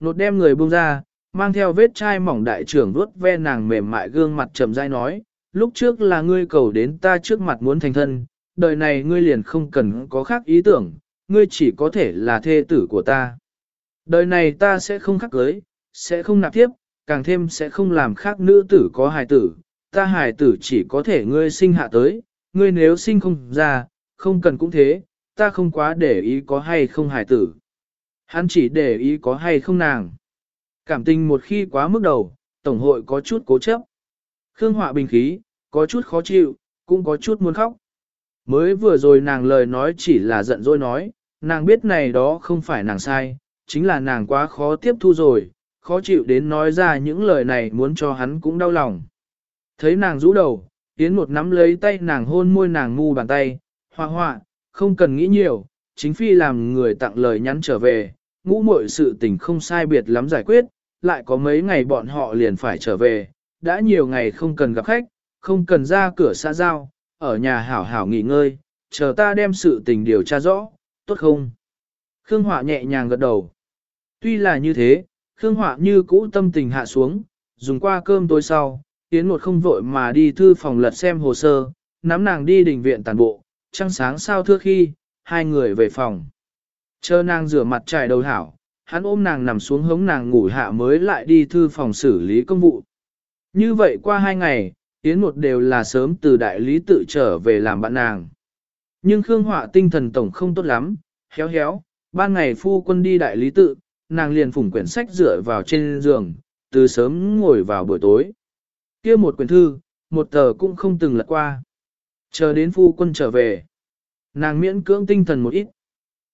Nột đem người buông ra, mang theo vết chai mỏng đại trưởng vuốt ve nàng mềm mại gương mặt trầm dai nói, lúc trước là ngươi cầu đến ta trước mặt muốn thành thân, đời này ngươi liền không cần có khác ý tưởng, ngươi chỉ có thể là thê tử của ta. Đời này ta sẽ không khắc cưới, sẽ không nạp tiếp, càng thêm sẽ không làm khác nữ tử có hài tử, ta hài tử chỉ có thể ngươi sinh hạ tới, ngươi nếu sinh không ra, không cần cũng thế, ta không quá để ý có hay không hài tử. Hắn chỉ để ý có hay không nàng. Cảm tình một khi quá mức đầu, Tổng hội có chút cố chấp. Khương Họa bình khí, có chút khó chịu, cũng có chút muốn khóc. Mới vừa rồi nàng lời nói chỉ là giận dỗi nói, nàng biết này đó không phải nàng sai, chính là nàng quá khó tiếp thu rồi, khó chịu đến nói ra những lời này muốn cho hắn cũng đau lòng. Thấy nàng rũ đầu, Yến một nắm lấy tay nàng hôn môi nàng ngu bàn tay, hoa hoa, không cần nghĩ nhiều, chính phi làm người tặng lời nhắn trở về, ngũ muội sự tình không sai biệt lắm giải quyết, lại có mấy ngày bọn họ liền phải trở về, đã nhiều ngày không cần gặp khách, không cần ra cửa xã giao, ở nhà hảo hảo nghỉ ngơi, chờ ta đem sự tình điều tra rõ, tốt không? Khương Họa nhẹ nhàng gật đầu. Tuy là như thế, Khương Họa như cũ tâm tình hạ xuống, dùng qua cơm tối sau, Yến một không vội mà đi thư phòng lật xem hồ sơ, nắm nàng đi đình viện tàn bộ, trăng sáng sao thưa khi, hai người về phòng. Chờ nàng rửa mặt trải đầu hảo, hắn ôm nàng nằm xuống hống nàng ngủ hạ mới lại đi thư phòng xử lý công vụ. Như vậy qua hai ngày, Yến một đều là sớm từ đại lý tự trở về làm bạn nàng. Nhưng Khương Họa tinh thần tổng không tốt lắm, héo héo, ban ngày phu quân đi đại lý tự, nàng liền phủng quyển sách dựa vào trên giường, từ sớm ngồi vào buổi tối. kia một quyển thư, một tờ cũng không từng lật qua. Chờ đến phu quân trở về. Nàng miễn cưỡng tinh thần một ít.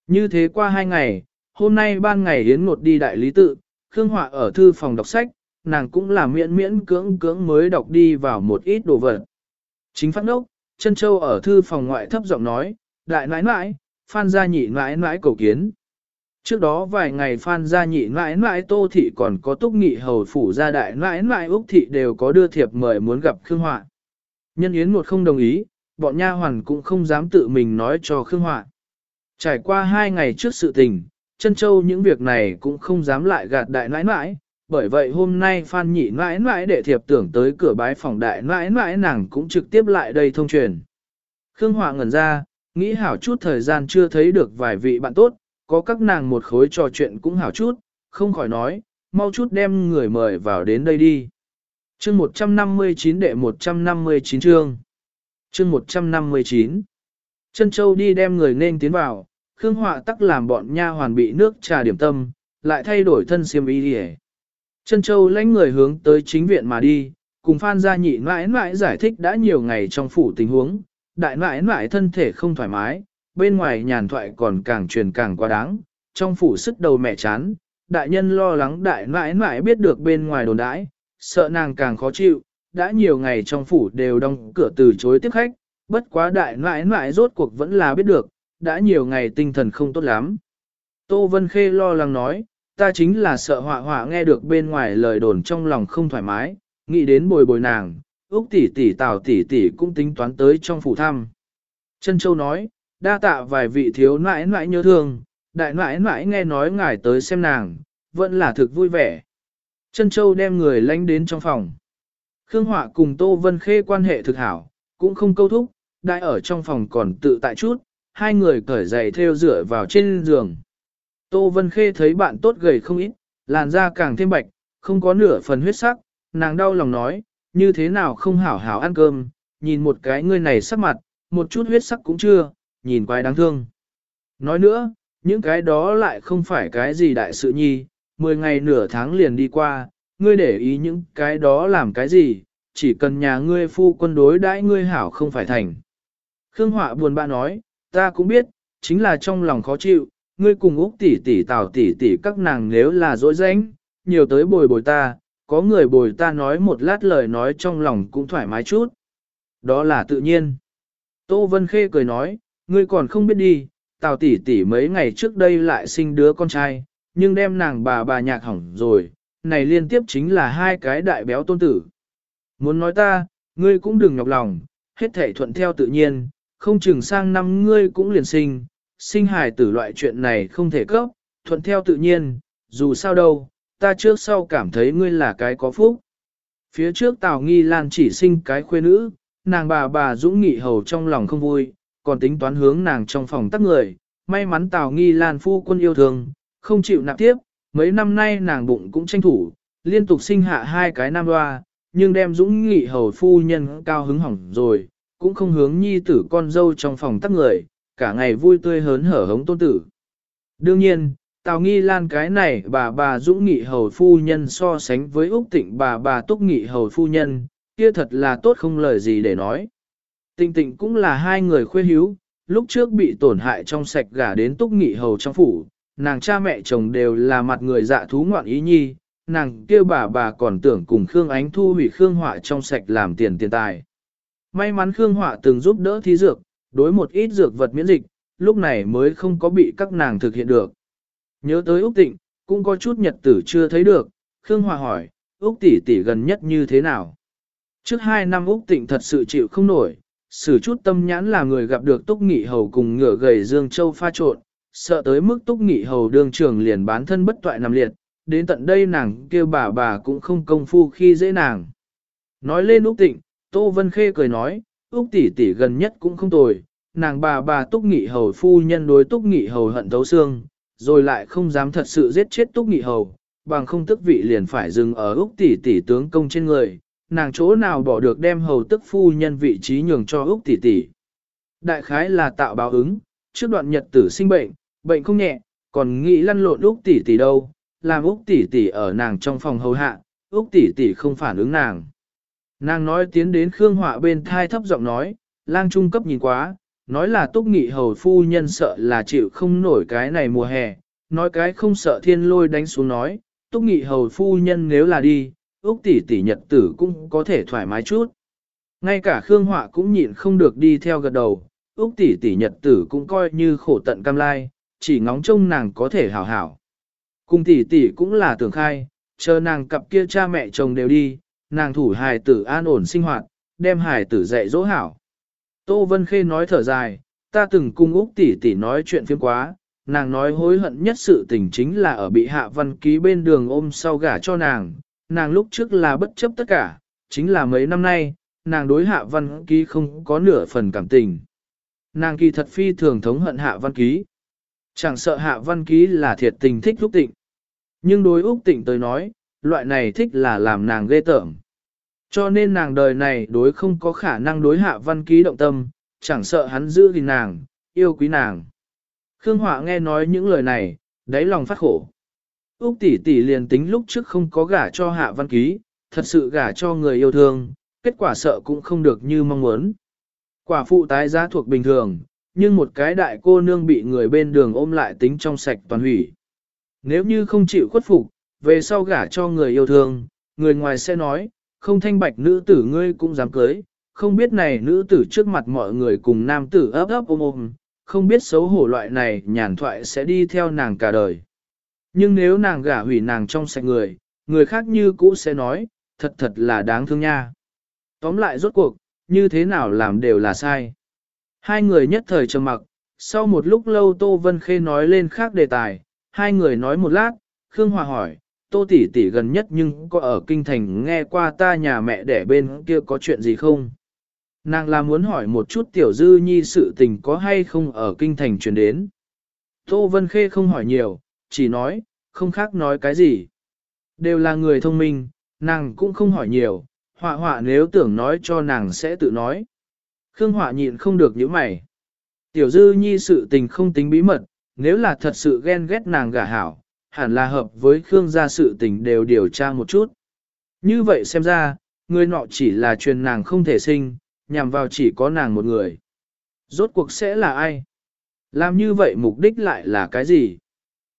Như thế qua hai ngày, hôm nay ban ngày yến ngột đi đại lý tự, Khương Họa ở thư phòng đọc sách, nàng cũng là miễn miễn cưỡng cưỡng mới đọc đi vào một ít đồ vật. Chính phát ngốc, chân châu ở thư phòng ngoại thấp giọng nói, đại nãi nãi, phan gia nhị nãi nãi cầu kiến. Trước đó vài ngày phan gia nhị nãi nãi tô thị còn có túc nghị hầu phủ gia đại nãi nãi úc thị đều có đưa thiệp mời muốn gặp Khương Họa. Nhân yến ngột không đồng ý, bọn nha hoàn cũng không dám tự mình nói cho Khương Họa. Trải qua hai ngày trước sự tình, chân châu những việc này cũng không dám lại gạt đại nãi nãi, bởi vậy hôm nay Phan nhị nãi nãi để thiệp tưởng tới cửa bái phòng đại nãi nãi nàng cũng trực tiếp lại đây thông truyền. Khương Họa ngẩn ra, nghĩ hảo chút thời gian chưa thấy được vài vị bạn tốt, có các nàng một khối trò chuyện cũng hảo chút, không khỏi nói, mau chút đem người mời vào đến đây đi. Chương 159 đệ 159 chương. Chương 159. Chân Châu đi đem người nên tiến vào, Khương Họa tắc làm bọn nha hoàn bị nước trà điểm tâm, lại thay đổi thân xiêm y đi Chân Châu lãnh người hướng tới chính viện mà đi, cùng Phan gia nhị mãi mãi giải thích đã nhiều ngày trong phủ tình huống, đại mãi mãi thân thể không thoải mái, bên ngoài nhàn thoại còn càng truyền càng quá đáng, trong phủ sức đầu mẹ chán, đại nhân lo lắng đại mãi mãi biết được bên ngoài đồn đãi, sợ nàng càng khó chịu, đã nhiều ngày trong phủ đều đóng cửa từ chối tiếp khách, bất quá đại nãi nãi rốt cuộc vẫn là biết được, đã nhiều ngày tinh thần không tốt lắm. Tô Vân Khê lo lắng nói, ta chính là sợ họa họa nghe được bên ngoài lời đồn trong lòng không thoải mái, nghĩ đến bồi bồi nàng, Úc tỷ tỷ tào tỷ tỷ cũng tính toán tới trong phủ thăm. Trân Châu nói, đa tạ vài vị thiếu nãi nãi nhớ thương, đại nãi nãi nghe nói ngài tới xem nàng, vẫn là thực vui vẻ. Trân Châu đem người lánh đến trong phòng. Khương Họa cùng Tô Vân Khê quan hệ thực hảo, cũng không câu thúc, đại ở trong phòng còn tự tại chút, hai người cởi giày theo dựa vào trên giường. Tô Vân Khê thấy bạn tốt gầy không ít, làn da càng thêm bạch, không có nửa phần huyết sắc, nàng đau lòng nói, như thế nào không hảo hảo ăn cơm, nhìn một cái người này sắc mặt, một chút huyết sắc cũng chưa, nhìn quái đáng thương. Nói nữa, những cái đó lại không phải cái gì đại sự nhi, mười ngày nửa tháng liền đi qua, ngươi để ý những cái đó làm cái gì, chỉ cần nhà ngươi phu quân đối đãi ngươi hảo không phải thành. Khương Họa buồn bã nói, ta cũng biết, chính là trong lòng khó chịu, ngươi cùng Úc tỷ tỷ tào tỷ tỷ các nàng nếu là dối rãnh, nhiều tới bồi bồi ta, có người bồi ta nói một lát lời nói trong lòng cũng thoải mái chút. Đó là tự nhiên. Tô Vân Khê cười nói, ngươi còn không biết đi, tào tỷ tỷ mấy ngày trước đây lại sinh đứa con trai, nhưng đem nàng bà bà nhạc hỏng rồi, này liên tiếp chính là hai cái đại béo tôn tử. Muốn nói ta, ngươi cũng đừng nhọc lòng, hết thể thuận theo tự nhiên, không chừng sang năm ngươi cũng liền sinh, sinh hài tử loại chuyện này không thể cấp, thuận theo tự nhiên, dù sao đâu, ta trước sau cảm thấy ngươi là cái có phúc. Phía trước Tào Nghi Lan chỉ sinh cái khuê nữ, nàng bà bà Dũng Nghị Hầu trong lòng không vui, còn tính toán hướng nàng trong phòng tắc người. May mắn Tào Nghi Lan phu quân yêu thương, không chịu nạp tiếp, mấy năm nay nàng bụng cũng tranh thủ, liên tục sinh hạ hai cái nam loa, nhưng đem Dũng Nghị Hầu phu nhân cao hứng hỏng rồi, cũng không hướng nhi tử con dâu trong phòng tắc người, cả ngày vui tươi hớn hở hống tôn tử. Đương nhiên, Tào Nghi Lan cái này bà bà Dũng Nghị Hầu Phu Nhân so sánh với Úc Tịnh bà bà Túc Nghị Hầu Phu Nhân, kia thật là tốt không lời gì để nói. Tịnh tịnh cũng là hai người khuê hiếu, lúc trước bị tổn hại trong sạch gả đến Túc Nghị Hầu trong phủ, nàng cha mẹ chồng đều là mặt người dạ thú ngoạn ý nhi, nàng kia bà bà còn tưởng cùng Khương Ánh Thu hủy Khương Họa trong sạch làm tiền tiền tài. May mắn Khương Họa từng giúp đỡ thí dược, đối một ít dược vật miễn dịch, lúc này mới không có bị các nàng thực hiện được. Nhớ tới Úc Tịnh, cũng có chút nhật tử chưa thấy được, Khương Họa hỏi, Úc tỷ tỷ gần nhất như thế nào? Trước hai năm Úc Tịnh thật sự chịu không nổi, xử chút tâm nhãn là người gặp được Túc Nghị Hầu cùng ngựa gầy Dương Châu pha trộn, sợ tới mức Túc Nghị Hầu đương trường liền bán thân bất toại nằm liệt, đến tận đây nàng kêu bà bà cũng không công phu khi dễ nàng. Nói lên Úc Tịnh, Tô Vân Khê cười nói, Úc tỷ tỷ gần nhất cũng không tồi, nàng bà bà Túc Nghị Hầu phu nhân đối Túc Nghị Hầu hận thấu xương, rồi lại không dám thật sự giết chết Túc Nghị Hầu, bằng không tức vị liền phải dừng ở Úc tỷ tỷ tướng công trên người, nàng chỗ nào bỏ được đem hầu tức phu nhân vị trí nhường cho Úc tỷ tỷ. Đại khái là tạo báo ứng, trước đoạn nhật tử sinh bệnh, bệnh không nhẹ, còn nghĩ lăn lộn Úc tỷ tỷ đâu, làm Úc tỷ tỷ ở nàng trong phòng hầu hạ, Úc tỷ tỷ không phản ứng nàng. Nàng nói tiến đến Khương Họa bên thai thấp giọng nói, lang trung cấp nhìn quá, nói là túc nghị hầu phu nhân sợ là chịu không nổi cái này mùa hè, nói cái không sợ thiên lôi đánh xuống nói, túc nghị hầu phu nhân nếu là đi, Úc tỷ tỷ nhật tử cũng có thể thoải mái chút. Ngay cả Khương Họa cũng nhịn không được đi theo gật đầu, Úc tỷ tỷ nhật tử cũng coi như khổ tận cam lai, chỉ ngóng trông nàng có thể hảo hảo. Cùng tỷ tỷ cũng là tưởng khai, chờ nàng cặp kia cha mẹ chồng đều đi, nàng thủ hài tử an ổn sinh hoạt, đem hài tử dạy dỗ hảo. Tô Vân Khê nói thở dài, ta từng cung Úc tỷ tỷ nói chuyện phiếm quá, nàng nói hối hận nhất sự tình chính là ở bị hạ văn ký bên đường ôm sau gả cho nàng, nàng lúc trước là bất chấp tất cả, chính là mấy năm nay, nàng đối hạ văn ký không có nửa phần cảm tình. Nàng kỳ thật phi thường thống hận hạ văn ký. Chẳng sợ hạ văn ký là thiệt tình thích Úc Tịnh. Nhưng đối Úc Tịnh tới nói, loại này thích là làm nàng ghê tởm. Cho nên nàng đời này đối không có khả năng đối hạ văn ký động tâm, chẳng sợ hắn giữ gìn nàng, yêu quý nàng. Khương Họa nghe nói những lời này, đáy lòng phát khổ. Úc tỷ tỷ liền tính lúc trước không có gả cho hạ văn ký, thật sự gả cho người yêu thương, kết quả sợ cũng không được như mong muốn. Quả phụ tái giá thuộc bình thường, nhưng một cái đại cô nương bị người bên đường ôm lại tính trong sạch toàn hủy. Nếu như không chịu khuất phục, về sau gả cho người yêu thương, người ngoài sẽ nói, không thanh bạch nữ tử ngươi cũng dám cưới, không biết này nữ tử trước mặt mọi người cùng nam tử ấp ấp ôm ôm, không biết xấu hổ loại này nhàn thoại sẽ đi theo nàng cả đời. Nhưng nếu nàng gả hủy nàng trong sạch người, người khác như cũ sẽ nói, thật thật là đáng thương nha. Tóm lại rốt cuộc, như thế nào làm đều là sai. Hai người nhất thời trầm mặc, sau một lúc lâu Tô Vân Khê nói lên khác đề tài, hai người nói một lát, Khương Hòa hỏi, Tô tỷ tỷ gần nhất nhưng có ở kinh thành nghe qua ta nhà mẹ đẻ bên kia có chuyện gì không? Nàng là muốn hỏi một chút tiểu dư nhi sự tình có hay không ở kinh thành truyền đến. Tô Vân Khê không hỏi nhiều, chỉ nói, không khác nói cái gì. Đều là người thông minh, nàng cũng không hỏi nhiều, họa họa nếu tưởng nói cho nàng sẽ tự nói. Khương họa nhịn không được những mày. Tiểu dư nhi sự tình không tính bí mật, nếu là thật sự ghen ghét nàng gả hảo, hẳn là hợp với Khương gia sự tình đều điều tra một chút. Như vậy xem ra, người nọ chỉ là truyền nàng không thể sinh, nhằm vào chỉ có nàng một người. Rốt cuộc sẽ là ai? Làm như vậy mục đích lại là cái gì?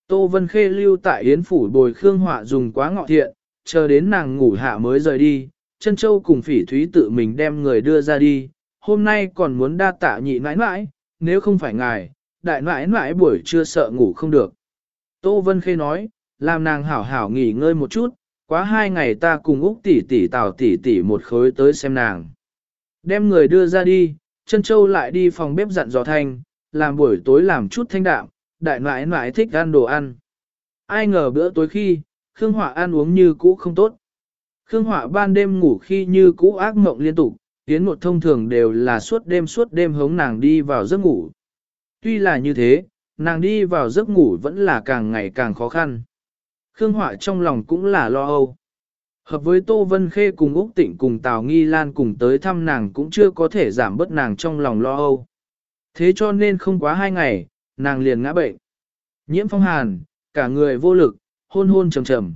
Tô Vân Khê lưu tại Yến Phủ bồi Khương Họa dùng quá ngọ thiện, chờ đến nàng ngủ hạ mới rời đi, chân châu cùng phỉ thúy tự mình đem người đưa ra đi, hôm nay còn muốn đa tạ nhị nãi nãi, nếu không phải ngài, đại nãi nãi buổi trưa sợ ngủ không được. Tô Vân Khê nói, làm nàng hảo hảo nghỉ ngơi một chút, quá hai ngày ta cùng Úc tỷ tỷ tào tỷ tỷ một khối tới xem nàng. Đem người đưa ra đi, chân châu lại đi phòng bếp dặn dò thanh, làm buổi tối làm chút thanh đạm, đại nãi nãi thích ăn đồ ăn. Ai ngờ bữa tối khi, Khương Họa ăn uống như cũ không tốt. Khương Họa ban đêm ngủ khi như cũ ác mộng liên tục, tiến một thông thường đều là suốt đêm suốt đêm hống nàng đi vào giấc ngủ. Tuy là như thế, nàng đi vào giấc ngủ vẫn là càng ngày càng khó khăn. Khương Họa trong lòng cũng là lo âu. Hợp với Tô Vân Khê cùng Úc Tịnh cùng Tào Nghi Lan cùng tới thăm nàng cũng chưa có thể giảm bớt nàng trong lòng lo âu. Thế cho nên không quá hai ngày, nàng liền ngã bệnh. Nhiễm phong hàn, cả người vô lực, hôn hôn trầm trầm.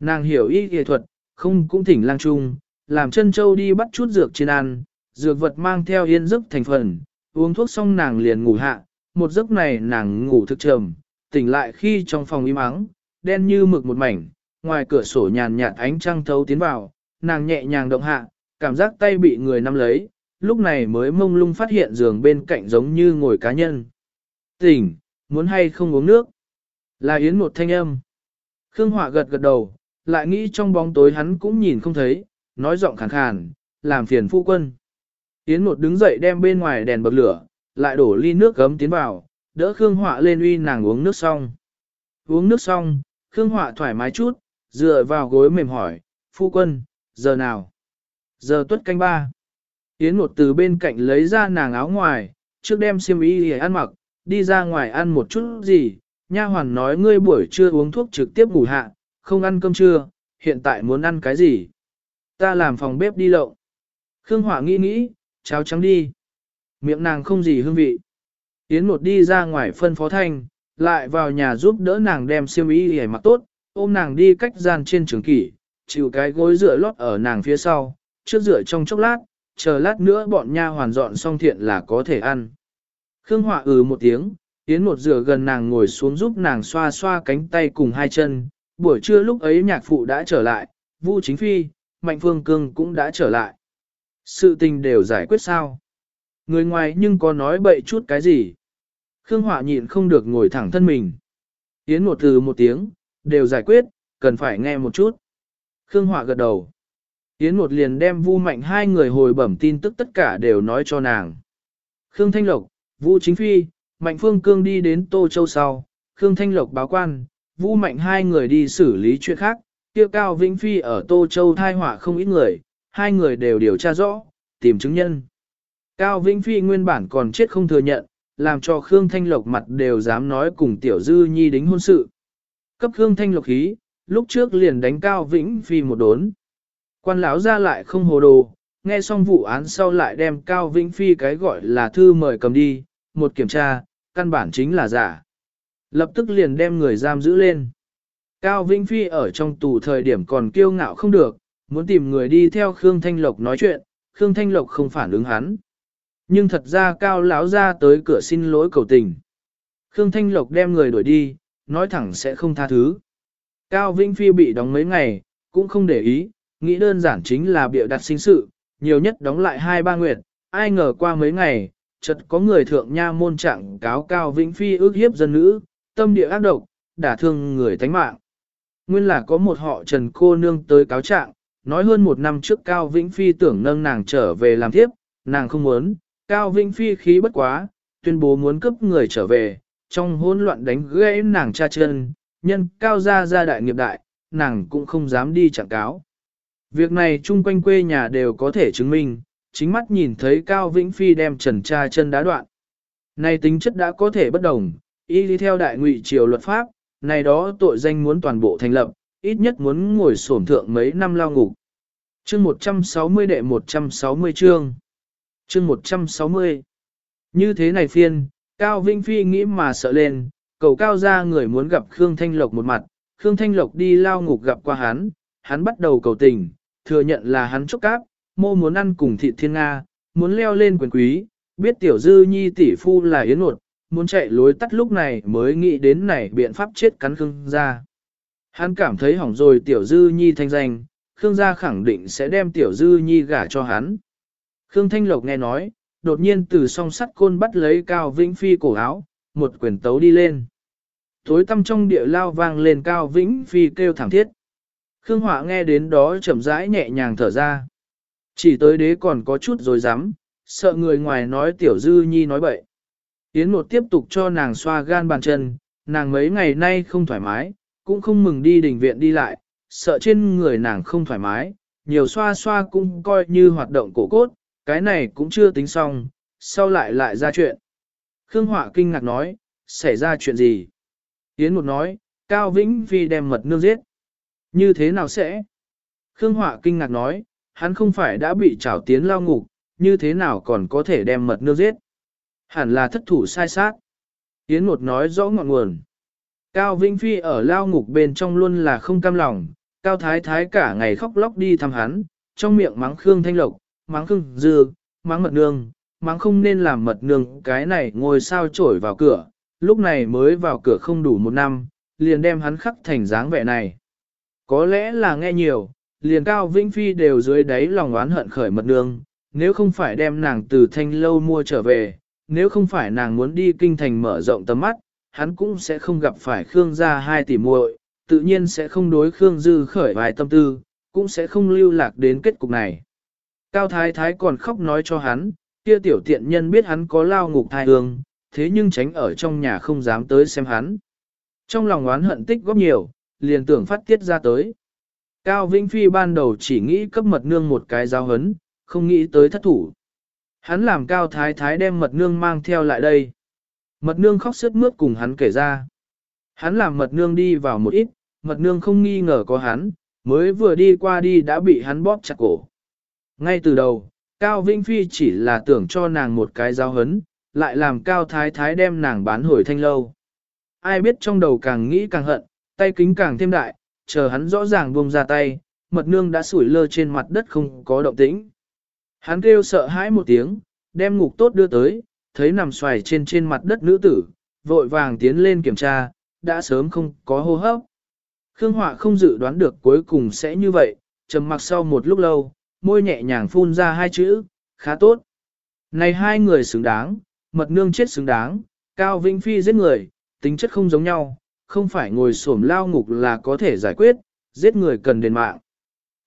Nàng hiểu y y thuật, không cũng thỉnh lang trung, làm chân châu đi bắt chút dược trên ăn, dược vật mang theo yên giấc thành phần, uống thuốc xong nàng liền ngủ hạ, một giấc này nàng ngủ thức trầm, tỉnh lại khi trong phòng im ắng, đen như mực một mảnh, ngoài cửa sổ nhàn nhạt ánh trăng thấu tiến vào, nàng nhẹ nhàng động hạ, cảm giác tay bị người nắm lấy, lúc này mới mông lung phát hiện giường bên cạnh giống như ngồi cá nhân. Tỉnh, muốn hay không uống nước? Là Yến một thanh âm. Khương hỏa gật gật đầu, lại nghĩ trong bóng tối hắn cũng nhìn không thấy, nói giọng khàn khàn, làm phiền phu quân. Yến một đứng dậy đem bên ngoài đèn bật lửa, lại đổ ly nước gấm tiến vào, đỡ Khương Họa lên uy nàng uống nước xong. Uống nước xong, Khương Họa thoải mái chút, dựa vào gối mềm hỏi, phu quân, giờ nào? Giờ tuất canh ba. Yến một từ bên cạnh lấy ra nàng áo ngoài, trước đem xiêm y để ăn mặc, đi ra ngoài ăn một chút gì. Nha hoàn nói ngươi buổi trưa uống thuốc trực tiếp ngủ hạ, không ăn cơm trưa, hiện tại muốn ăn cái gì? Ta làm phòng bếp đi lậu. Khương Hỏa nghĩ nghĩ, cháo trắng đi. Miệng nàng không gì hương vị. Yến một đi ra ngoài phân phó thanh, lại vào nhà giúp đỡ nàng đem xiêm y để mặc tốt, ôm nàng đi cách gian trên trường kỷ, chịu cái gối dựa lót ở nàng phía sau, trước dựa trong chốc lát, chờ lát nữa bọn nha hoàn dọn xong thiện là có thể ăn. Khương Họa ừ một tiếng, Yến một rửa gần nàng ngồi xuống giúp nàng xoa xoa cánh tay cùng hai chân, buổi trưa lúc ấy nhạc phụ đã trở lại, Vu Chính Phi, Mạnh Phương Cương cũng đã trở lại. Sự tình đều giải quyết sao? Người ngoài nhưng có nói bậy chút cái gì? Khương Họa nhịn không được ngồi thẳng thân mình. Yến một từ một tiếng, đều giải quyết, cần phải nghe một chút. Khương Họa gật đầu. Yến một liền đem Vu Mạnh hai người hồi bẩm tin tức tất cả đều nói cho nàng. Khương Thanh Lộc, Vu Chính Phi, Mạnh Phương Cương đi đến Tô Châu sau, Khương Thanh Lộc báo quan, Vu Mạnh hai người đi xử lý chuyện khác, kia Cao Vĩnh Phi ở Tô Châu thai họa không ít người, hai người đều điều tra rõ, tìm chứng nhân. Cao Vĩnh Phi nguyên bản còn chết không thừa nhận, làm cho Khương Thanh Lộc mặt đều dám nói cùng Tiểu Dư Nhi đính hôn sự. Cấp Khương Thanh Lộc khí, lúc trước liền đánh Cao Vĩnh Phi một đốn. Quan lão ra lại không hồ đồ, nghe xong vụ án sau lại đem Cao Vĩnh Phi cái gọi là thư mời cầm đi, một kiểm tra, căn bản chính là giả. Lập tức liền đem người giam giữ lên. Cao Vĩnh Phi ở trong tù thời điểm còn kiêu ngạo không được, muốn tìm người đi theo Khương Thanh Lộc nói chuyện, Khương Thanh Lộc không phản ứng hắn. Nhưng thật ra Cao lão ra tới cửa xin lỗi cầu tình. Khương Thanh Lộc đem người đuổi đi, nói thẳng sẽ không tha thứ. Cao Vĩnh Phi bị đóng mấy ngày, cũng không để ý, nghĩ đơn giản chính là bịa đặt sinh sự, nhiều nhất đóng lại hai ba nguyệt, ai ngờ qua mấy ngày, chợt có người thượng nha môn trạng cáo Cao Vĩnh Phi ước hiếp dân nữ, tâm địa ác độc, đả thương người tánh mạng. Nguyên là có một họ trần cô nương tới cáo trạng, nói hơn một năm trước Cao Vĩnh Phi tưởng nâng nàng trở về làm thiếp, nàng không muốn, Cao Vinh Phi khí bất quá, tuyên bố muốn cướp người trở về, trong hỗn loạn đánh gãy nàng cha chân, nhân Cao gia gia đại nghiệp đại, nàng cũng không dám đi chẳng cáo. Việc này chung quanh quê nhà đều có thể chứng minh, chính mắt nhìn thấy Cao Vĩnh Phi đem trần cha chân đá đoạn. Này tính chất đã có thể bất đồng, y đi theo đại ngụy triều luật pháp, này đó tội danh muốn toàn bộ thành lập, ít nhất muốn ngồi sổm thượng mấy năm lao ngục. Chương 160 đệ 160 chương. Chương 160. Như thế này phiên, Cao Vinh Phi nghĩ mà sợ lên, cầu cao ra người muốn gặp Khương Thanh Lộc một mặt, Khương Thanh Lộc đi lao ngục gặp qua hắn, hắn bắt đầu cầu tình, thừa nhận là hắn chốc cáp, mô muốn ăn cùng thị thiên Nga, muốn leo lên quyền quý, biết tiểu dư nhi tỷ phu là yến nột, muốn chạy lối tắt lúc này mới nghĩ đến này biện pháp chết cắn Khương ra. Hắn cảm thấy hỏng rồi tiểu dư nhi thanh danh, Khương gia khẳng định sẽ đem tiểu dư nhi gả cho hắn. Khương Thanh Lộc nghe nói, đột nhiên từ song sắt côn bắt lấy Cao Vĩnh Phi cổ áo, một quyền tấu đi lên. Tối tăm trong địa lao vang lên Cao Vĩnh Phi kêu thảm thiết. Khương Họa nghe đến đó chậm rãi nhẹ nhàng thở ra. Chỉ tới đế còn có chút rồi dám, sợ người ngoài nói tiểu dư nhi nói bậy. Yến một tiếp tục cho nàng xoa gan bàn chân, nàng mấy ngày nay không thoải mái, cũng không mừng đi đình viện đi lại, sợ trên người nàng không thoải mái, nhiều xoa xoa cũng coi như hoạt động cổ cốt, cái này cũng chưa tính xong, sau lại lại ra chuyện. Khương Họa kinh ngạc nói, xảy ra chuyện gì? Yến một nói, Cao Vĩnh Phi đem mật nương giết. Như thế nào sẽ? Khương Họa kinh ngạc nói, hắn không phải đã bị trảo tiến lao ngục, như thế nào còn có thể đem mật nương giết? Hẳn là thất thủ sai sát. Yến một nói rõ ngọn nguồn. Cao Vĩnh Phi ở lao ngục bên trong luôn là không cam lòng, Cao Thái Thái cả ngày khóc lóc đi thăm hắn, trong miệng mắng Khương Thanh Lộc, mắng Khương Dư, mắng mật nương, mắng không nên làm mật nương cái này ngồi sao trổi vào cửa, lúc này mới vào cửa không đủ một năm, liền đem hắn khắc thành dáng vẻ này. Có lẽ là nghe nhiều, liền Cao Vĩnh Phi đều dưới đáy lòng oán hận khởi mật nương, nếu không phải đem nàng từ thanh lâu mua trở về, nếu không phải nàng muốn đi kinh thành mở rộng tầm mắt, hắn cũng sẽ không gặp phải Khương gia hai tỷ muội, tự nhiên sẽ không đối Khương Dư khởi vài tâm tư, cũng sẽ không lưu lạc đến kết cục này. Cao Thái Thái còn khóc nói cho hắn, kia tiểu tiện nhân biết hắn có lao ngục thai hương, thế nhưng tránh ở trong nhà không dám tới xem hắn. Trong lòng oán hận tích góp nhiều, liền tưởng phát tiết ra tới. Cao Vĩnh Phi ban đầu chỉ nghĩ cấp mật nương một cái giáo hấn, không nghĩ tới thất thủ. Hắn làm Cao Thái Thái đem mật nương mang theo lại đây. Mật nương khóc sướt mướt cùng hắn kể ra. Hắn làm mật nương đi vào một ít, mật nương không nghi ngờ có hắn, mới vừa đi qua đi đã bị hắn bóp chặt cổ. Ngay từ đầu, Cao Vĩnh Phi chỉ là tưởng cho nàng một cái giáo hấn, lại làm Cao Thái Thái đem nàng bán hồi thanh lâu. Ai biết trong đầu càng nghĩ càng hận, tay kính càng thêm đại, chờ hắn rõ ràng buông ra tay, mật nương đã sủi lơ trên mặt đất không có động tĩnh. Hắn kêu sợ hãi một tiếng, đem ngục tốt đưa tới, thấy nằm xoài trên trên mặt đất nữ tử, vội vàng tiến lên kiểm tra, đã sớm không có hô hấp. Khương Họa không dự đoán được cuối cùng sẽ như vậy, trầm mặc sau một lúc lâu, môi nhẹ nhàng phun ra hai chữ, khá tốt. Này hai người xứng đáng, mật nương chết xứng đáng, Cao Vĩnh Phi giết người, tính chất không giống nhau, không phải ngồi xổm lao ngục là có thể giải quyết, giết người cần đền mạng.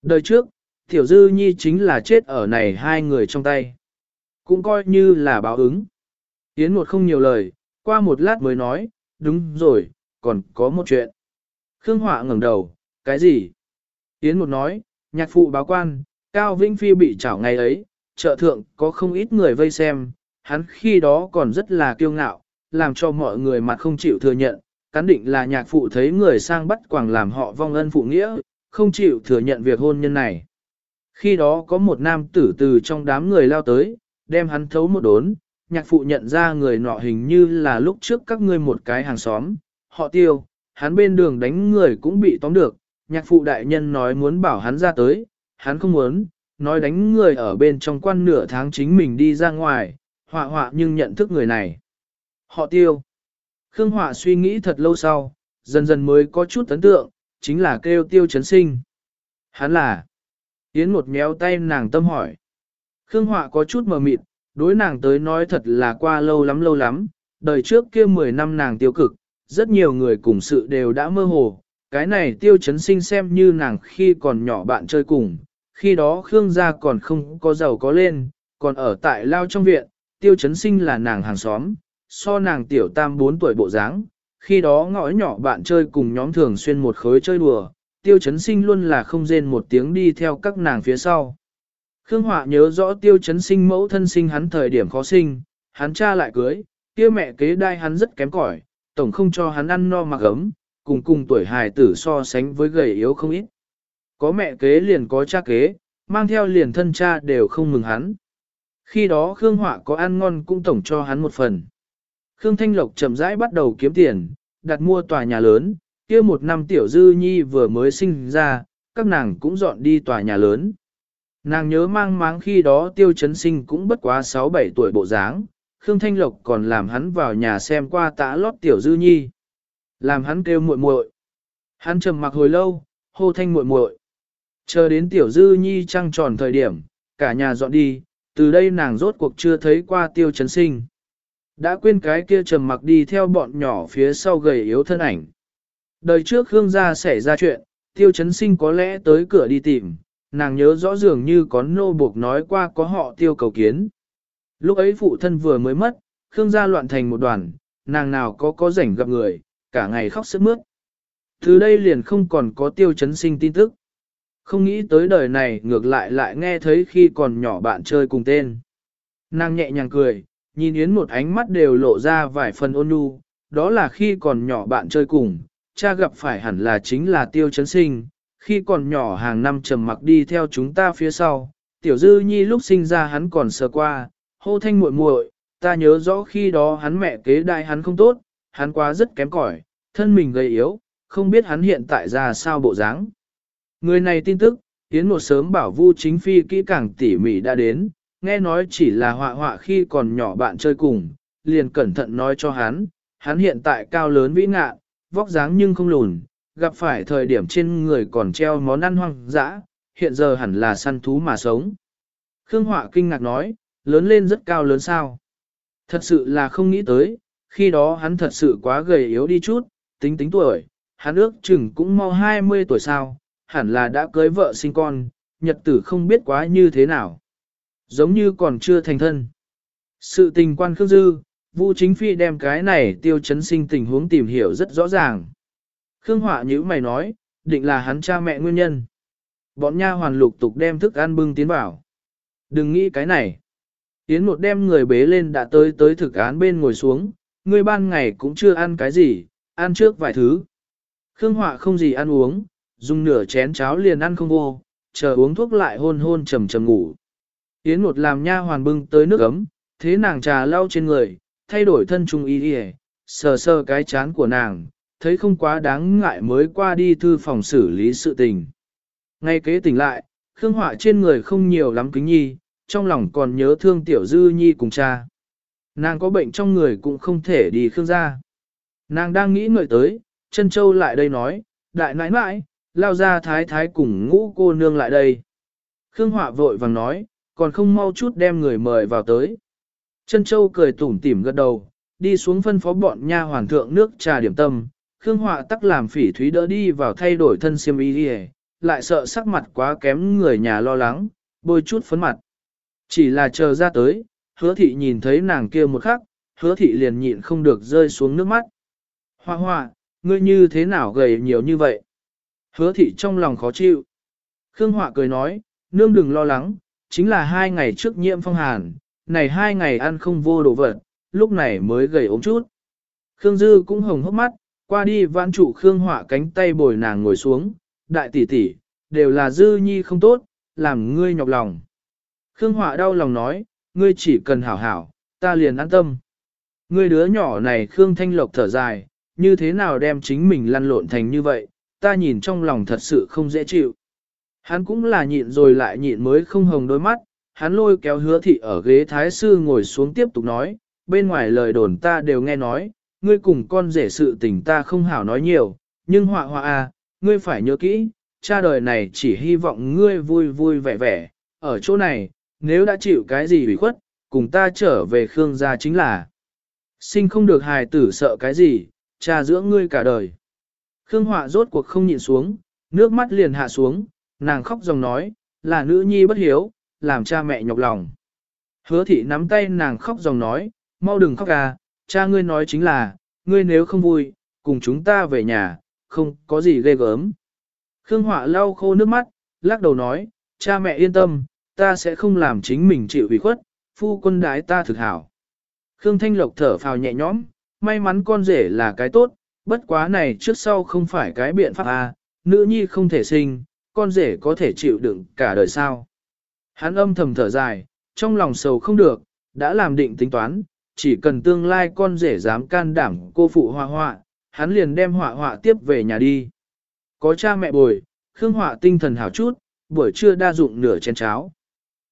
Đời trước, Tiểu Dư Nhi chính là chết ở này hai người trong tay. Cũng coi như là báo ứng. Yến một không nhiều lời, qua một lát mới nói, đúng rồi, còn có một chuyện. Khương Họa ngẩng đầu, cái gì? Yến một nói, nhạc phụ báo quan, Cao Vĩnh Phi bị trảo ngày ấy, chợ thượng có không ít người vây xem, hắn khi đó còn rất là kiêu ngạo, làm cho mọi người mặt không chịu thừa nhận, cán định là nhạc phụ thấy người sang bắt quảng làm họ vong ân phụ nghĩa, không chịu thừa nhận việc hôn nhân này. Khi đó có một nam tử từ trong đám người lao tới, đem hắn thấu một đốn, nhạc phụ nhận ra người nọ hình như là lúc trước các ngươi một cái hàng xóm, họ tiêu, hắn bên đường đánh người cũng bị tóm được, nhạc phụ đại nhân nói muốn bảo hắn ra tới, hắn không muốn, nói đánh người ở bên trong quan nửa tháng chính mình đi ra ngoài, họa họa nhưng nhận thức người này. Họ tiêu. Khương Họa suy nghĩ thật lâu sau, dần dần mới có chút ấn tượng, chính là kêu tiêu chấn sinh. Hắn là. Yến một méo tay nàng tâm hỏi. Khương Họa có chút mờ mịt, đối nàng tới nói thật là qua lâu lắm lâu lắm, đời trước kia 10 năm nàng tiêu cực, rất nhiều người cùng sự đều đã mơ hồ. Cái này tiêu chấn sinh xem như nàng khi còn nhỏ bạn chơi cùng, khi đó Khương gia còn không có giàu có lên, còn ở tại lao trong viện, tiêu chấn sinh là nàng hàng xóm, so nàng tiểu tam 4 tuổi bộ dáng, khi đó ngõ nhỏ bạn chơi cùng nhóm thường xuyên một khối chơi đùa, tiêu chấn sinh luôn là không rên một tiếng đi theo các nàng phía sau. Khương Họa nhớ rõ tiêu chấn sinh mẫu thân sinh hắn thời điểm khó sinh, hắn cha lại cưới, kia mẹ kế đai hắn rất kém cỏi, tổng không cho hắn ăn no mặc ấm, cùng cùng tuổi hài tử so sánh với gầy yếu không ít. Có mẹ kế liền có cha kế, mang theo liền thân cha đều không mừng hắn. Khi đó Khương Họa có ăn ngon cũng tổng cho hắn một phần. Khương Thanh Lộc chậm rãi bắt đầu kiếm tiền, đặt mua tòa nhà lớn, kia một năm tiểu dư nhi vừa mới sinh ra, các nàng cũng dọn đi tòa nhà lớn. Nàng nhớ mang máng khi đó tiêu chấn sinh cũng bất quá 6-7 tuổi bộ dáng, Khương Thanh Lộc còn làm hắn vào nhà xem qua tã lót tiểu dư nhi. Làm hắn kêu muội muội. Hắn trầm mặc hồi lâu, hô thanh muội muội. Chờ đến tiểu dư nhi trăng tròn thời điểm, cả nhà dọn đi, từ đây nàng rốt cuộc chưa thấy qua tiêu chấn sinh. Đã quên cái kia trầm mặc đi theo bọn nhỏ phía sau gầy yếu thân ảnh. Đời trước Khương gia xảy ra chuyện, tiêu chấn sinh có lẽ tới cửa đi tìm, nàng nhớ rõ dường như có nô buộc nói qua có họ tiêu cầu kiến. Lúc ấy phụ thân vừa mới mất, Khương gia loạn thành một đoàn, nàng nào có có rảnh gặp người, cả ngày khóc sướt mướt. Từ đây liền không còn có tiêu chấn sinh tin tức. Không nghĩ tới đời này ngược lại lại nghe thấy khi còn nhỏ bạn chơi cùng tên. Nàng nhẹ nhàng cười, nhìn Yến một ánh mắt đều lộ ra vài phần ôn nhu, đó là khi còn nhỏ bạn chơi cùng, cha gặp phải hẳn là chính là tiêu chấn sinh, khi còn nhỏ hàng năm trầm mặc đi theo chúng ta phía sau, tiểu dư nhi lúc sinh ra hắn còn sờ qua, hô thanh muội muội, ta nhớ rõ khi đó hắn mẹ kế đại hắn không tốt, hắn quá rất kém cỏi, thân mình gầy yếu, không biết hắn hiện tại ra sao bộ dáng. Người này tin tức, Yến một sớm bảo Vu Chính Phi kỹ càng tỉ mỉ đã đến, nghe nói chỉ là họa họa khi còn nhỏ bạn chơi cùng, liền cẩn thận nói cho hắn, hắn hiện tại cao lớn vĩ ngạ, vóc dáng nhưng không lùn, gặp phải thời điểm trên người còn treo món ăn hoang dã, hiện giờ hẳn là săn thú mà sống. Khương Họa kinh ngạc nói, lớn lên rất cao lớn sao. Thật sự là không nghĩ tới, khi đó hắn thật sự quá gầy yếu đi chút, tính tính tuổi, hắn ước chừng cũng mau 20 tuổi sao, hẳn là đã cưới vợ sinh con, nhật tử không biết quá như thế nào. Giống như còn chưa thành thân. Sự tình quan Khương Dư, Vu Chính Phi đem cái này tiêu chấn sinh tình huống tìm hiểu rất rõ ràng. Khương Họa như mày nói, định là hắn cha mẹ nguyên nhân. Bọn nha hoàn lục tục đem thức ăn bưng tiến vào. Đừng nghĩ cái này. Tiến một đem người bế lên đã tới tới thực án bên ngồi xuống, người ban ngày cũng chưa ăn cái gì, ăn trước vài thứ. Khương Họa không gì ăn uống, dùng nửa chén cháo liền ăn không vô, chờ uống thuốc lại hôn hôn trầm trầm ngủ. Yến một làm nha hoàn bưng tới nước ấm, thế nàng trà lau trên người, thay đổi thân trung y đi sờ sờ cái chán của nàng, thấy không quá đáng ngại mới qua đi thư phòng xử lý sự tình. Ngay kế tỉnh lại, Khương Họa trên người không nhiều lắm kính nhi, trong lòng còn nhớ thương tiểu dư nhi cùng cha. Nàng có bệnh trong người cũng không thể đi Khương ra. Nàng đang nghĩ ngợi tới, chân châu lại đây nói, đại nãi nãi, lao ra thái thái cùng ngũ cô nương lại đây. Khương Họa vội vàng nói, còn không mau chút đem người mời vào tới. Trân châu cười tủm tỉm gật đầu, đi xuống phân phó bọn nha hoàng thượng nước trà điểm tâm. Khương Họa tắc làm phỉ thúy đỡ đi vào thay đổi thân xiêm y đi lại sợ sắc mặt quá kém người nhà lo lắng, bôi chút phấn mặt. Chỉ là chờ ra tới, hứa thị nhìn thấy nàng kia một khắc, hứa thị liền nhịn không được rơi xuống nước mắt. Hoa hoa, ngươi như thế nào gầy nhiều như vậy? Hứa thị trong lòng khó chịu. Khương Họa cười nói, nương đừng lo lắng, chính là hai ngày trước nhiễm phong hàn, này hai ngày ăn không vô đồ vật, lúc này mới gầy ốm chút. Khương Dư cũng hồng hốc mắt, qua đi vãn trụ Khương Họa cánh tay bồi nàng ngồi xuống, đại tỷ tỷ, đều là Dư Nhi không tốt, làm ngươi nhọc lòng. Khương Họa đau lòng nói, ngươi chỉ cần hảo hảo, ta liền an tâm. Ngươi đứa nhỏ này Khương Thanh Lộc thở dài, như thế nào đem chính mình lăn lộn thành như vậy, ta nhìn trong lòng thật sự không dễ chịu. Hắn cũng là nhịn rồi lại nhịn mới không hồng đôi mắt, hắn lôi kéo hứa thị ở ghế thái sư ngồi xuống tiếp tục nói, bên ngoài lời đồn ta đều nghe nói, ngươi cùng con rể sự tình ta không hảo nói nhiều, nhưng họa họa à, ngươi phải nhớ kỹ, cha đời này chỉ hy vọng ngươi vui vui vẻ vẻ, ở chỗ này, nếu đã chịu cái gì bị khuất, cùng ta trở về Khương gia chính là sinh không được hài tử sợ cái gì, cha dưỡng ngươi cả đời. Khương Họa rốt cuộc không nhịn xuống, nước mắt liền hạ xuống, nàng khóc dòng nói, là nữ nhi bất hiếu, làm cha mẹ nhọc lòng. Hứa thị nắm tay nàng khóc dòng nói, mau đừng khóc à, cha ngươi nói chính là, ngươi nếu không vui, cùng chúng ta về nhà, không có gì ghê gớm. Khương Họa lau khô nước mắt, lắc đầu nói, cha mẹ yên tâm, ta sẽ không làm chính mình chịu ủy khuất, phu quân đái ta thực hảo. Khương Thanh Lộc thở phào nhẹ nhõm, may mắn con rể là cái tốt, bất quá này trước sau không phải cái biện pháp à, nữ nhi không thể sinh, con rể có thể chịu đựng cả đời sao. Hắn âm thầm thở dài, trong lòng sầu không được, đã làm định tính toán, chỉ cần tương lai con rể dám can đảm cô phụ hoa họa, hắn liền đem họa họa tiếp về nhà đi. Có cha mẹ bồi, Khương họa tinh thần hảo chút, buổi trưa đa dụng nửa chén cháo.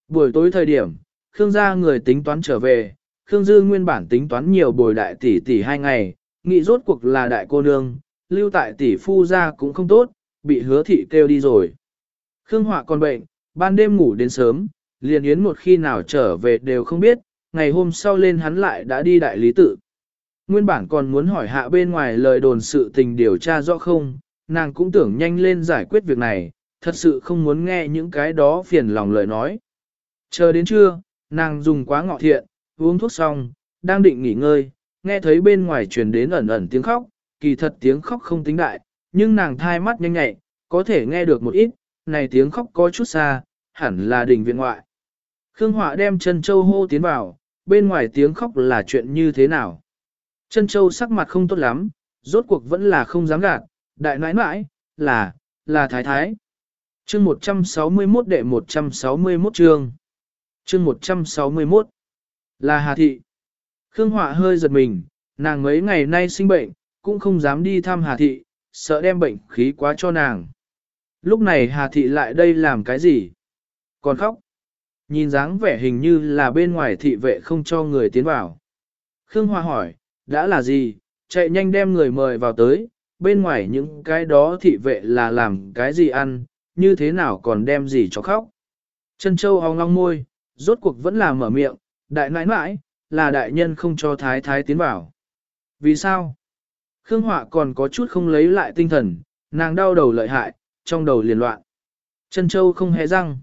Buổi tối thời điểm, Khương gia người tính toán trở về, Khương Dư nguyên bản tính toán nhiều bồi đại tỷ tỷ hai ngày, nghĩ rốt cuộc là đại cô nương, lưu tại tỷ phu gia cũng không tốt, bị hứa thị kêu đi rồi. Khương Họa còn bệnh, ban đêm ngủ đến sớm, liền yến một khi nào trở về đều không biết, ngày hôm sau lên hắn lại đã đi đại lý tự. Nguyên bản còn muốn hỏi hạ bên ngoài lời đồn sự tình điều tra rõ không, nàng cũng tưởng nhanh lên giải quyết việc này, thật sự không muốn nghe những cái đó phiền lòng lời nói. Chờ đến trưa, nàng dùng quá ngọ thiện, uống thuốc xong, đang định nghỉ ngơi, nghe thấy bên ngoài truyền đến ẩn ẩn tiếng khóc, kỳ thật tiếng khóc không tính đại, nhưng nàng thai mắt nhanh nhạy, có thể nghe được một ít, này tiếng khóc có chút xa, hẳn là đình viện ngoại. Khương Họa đem chân châu hô tiến vào, bên ngoài tiếng khóc là chuyện như thế nào. Chân châu sắc mặt không tốt lắm, rốt cuộc vẫn là không dám gạt, đại nãi nãi, là, là thái thái. Chương 161 đệ 161 chương. Chương 161 là Hà Thị. Khương Họa hơi giật mình, nàng mấy ngày nay sinh bệnh, cũng không dám đi thăm Hà Thị, sợ đem bệnh khí quá cho nàng. Lúc này Hà Thị lại đây làm cái gì? Còn khóc. Nhìn dáng vẻ hình như là bên ngoài thị vệ không cho người tiến vào. Khương Hoa hỏi, đã là gì? Chạy nhanh đem người mời vào tới, bên ngoài những cái đó thị vệ là làm cái gì ăn, như thế nào còn đem gì cho khóc. Chân châu hong long môi, rốt cuộc vẫn là mở miệng, đại nãi nãi, là đại nhân không cho thái thái tiến vào. Vì sao? Khương Họa còn có chút không lấy lại tinh thần, nàng đau đầu lợi hại, trong đầu liền loạn. Trân châu không hề răng.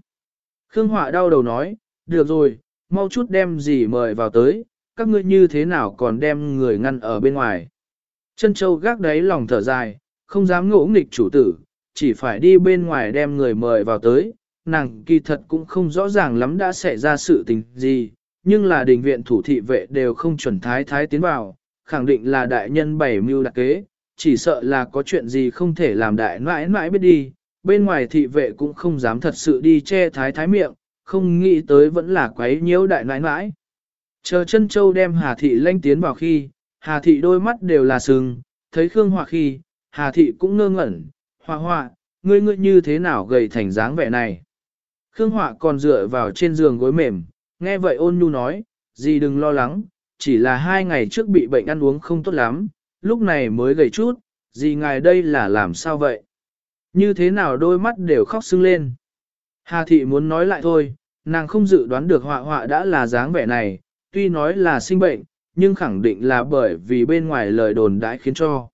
Khương Họa đau đầu nói, được rồi, mau chút đem gì mời vào tới, các ngươi như thế nào còn đem người ngăn ở bên ngoài. Trân châu gác đáy lòng thở dài, không dám ngỗ nghịch chủ tử, chỉ phải đi bên ngoài đem người mời vào tới, nàng kỳ thật cũng không rõ ràng lắm đã xảy ra sự tình gì, nhưng là đình viện thủ thị vệ đều không chuẩn thái thái tiến vào, khẳng định là đại nhân bảy mưu đặc kế, chỉ sợ là có chuyện gì không thể làm đại mãi mãi biết đi, bên ngoài thị vệ cũng không dám thật sự đi che thái thái miệng, không nghĩ tới vẫn là quấy nhiễu đại mãi mãi. Chờ chân châu đem Hà Thị lanh tiến vào khi, Hà Thị đôi mắt đều là sừng, thấy Khương Hòa khi, Hà Thị cũng ngơ ngẩn, hoa hoa ngươi ngươi như thế nào gầy thành dáng vẻ này. Khương Họa còn dựa vào trên giường gối mềm, nghe vậy ôn nhu nói, gì đừng lo lắng, chỉ là hai ngày trước bị bệnh ăn uống không tốt lắm, lúc này mới gầy chút, gì ngài đây là làm sao vậy? Như thế nào đôi mắt đều khóc sưng lên? Hà thị muốn nói lại thôi, nàng không dự đoán được họa họa đã là dáng vẻ này, tuy nói là sinh bệnh, nhưng khẳng định là bởi vì bên ngoài lời đồn đãi khiến cho.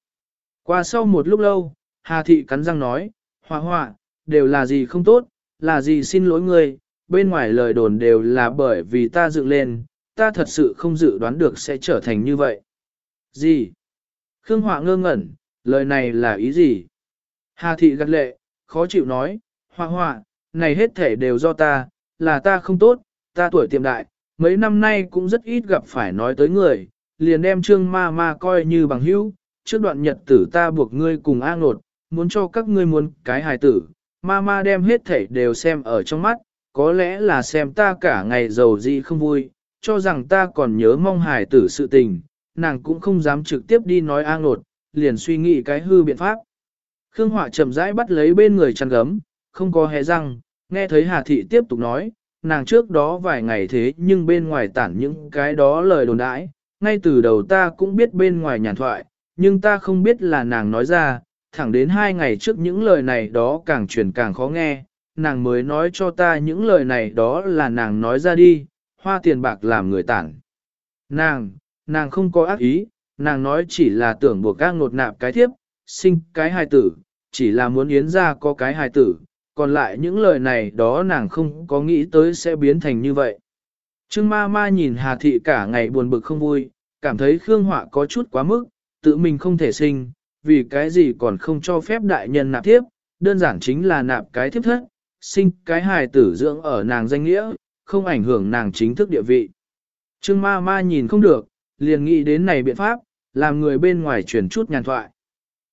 Qua sau một lúc lâu, Hà thị cắn răng nói, họa họa, đều là gì không tốt, là gì xin lỗi ngươi, bên ngoài lời đồn đều là bởi vì ta dựng lên, ta thật sự không dự đoán được sẽ trở thành như vậy. Gì? Khương Họa ngơ ngẩn, lời này là ý gì? Hà thị gật lệ, khó chịu nói, Họa Họa, này hết thể đều do ta, là ta không tốt, ta tuổi tiệm đại, mấy năm nay cũng rất ít gặp phải nói tới người, liền đem trương ma ma coi như bằng hữu, trước đoạn nhật tử ta buộc ngươi cùng A nột, muốn cho các ngươi muốn cái hài tử, ma ma đem hết thể đều xem ở trong mắt, có lẽ là xem ta cả ngày giàu gì không vui, cho rằng ta còn nhớ mong hài tử sự tình, nàng cũng không dám trực tiếp đi nói an nột, liền suy nghĩ cái hư biện pháp. Khương Họa chậm rãi bắt lấy bên người chăn gấm, không có hé răng, nghe thấy Hà Thị tiếp tục nói, nàng trước đó vài ngày thế nhưng bên ngoài tản những cái đó lời đồn đãi, ngay từ đầu ta cũng biết bên ngoài nhàn thoại, nhưng ta không biết là nàng nói ra, thẳng đến hai ngày trước những lời này đó càng truyền càng khó nghe, nàng mới nói cho ta những lời này đó là nàng nói ra đi, hoa tiền bạc làm người tản. Nàng, nàng không có ác ý, nàng nói chỉ là tưởng buộc các ngột nạp cái thiếp, sinh cái hài tử, chỉ là muốn yến ra có cái hài tử, còn lại những lời này đó nàng không có nghĩ tới sẽ biến thành như vậy. Trương ma ma nhìn Hà Thị cả ngày buồn bực không vui, cảm thấy Khương Họa có chút quá mức, tự mình không thể sinh, vì cái gì còn không cho phép đại nhân nạp thiếp, đơn giản chính là nạp cái thiếp thất, sinh cái hài tử dưỡng ở nàng danh nghĩa, không ảnh hưởng nàng chính thức địa vị. Trương ma ma nhìn không được, liền nghĩ đến này biện pháp, làm người bên ngoài truyền chút nhàn thoại.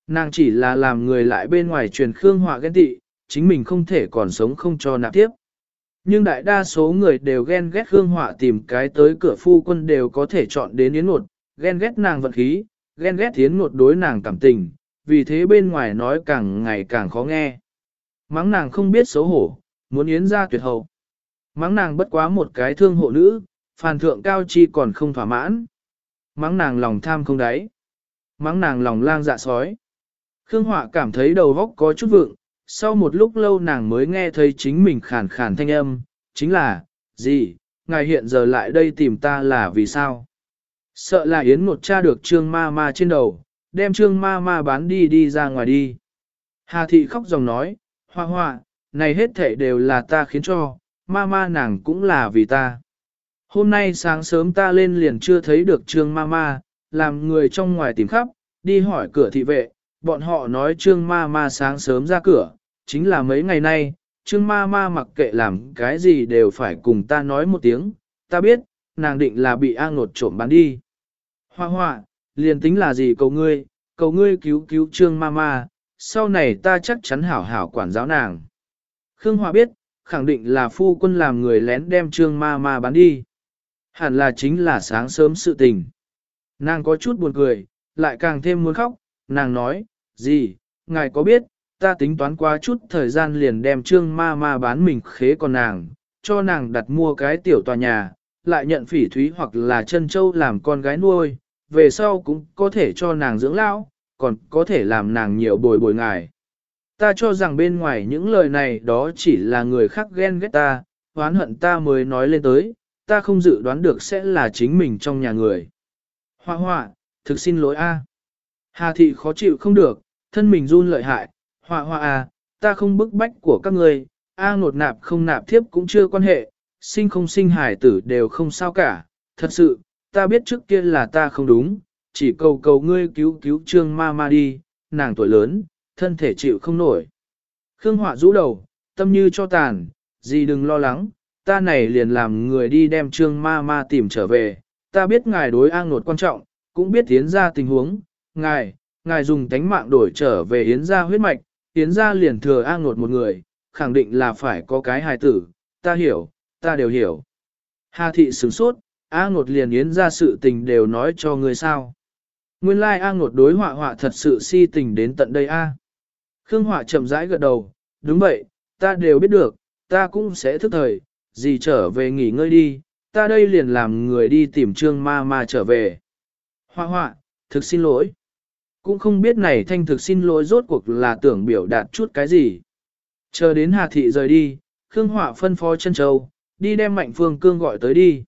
Nàng chỉ là làm người lại bên ngoài truyền khương họa ghen tị, chính mình không thể còn sống không cho nạp tiếp. Nhưng đại đa số người đều ghen ghét Khương Họa tìm cái tới cửa phu quân đều có thể chọn đến Yến Ngột, ghen ghét nàng vận khí, ghen ghét Yến Ngột đối nàng cảm tình, vì thế bên ngoài nói càng ngày càng khó nghe. Mắng nàng không biết xấu hổ, muốn Yến ra tuyệt hậu. Mắng nàng bất quá một cái thương hộ nữ, phàn thượng cao chi còn không thỏa mãn. Mắng nàng lòng tham không đáy. Mắng nàng lòng lang dạ sói. Khương Họa cảm thấy đầu vóc có chút vượng, sau một lúc lâu nàng mới nghe thấy chính mình khàn khàn thanh âm, chính là, gì, ngài hiện giờ lại đây tìm ta là vì sao? Sợ là Yến một cha được trương ma ma trên đầu, đem trương ma ma bán đi đi ra ngoài đi. Hà thị khóc dòng nói, hoa hoa, này hết thể đều là ta khiến cho, ma ma nàng cũng là vì ta. Hôm nay sáng sớm ta lên liền chưa thấy được trương ma ma, làm người trong ngoài tìm khắp, đi hỏi cửa thị vệ, bọn họ nói trương ma ma sáng sớm ra cửa, chính là mấy ngày nay, trương ma ma mặc kệ làm cái gì đều phải cùng ta nói một tiếng, ta biết, nàng định là bị A ngột trộm bán đi. Hoa hoa, liền tính là gì cầu ngươi, cầu ngươi cứu cứu trương ma ma, sau này ta chắc chắn hảo hảo quản giáo nàng. Khương Hoa biết, khẳng định là phu quân làm người lén đem trương ma ma bán đi. Hẳn là chính là sáng sớm sự tình. Nàng có chút buồn cười, lại càng thêm muốn khóc, nàng nói, gì, ngài có biết, ta tính toán qua chút thời gian liền đem trương ma ma bán mình khế còn nàng, cho nàng đặt mua cái tiểu tòa nhà, lại nhận phỉ thúy hoặc là chân châu làm con gái nuôi, về sau cũng có thể cho nàng dưỡng lão, còn có thể làm nàng nhiều bồi bồi ngài. Ta cho rằng bên ngoài những lời này đó chỉ là người khác ghen ghét ta, oán hận ta mới nói lên tới, ta không dự đoán được sẽ là chính mình trong nhà người. Hoa hoa, thực xin lỗi a. Hà thị khó chịu không được, thân mình run lợi hại, hoa hoa a, ta không bức bách của các người, a nột nạp không nạp thiếp cũng chưa quan hệ, sinh không sinh hải tử đều không sao cả, thật sự, ta biết trước kia là ta không đúng, chỉ cầu cầu ngươi cứu cứu trương ma ma đi, nàng tuổi lớn, thân thể chịu không nổi. Khương Họa rũ đầu, tâm như cho tàn, gì đừng lo lắng, ta này liền làm người đi đem trương ma ma tìm trở về, ta biết ngài đối an nột quan trọng, cũng biết tiến ra tình huống, ngài, ngài dùng tánh mạng đổi trở về yến gia huyết mạch, yến gia liền thừa an nột một người, khẳng định là phải có cái hài tử, ta hiểu, ta đều hiểu. Hà thị sửng sốt, A ngột liền yến ra sự tình đều nói cho người sao. Nguyên lai like A ngột đối họa họa thật sự si tình đến tận đây A. Khương họa chậm rãi gật đầu, đúng vậy, ta đều biết được, ta cũng sẽ thức thời, gì trở về nghỉ ngơi đi, ta đây liền làm người đi tìm trương ma ma trở về. Họa họa, thực xin lỗi. Cũng không biết này thanh thực xin lỗi rốt cuộc là tưởng biểu đạt chút cái gì. Chờ đến Hà Thị rời đi, Khương Họa phân phó chân châu, đi đem Mạnh Phương Cương gọi tới đi.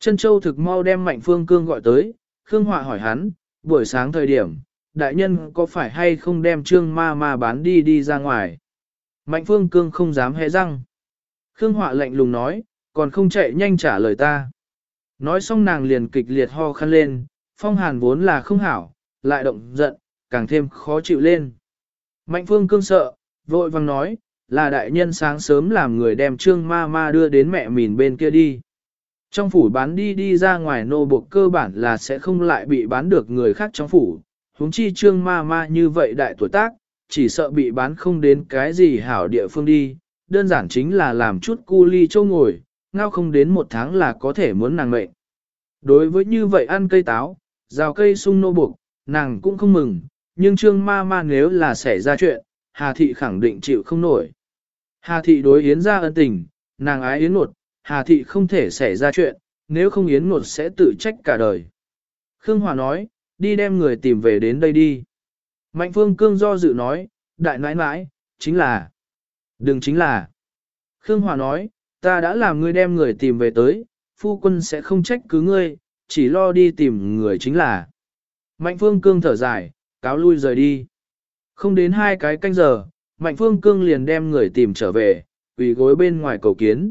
Chân Châu thực mau đem Mạnh Phương Cương gọi tới, Khương Họa hỏi hắn, buổi sáng thời điểm, đại nhân có phải hay không đem trương ma ma bán đi đi ra ngoài. Mạnh Phương Cương không dám hé răng. Khương Họa lạnh lùng nói, còn không chạy nhanh trả lời ta. Nói xong nàng liền kịch liệt ho khăn lên, phong hàn vốn là không hảo, lại động giận, càng thêm khó chịu lên. Mạnh Phương Cương sợ, vội vang nói, là đại nhân sáng sớm làm người đem trương ma ma đưa đến mẹ mìn bên kia đi. Trong phủ bán đi đi ra ngoài nô buộc cơ bản là sẽ không lại bị bán được người khác trong phủ, huống chi trương ma ma như vậy đại tuổi tác, chỉ sợ bị bán không đến cái gì hảo địa phương đi, đơn giản chính là làm chút cu ly châu ngồi, ngao không đến một tháng là có thể muốn nàng mệnh. Đối với như vậy ăn cây táo, rào cây sung nô buộc, nàng cũng không mừng, nhưng trương ma ma nếu là xảy ra chuyện, Hà Thị khẳng định chịu không nổi. Hà Thị đối Yến ra ân tình, nàng ái Yến nột, Hà Thị không thể xảy ra chuyện, nếu không Yến Ngột sẽ tự trách cả đời. Khương Hòa nói, đi đem người tìm về đến đây đi. Mạnh Phương Cương do dự nói, đại nãi nãi, chính là, đừng chính là. Khương Hòa nói, ta đã làm ngươi đem người tìm về tới, phu quân sẽ không trách cứ ngươi, chỉ lo đi tìm người chính là. Mạnh Phương Cương thở dài, cáo lui rời đi. Không đến hai cái canh giờ, Mạnh Phương Cương liền đem người tìm trở về, quỳ gối bên ngoài cầu kiến.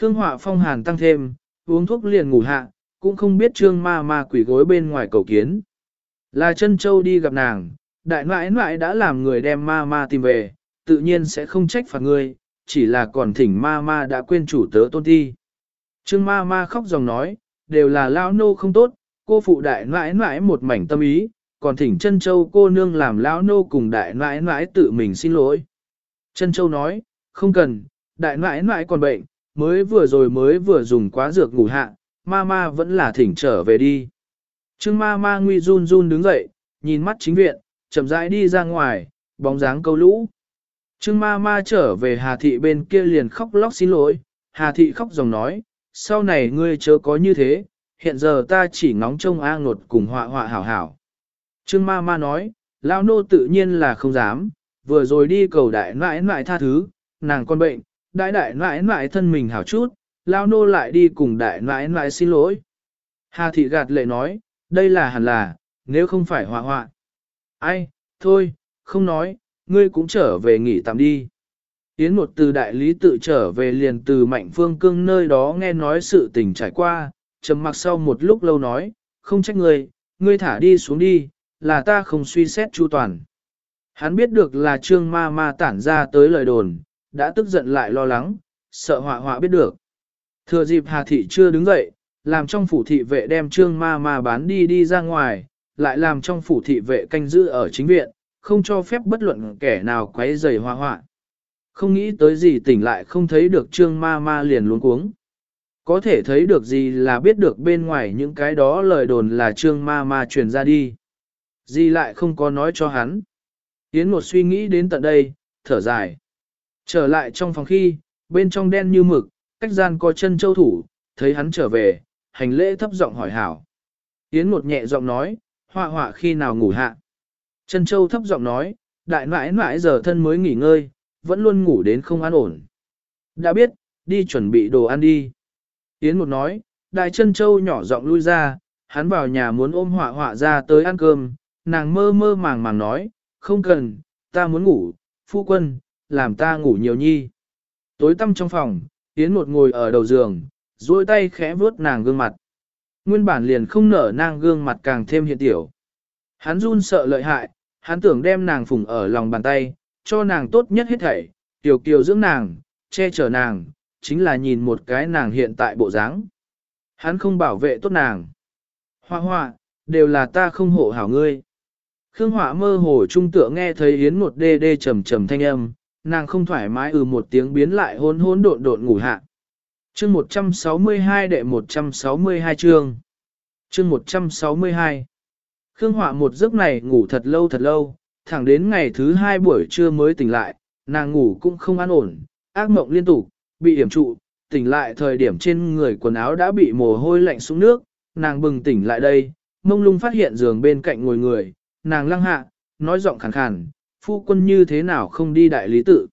Khương Họa phong hàn tăng thêm, uống thuốc liền ngủ hạ, cũng không biết trương ma ma quỷ gối bên ngoài cầu kiến. Là chân châu đi gặp nàng, đại nãi nãi đã làm người đem ma ma tìm về, tự nhiên sẽ không trách phạt ngươi, chỉ là còn thỉnh ma ma đã quên chủ tớ tôn thi. Trương ma ma khóc dòng nói, đều là lao nô không tốt, cô phụ đại nãi nãi một mảnh tâm ý, còn thỉnh chân châu cô nương làm lao nô cùng đại nãi nãi tự mình xin lỗi. Chân châu nói, không cần, đại nãi nãi còn bệnh, mới vừa rồi mới vừa dùng quá dược ngủ hạ, ma ma vẫn là thỉnh trở về đi. Trương ma ma nguy run run đứng dậy, nhìn mắt chính viện, chậm rãi đi ra ngoài, bóng dáng câu lũ. Trương ma ma trở về Hà Thị bên kia liền khóc lóc xin lỗi, Hà Thị khóc dòng nói, sau này ngươi chớ có như thế, hiện giờ ta chỉ ngóng trông A ngột cùng họa họa hảo hảo. Trương ma ma nói, lao nô tự nhiên là không dám, vừa rồi đi cầu đại nãi nãi tha thứ, nàng con bệnh, đại đại nãi nãi thân mình hảo chút, lao nô lại đi cùng đại nãi nãi xin lỗi. Hà thị gạt lệ nói, đây là hẳn là, nếu không phải họa họa. Ai, thôi, không nói, ngươi cũng trở về nghỉ tạm đi. Yến một từ đại lý tự trở về liền từ mạnh phương cương nơi đó nghe nói sự tình trải qua, trầm mặc sau một lúc lâu nói, không trách ngươi, ngươi thả đi xuống đi, là ta không suy xét chu toàn. Hắn biết được là trương ma ma tản ra tới lời đồn, đã tức giận lại lo lắng, sợ họa họa biết được. Thừa dịp Hà Thị chưa đứng dậy, làm trong phủ thị vệ đem trương ma ma bán đi đi ra ngoài, lại làm trong phủ thị vệ canh giữ ở chính viện, không cho phép bất luận kẻ nào quấy rầy hoa họa. Không nghĩ tới gì tỉnh lại không thấy được trương ma ma liền luống cuống. Có thể thấy được gì là biết được bên ngoài những cái đó lời đồn là trương ma ma truyền ra đi. Gì lại không có nói cho hắn. Yến một suy nghĩ đến tận đây, thở dài. Trở lại trong phòng khi, bên trong đen như mực, cách gian có chân châu thủ, thấy hắn trở về, hành lễ thấp giọng hỏi hảo. Yến một nhẹ giọng nói, họa họa khi nào ngủ hạ. Chân châu thấp giọng nói, đại mãi mãi giờ thân mới nghỉ ngơi, vẫn luôn ngủ đến không an ổn. Đã biết, đi chuẩn bị đồ ăn đi. Yến một nói, đại chân châu nhỏ giọng lui ra, hắn vào nhà muốn ôm họa họa ra tới ăn cơm, nàng mơ mơ màng màng nói, không cần, ta muốn ngủ, phu quân, làm ta ngủ nhiều nhi. Tối tăm trong phòng, Yến một ngồi ở đầu giường, duỗi tay khẽ vuốt nàng gương mặt. Nguyên bản liền không nở nàng gương mặt càng thêm hiện tiểu. Hắn run sợ lợi hại, hắn tưởng đem nàng phùng ở lòng bàn tay, cho nàng tốt nhất hết thảy, tiểu kiều dưỡng nàng, che chở nàng, chính là nhìn một cái nàng hiện tại bộ dáng. Hắn không bảo vệ tốt nàng. Hoa hoa, đều là ta không hộ hảo ngươi. Khương Họa mơ hồ trung tựa nghe thấy Yến một đê đê trầm trầm thanh âm, nàng không thoải mái ừ một tiếng biến lại hôn hôn độn độn ngủ hạ. Chương 162 đệ 162 chương. Chương 162. Khương Họa một giấc này ngủ thật lâu thật lâu, thẳng đến ngày thứ hai buổi trưa mới tỉnh lại, nàng ngủ cũng không an ổn, ác mộng liên tục, bị điểm trụ, tỉnh lại thời điểm trên người quần áo đã bị mồ hôi lạnh xuống nước, nàng bừng tỉnh lại đây, mông lung phát hiện giường bên cạnh ngồi người, nàng lăng hạ, nói giọng khàn khàn, phu quân như thế nào không đi đại lý tự.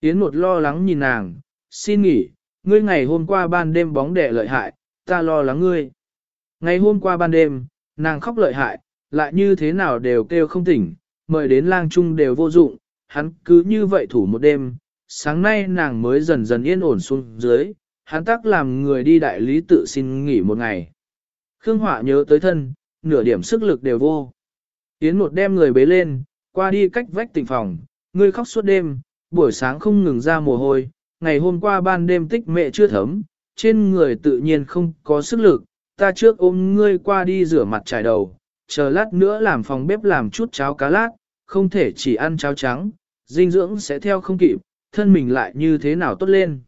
Yến một lo lắng nhìn nàng, xin nghỉ, ngươi ngày hôm qua ban đêm bóng đẻ lợi hại, ta lo lắng ngươi. Ngày hôm qua ban đêm, nàng khóc lợi hại, lại như thế nào đều kêu không tỉnh, mời đến lang trung đều vô dụng, hắn cứ như vậy thủ một đêm, sáng nay nàng mới dần dần yên ổn xuống dưới, hắn tắc làm người đi đại lý tự xin nghỉ một ngày. Khương Họa nhớ tới thân, nửa điểm sức lực đều vô. Yến một đem người bế lên, qua đi cách vách tỉnh phòng, ngươi khóc suốt đêm, buổi sáng không ngừng ra mồ hôi, ngày hôm qua ban đêm tích mẹ chưa thấm, trên người tự nhiên không có sức lực, ta trước ôm ngươi qua đi rửa mặt trải đầu, chờ lát nữa làm phòng bếp làm chút cháo cá lát, không thể chỉ ăn cháo trắng, dinh dưỡng sẽ theo không kịp, thân mình lại như thế nào tốt lên.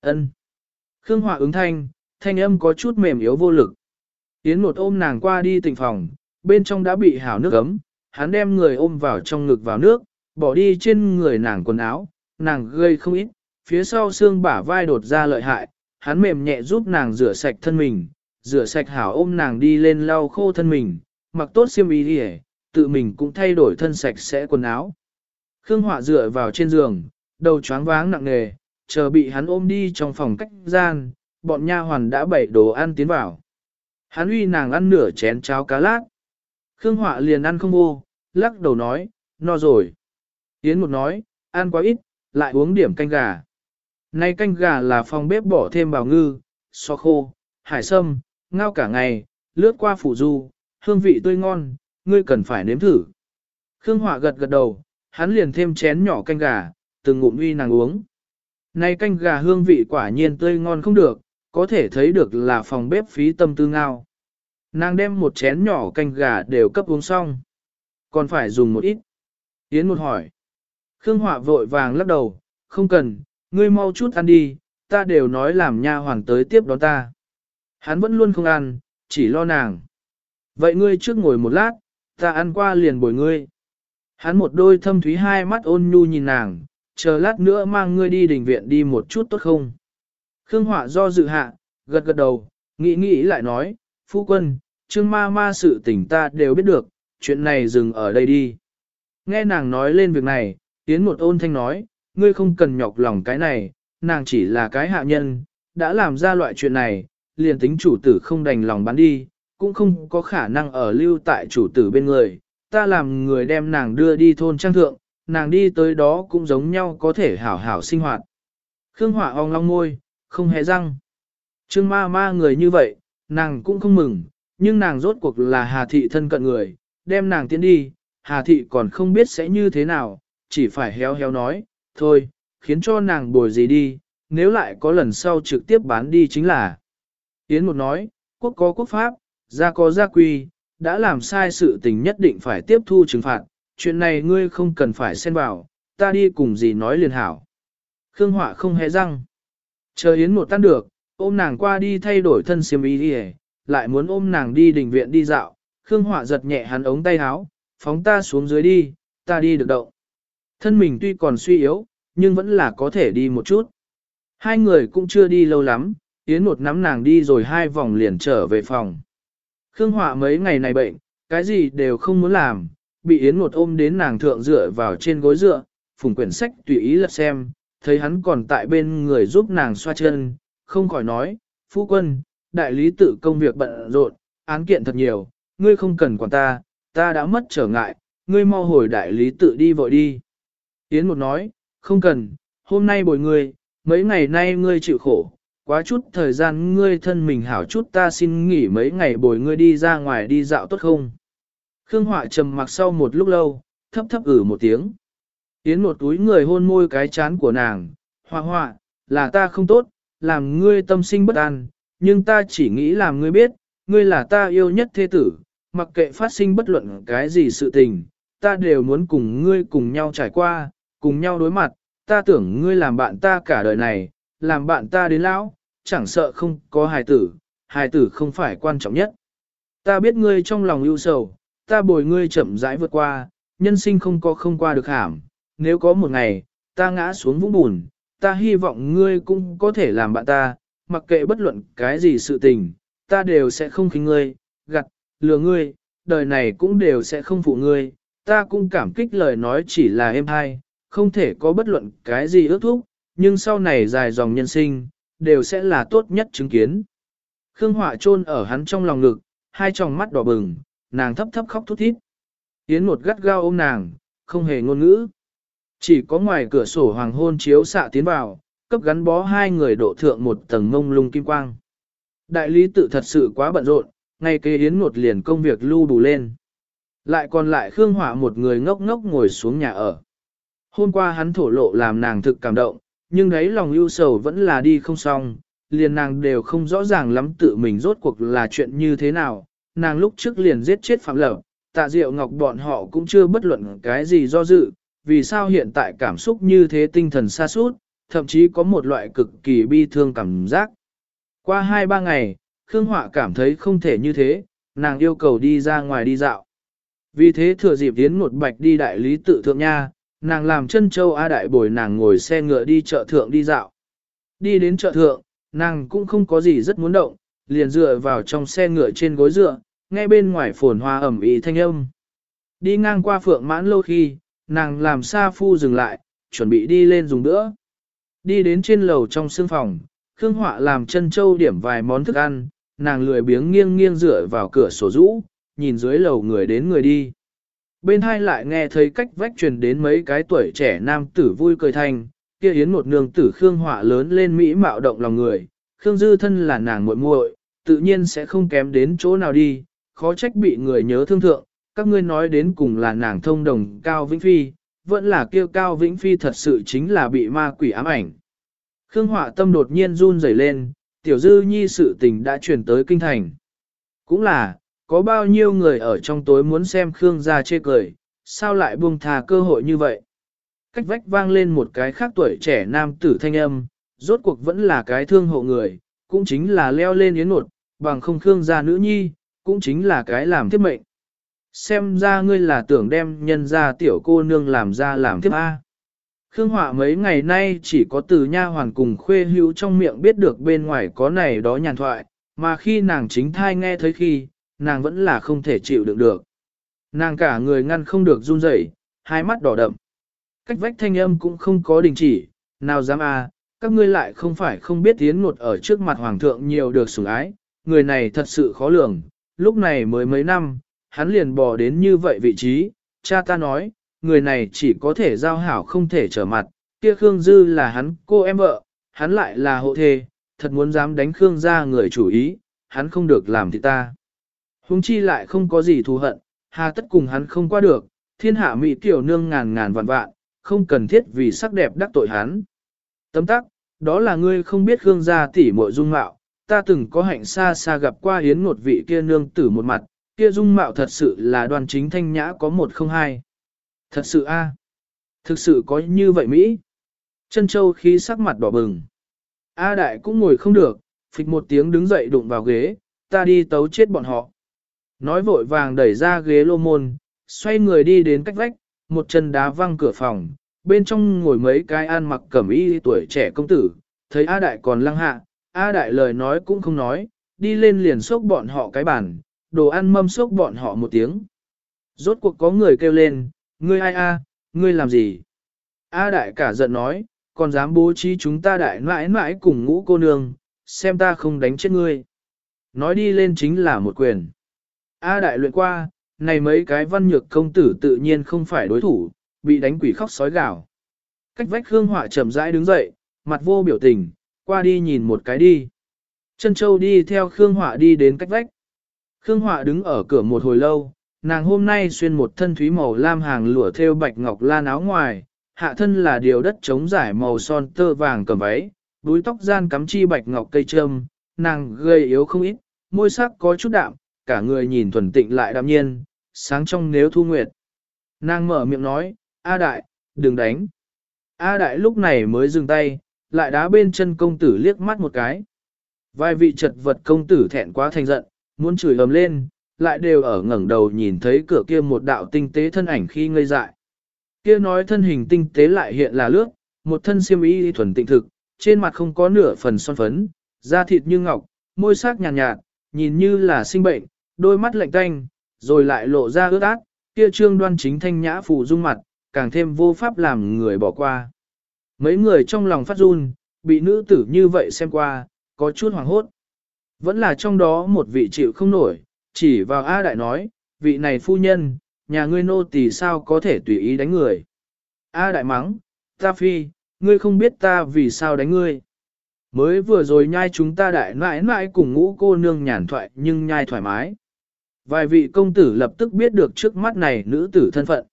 Ân. Khương Hòa ứng thanh, thanh âm có chút mềm yếu vô lực. Yến một ôm nàng qua đi tỉnh phòng, bên trong đã bị hảo nước ấm, hắn đem người ôm vào trong ngực vào nước, bỏ đi trên người nàng quần áo, nàng gây không ít, phía sau xương bả vai đột ra lợi hại, hắn mềm nhẹ giúp nàng rửa sạch thân mình, rửa sạch hảo ôm nàng đi lên lau khô thân mình, mặc tốt xiêm y đi tự mình cũng thay đổi thân sạch sẽ quần áo. Khương Họa dựa vào trên giường, đầu choáng váng nặng nề, chờ bị hắn ôm đi trong phòng cách gian, bọn nha hoàn đã bày đồ ăn tiến vào. Hắn uy nàng ăn nửa chén cháo cá lát. Khương Họa liền ăn không vô, lắc đầu nói, no rồi. Yến một nói, ăn quá ít, lại uống điểm canh gà. Nay canh gà là phòng bếp bỏ thêm bào ngư, so khô, hải sâm, ngao cả ngày, lướt qua phủ du, hương vị tươi ngon, ngươi cần phải nếm thử. Khương Họa gật gật đầu, hắn liền thêm chén nhỏ canh gà, từng ngụm uy nàng uống. Nay canh gà hương vị quả nhiên tươi ngon không được, có thể thấy được là phòng bếp phí tâm tư ngao. Nàng đem một chén nhỏ canh gà đều cấp uống xong. Còn phải dùng một ít. Yến một hỏi. Khương Họa vội vàng lắc đầu, không cần, ngươi mau chút ăn đi, ta đều nói làm nha hoàng tới tiếp đón ta. Hắn vẫn luôn không ăn, chỉ lo nàng. Vậy ngươi trước ngồi một lát, ta ăn qua liền bồi ngươi. Hắn một đôi thâm thúy hai mắt ôn nhu nhìn nàng, chờ lát nữa mang ngươi đi đình viện đi một chút tốt không? Khương Họa do dự hạ, gật gật đầu, nghĩ nghĩ lại nói, phu quân, trương ma ma sự tình ta đều biết được, chuyện này dừng ở đây đi. Nghe nàng nói lên việc này, Tiến một ôn thanh nói, ngươi không cần nhọc lòng cái này, nàng chỉ là cái hạ nhân, đã làm ra loại chuyện này, liền tính chủ tử không đành lòng bán đi, cũng không có khả năng ở lưu tại chủ tử bên người. Ta làm người đem nàng đưa đi thôn trang thượng, nàng đi tới đó cũng giống nhau có thể hảo hảo sinh hoạt. Khương Hỏa ong long môi, không hề răng. Trương ma ma người như vậy, nàng cũng không mừng, nhưng nàng rốt cuộc là hà thị thân cận người, đem nàng tiến đi, Hà Thị còn không biết sẽ như thế nào, chỉ phải héo héo nói, thôi, khiến cho nàng bồi gì đi, nếu lại có lần sau trực tiếp bán đi chính là. Yến một nói, quốc có quốc pháp, gia có gia quy, đã làm sai sự tình nhất định phải tiếp thu trừng phạt, chuyện này ngươi không cần phải xen vào, ta đi cùng gì nói liền hảo. Khương Họa không hề răng. Chờ Yến một tan được, ôm nàng qua đi thay đổi thân xiêm y đi lại muốn ôm nàng đi đình viện đi dạo, Khương Họa giật nhẹ hắn ống tay áo, phóng ta xuống dưới đi, ta đi được động. Thân mình tuy còn suy yếu, nhưng vẫn là có thể đi một chút. Hai người cũng chưa đi lâu lắm, Yến một nắm nàng đi rồi hai vòng liền trở về phòng. Khương Họa mấy ngày này bệnh, cái gì đều không muốn làm, bị Yến một ôm đến nàng thượng dựa vào trên gối dựa, phùng quyển sách tùy ý lật xem, thấy hắn còn tại bên người giúp nàng xoa chân, không khỏi nói, phu quân, đại lý tự công việc bận rộn, án kiện thật nhiều, ngươi không cần quản ta, ta đã mất trở ngại, ngươi mau hồi đại lý tự đi vội đi. Yến một nói, không cần, hôm nay bồi ngươi, mấy ngày nay ngươi chịu khổ, quá chút thời gian ngươi thân mình hảo chút ta xin nghỉ mấy ngày bồi ngươi đi ra ngoài đi dạo tốt không. Khương Họa trầm mặc sau một lúc lâu, thấp thấp ử một tiếng. Yến một túi người hôn môi cái chán của nàng, Họa họa, là ta không tốt, làm ngươi tâm sinh bất an, nhưng ta chỉ nghĩ làm ngươi biết, ngươi là ta yêu nhất thế tử, mặc kệ phát sinh bất luận cái gì sự tình, ta đều muốn cùng ngươi cùng nhau trải qua, cùng nhau đối mặt, ta tưởng ngươi làm bạn ta cả đời này, làm bạn ta đến lão, chẳng sợ không có hài tử, hài tử không phải quan trọng nhất. Ta biết ngươi trong lòng ưu sầu, ta bồi ngươi chậm rãi vượt qua, nhân sinh không có không qua được hàm, nếu có một ngày, ta ngã xuống vũng bùn, ta hy vọng ngươi cũng có thể làm bạn ta, mặc kệ bất luận cái gì sự tình, ta đều sẽ không khinh ngươi, gặt, lừa ngươi, đời này cũng đều sẽ không phụ ngươi, ta cũng cảm kích lời nói chỉ là em hai, không thể có bất luận cái gì ước thúc, nhưng sau này dài dòng nhân sinh, đều sẽ là tốt nhất chứng kiến. Khương Họa chôn ở hắn trong lòng ngực, hai tròng mắt đỏ bừng, nàng thấp thấp khóc thút thít. Yến một gắt gao ôm nàng, không hề ngôn ngữ. Chỉ có ngoài cửa sổ hoàng hôn chiếu xạ tiến vào, cấp gắn bó hai người độ thượng một tầng mông lung kim quang. Đại lý tự thật sự quá bận rộn, ngay kế Yến một liền công việc lưu đủ lên. Lại còn lại Khương Hỏa một người ngốc ngốc ngồi xuống nhà ở. Hôm qua hắn thổ lộ làm nàng thực cảm động, nhưng đấy lòng ưu sầu vẫn là đi không xong, liền nàng đều không rõ ràng lắm tự mình rốt cuộc là chuyện như thế nào, nàng lúc trước liền giết chết Phạm Lập, tạ diệu ngọc bọn họ cũng chưa bất luận cái gì do dự, vì sao hiện tại cảm xúc như thế tinh thần xa suốt, thậm chí có một loại cực kỳ bi thương cảm giác. Qua hai ba ngày, Khương Họa cảm thấy không thể như thế, nàng yêu cầu đi ra ngoài đi dạo. Vì thế thừa dịp tiến một bạch đi đại lý tự thượng nha, nàng làm chân châu A đại bồi nàng ngồi xe ngựa đi chợ thượng đi dạo. Đi đến chợ thượng, nàng cũng không có gì rất muốn động, liền dựa vào trong xe ngựa trên gối dựa, ngay bên ngoài phồn hoa ẩm ý thanh âm. Đi ngang qua phượng mãn lâu khi, nàng làm xa phu dừng lại, chuẩn bị đi lên dùng nữa. Đi đến trên lầu trong sương phòng, Khương Họa làm chân châu điểm vài món thức ăn, nàng lười biếng nghiêng nghiêng dựa vào cửa sổ rũ, nhìn dưới lầu người đến người đi. Bên hai lại nghe thấy cách vách truyền đến mấy cái tuổi trẻ nam tử vui cười thành, kia yến một nương tử Khương Họa lớn lên mỹ mạo động lòng người, Khương Dư thân là nàng muội muội, tự nhiên sẽ không kém đến chỗ nào đi, khó trách bị người nhớ thương thượng, các ngươi nói đến cùng là nàng thông đồng Cao Vĩnh Phi, vẫn là kêu Cao Vĩnh Phi thật sự chính là bị ma quỷ ám ảnh. Khương Họa tâm đột nhiên run rẩy lên, tiểu dư nhi sự tình đã truyền tới kinh thành. Cũng là, có bao nhiêu người ở trong tối muốn xem Khương gia chê cười, sao lại buông thà cơ hội như vậy? Cách vách vang lên một cái khác tuổi trẻ nam tử thanh âm, rốt cuộc vẫn là cái thương hộ người, cũng chính là leo lên yến nột, bằng không Khương gia nữ nhi, cũng chính là cái làm thiết mệnh. Xem ra ngươi là tưởng đem nhân ra tiểu cô nương làm ra làm tiếp A. Khương Họa mấy ngày nay chỉ có từ nha hoàn cùng khuê hữu trong miệng biết được bên ngoài có này đó nhàn thoại, mà khi nàng chính thai nghe thấy khi, nàng vẫn là không thể chịu đựng được. Nàng cả người ngăn không được run rẩy, hai mắt đỏ đậm. Cách vách thanh âm cũng không có đình chỉ, nào dám a, các ngươi lại không phải không biết tiến ngột ở trước mặt hoàng thượng nhiều được sủng ái, người này thật sự khó lường, lúc này mới mấy năm, hắn liền bò đến như vậy vị trí, cha ta nói, người này chỉ có thể giao hảo không thể trở mặt, kia Khương Dư là hắn cô em vợ, hắn lại là hộ thê, thật muốn dám đánh Khương ra người chủ ý, hắn không được làm thì ta. Hùng chi lại không có gì thù hận, hà tất cùng hắn không qua được, thiên hạ mỹ tiểu nương ngàn ngàn vạn vạn, không cần thiết vì sắc đẹp đắc tội hắn. Tấm tắc, đó là ngươi không biết Khương gia tỷ muội dung mạo, ta từng có hạnh xa xa gặp qua hiến một vị kia nương tử một mặt, kia dung mạo thật sự là đoàn chính thanh nhã có một không hai. Thật sự a, Thực sự có như vậy Mỹ. Chân châu khí sắc mặt đỏ bừng. A đại cũng ngồi không được, phịch một tiếng đứng dậy đụng vào ghế, ta đi tấu chết bọn họ. Nói vội vàng đẩy ra ghế lô môn, xoay người đi đến cách vách, một chân đá văng cửa phòng, bên trong ngồi mấy cái ăn mặc cẩm y tuổi trẻ công tử, thấy A Đại còn lăng hạ, A Đại lời nói cũng không nói, đi lên liền xốc bọn họ cái bàn, đồ ăn mâm xốc bọn họ một tiếng. Rốt cuộc có người kêu lên, ngươi ai a, ngươi làm gì? A Đại cả giận nói, còn dám bố trí chúng ta đại mãi mãi cùng ngũ cô nương, xem ta không đánh chết ngươi. Nói đi lên chính là một quyền. A Đại luyện qua, này mấy cái văn nhược công tử tự nhiên không phải đối thủ, bị đánh quỷ khóc sói gào. Cách vách Khương Họa chậm rãi đứng dậy, mặt vô biểu tình, qua đi nhìn một cái đi. Chân Châu đi theo Khương Họa đi đến cách vách. Khương Họa đứng ở cửa một hồi lâu, nàng hôm nay xuyên một thân thúy màu lam hàng lụa thêu bạch ngọc lan áo ngoài, hạ thân là điều đất chống giải màu son tơ vàng cầm váy, đuôi tóc gian cắm chi bạch ngọc cây trâm, nàng gầy yếu không ít, môi sắc có chút đạm, cả người nhìn thuần tịnh lại đạm nhiên, sáng trong nếu thu nguyệt. Nàng mở miệng nói, A đại, đừng đánh. A đại lúc này mới dừng tay, lại đá bên chân công tử liếc mắt một cái. Vài vị chật vật công tử thẹn quá thành giận, muốn chửi ầm lên, lại đều ở ngẩng đầu nhìn thấy cửa kia một đạo tinh tế thân ảnh khi ngây dại. Kia nói thân hình tinh tế lại hiện là lướt, một thân siêm y thuần tịnh thực, trên mặt không có nửa phần son phấn, da thịt như ngọc, môi sắc nhàn nhạt, nhạt, nhìn như là sinh bệnh, đôi mắt lạnh tanh, rồi lại lộ ra ướt át, kia trương đoan chính thanh nhã phù dung mặt, càng thêm vô pháp làm người bỏ qua. Mấy người trong lòng phát run, bị nữ tử như vậy xem qua, có chút hoàng hốt. Vẫn là trong đó một vị chịu không nổi, chỉ vào A Đại nói, vị này phu nhân, nhà ngươi nô tỳ sao có thể tùy ý đánh người. A Đại mắng, ta phi, ngươi không biết ta vì sao đánh ngươi. Mới vừa rồi nhai chúng ta đại nãi nãi cùng ngũ cô nương nhàn thoại nhưng nhai thoải mái. Vài vị công tử lập tức biết được trước mắt này nữ tử thân phận.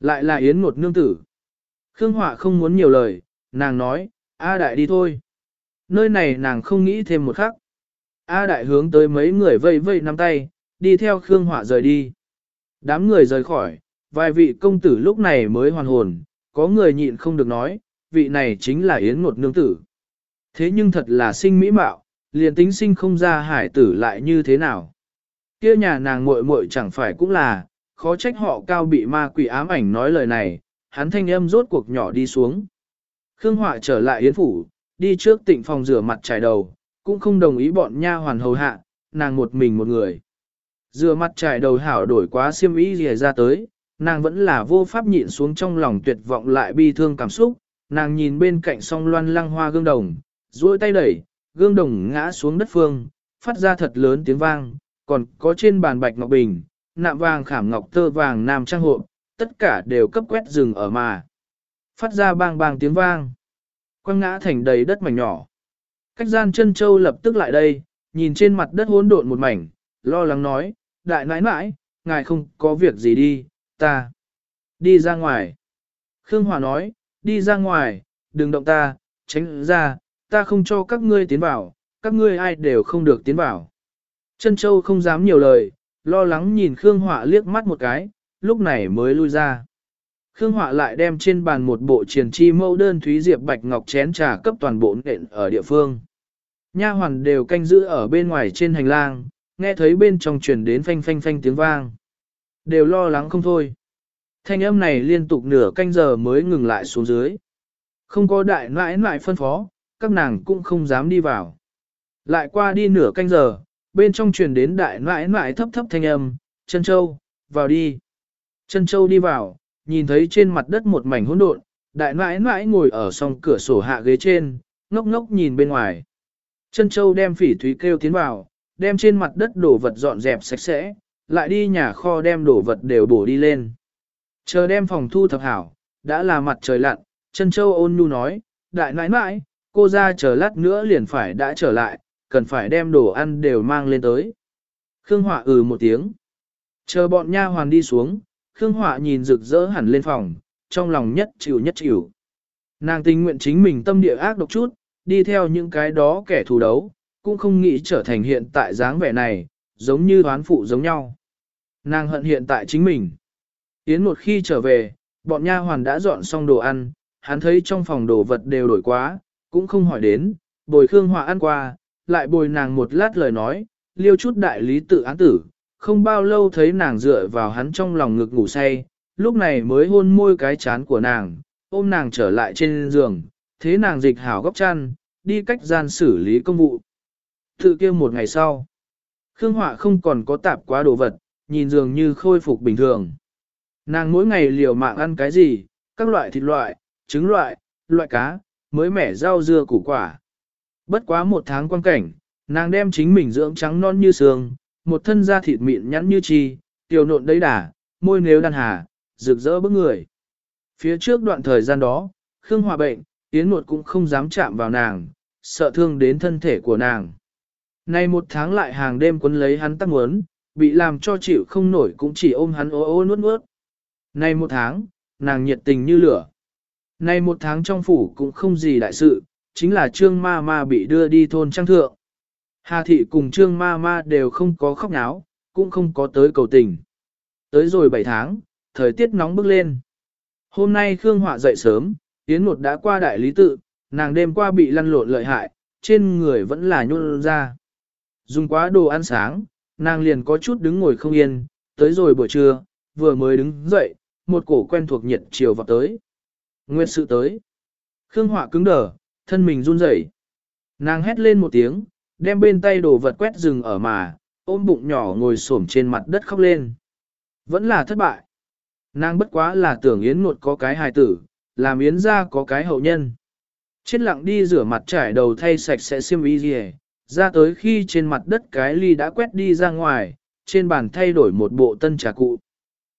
Lại là Yến một nương tử. Khương Họa không muốn nhiều lời, nàng nói, A đại đi thôi. Nơi này nàng không nghĩ thêm một khắc. A đại hướng tới mấy người vây vây nắm tay, đi theo Khương Họa rời đi. Đám người rời khỏi, vài vị công tử lúc này mới hoàn hồn, có người nhịn không được nói, vị này chính là Yến Ngột nương tử. Thế nhưng thật là sinh mỹ mạo, liền tính sinh không ra hải tử lại như thế nào. Kia nhà nàng muội muội chẳng phải cũng là, khó trách họ cao bị ma quỷ ám ảnh nói lời này, hắn thanh âm rốt cuộc nhỏ đi xuống. Khương Họa trở lại yến phủ, đi trước tịnh phòng rửa mặt trải đầu, cũng không đồng ý bọn nha hoàn hầu hạ, nàng một mình một người. Dừa mặt trải đầu hảo đổi quá xiêm ý gì ra tới, nàng vẫn là vô pháp nhịn xuống trong lòng tuyệt vọng lại bi thương cảm xúc, nàng nhìn bên cạnh song loan lăng hoa gương đồng, duỗi tay đẩy, gương đồng ngã xuống đất phương, phát ra thật lớn tiếng vang, còn có trên bàn bạch ngọc bình, nạm vàng khảm ngọc tơ vàng nam trang hộ, tất cả đều cấp quét rừng ở mà. Phát ra bang bang tiếng vang. Quăng ngã thành đầy đất mảnh nhỏ. Cách gian chân châu lập tức lại đây, nhìn trên mặt đất hỗn độn một mảnh, lo lắng nói, đại nãi nãi, ngài không có việc gì đi, ta. Đi ra ngoài. Khương Hòa nói, đi ra ngoài, đừng động ta, tránh ra, ta không cho các ngươi tiến vào, các ngươi ai đều không được tiến vào. Chân châu không dám nhiều lời, lo lắng nhìn Khương Họa liếc mắt một cái, lúc này mới lui ra. Khương Họa lại đem trên bàn một bộ triền chi mẫu đơn thúy diệp bạch ngọc chén trà cấp toàn bộ nện ở địa phương. Nha hoàn đều canh giữ ở bên ngoài trên hành lang, nghe thấy bên trong truyền đến phanh phanh phanh tiếng vang. Đều lo lắng không thôi. Thanh âm này liên tục nửa canh giờ mới ngừng lại xuống dưới. Không có đại nãi nãi phân phó, các nàng cũng không dám đi vào. Lại qua đi nửa canh giờ, bên trong truyền đến đại nãi nãi thấp thấp thanh âm, chân châu, vào đi. Chân châu đi vào, nhìn thấy trên mặt đất một mảnh hỗn độn, đại nãi nãi ngồi ở song cửa sổ hạ ghế trên, ngốc ngốc nhìn bên ngoài. Chân châu đem phỉ thúy kêu tiến vào, đem trên mặt đất đổ vật dọn dẹp sạch sẽ, lại đi nhà kho đem đổ vật đều bổ đi lên. Chờ đem phòng thu thập hảo, đã là mặt trời lặn, chân châu ôn nhu nói, đại nãi nãi, cô ra chờ lát nữa liền phải đã trở lại, cần phải đem đồ ăn đều mang lên tới. Khương Họa ừ một tiếng. Chờ bọn nha hoàn đi xuống, Khương Họa nhìn rực rỡ hẳn lên phòng, trong lòng nhất chịu nhất chịu. Nàng tình nguyện chính mình tâm địa ác độc chút, đi theo những cái đó kẻ thù đấu, cũng không nghĩ trở thành hiện tại dáng vẻ này, giống như toán phụ giống nhau. Nàng hận hiện tại chính mình. Yến một khi trở về, bọn nha hoàn đã dọn xong đồ ăn, hắn thấy trong phòng đồ vật đều đổi quá, cũng không hỏi đến, bồi Khương Họa ăn qua, lại bồi nàng một lát lời nói, liêu chút đại lý tự án tử, không bao lâu thấy nàng dựa vào hắn trong lòng ngực ngủ say, lúc này mới hôn môi cái chán của nàng, ôm nàng trở lại trên giường, thế nàng dịch hảo góc chăn, đi cách gian xử lý công vụ. Tự kia một ngày sau, Khương Họa không còn có tạp quá đồ vật, nhìn dường như khôi phục bình thường. Nàng mỗi ngày liều mạng ăn cái gì, các loại thịt loại, trứng loại, loại cá, mới mẻ rau dưa củ quả. Bất quá một tháng quan cảnh, nàng đem chính mình dưỡng trắng non như sương, một thân da thịt mịn nhắn như chi, tiểu nộn đấy đà, môi nếu đàn hà, rực rỡ bức người. Phía trước đoạn thời gian đó, Khương Hòa bệnh, Yến Nột cũng không dám chạm vào nàng, sợ thương đến thân thể của nàng. Nay một tháng lại hàng đêm quấn lấy hắn tắc muốn, bị làm cho chịu không nổi cũng chỉ ôm hắn ô ô nuốt nuốt. Nay một tháng, nàng nhiệt tình như lửa. Nay một tháng trong phủ cũng không gì đại sự, chính là trương ma ma bị đưa đi thôn trang thượng. Hà thị cùng trương ma ma đều không có khóc náo, cũng không có tới cầu tình. Tới rồi 7 tháng, thời tiết nóng bức lên. Hôm nay Khương Họa dậy sớm, Yến một đã qua đại lý tự, nàng đêm qua bị lăn lộn lợi hại, trên người vẫn là nhôn ra. Dùng quá đồ ăn sáng, nàng liền có chút đứng ngồi không yên, tới rồi buổi trưa, vừa mới đứng dậy, một cổ quen thuộc nhiệt chiều vào tới. Nguyệt sự tới. Khương Họa cứng đờ, thân mình run rẩy. Nàng hét lên một tiếng, đem bên tay đồ vật quét rừng ở mà, ôm bụng nhỏ ngồi xổm trên mặt đất khóc lên. Vẫn là thất bại. Nàng bất quá là tưởng Yến Nột có cái hài tử, làm Yến ra có cái hậu nhân. Chết lặng đi rửa mặt trải đầu thay sạch sẽ xiêm y gì ra tới khi trên mặt đất cái ly đã quét đi ra ngoài, trên bàn thay đổi một bộ tân trà cụ.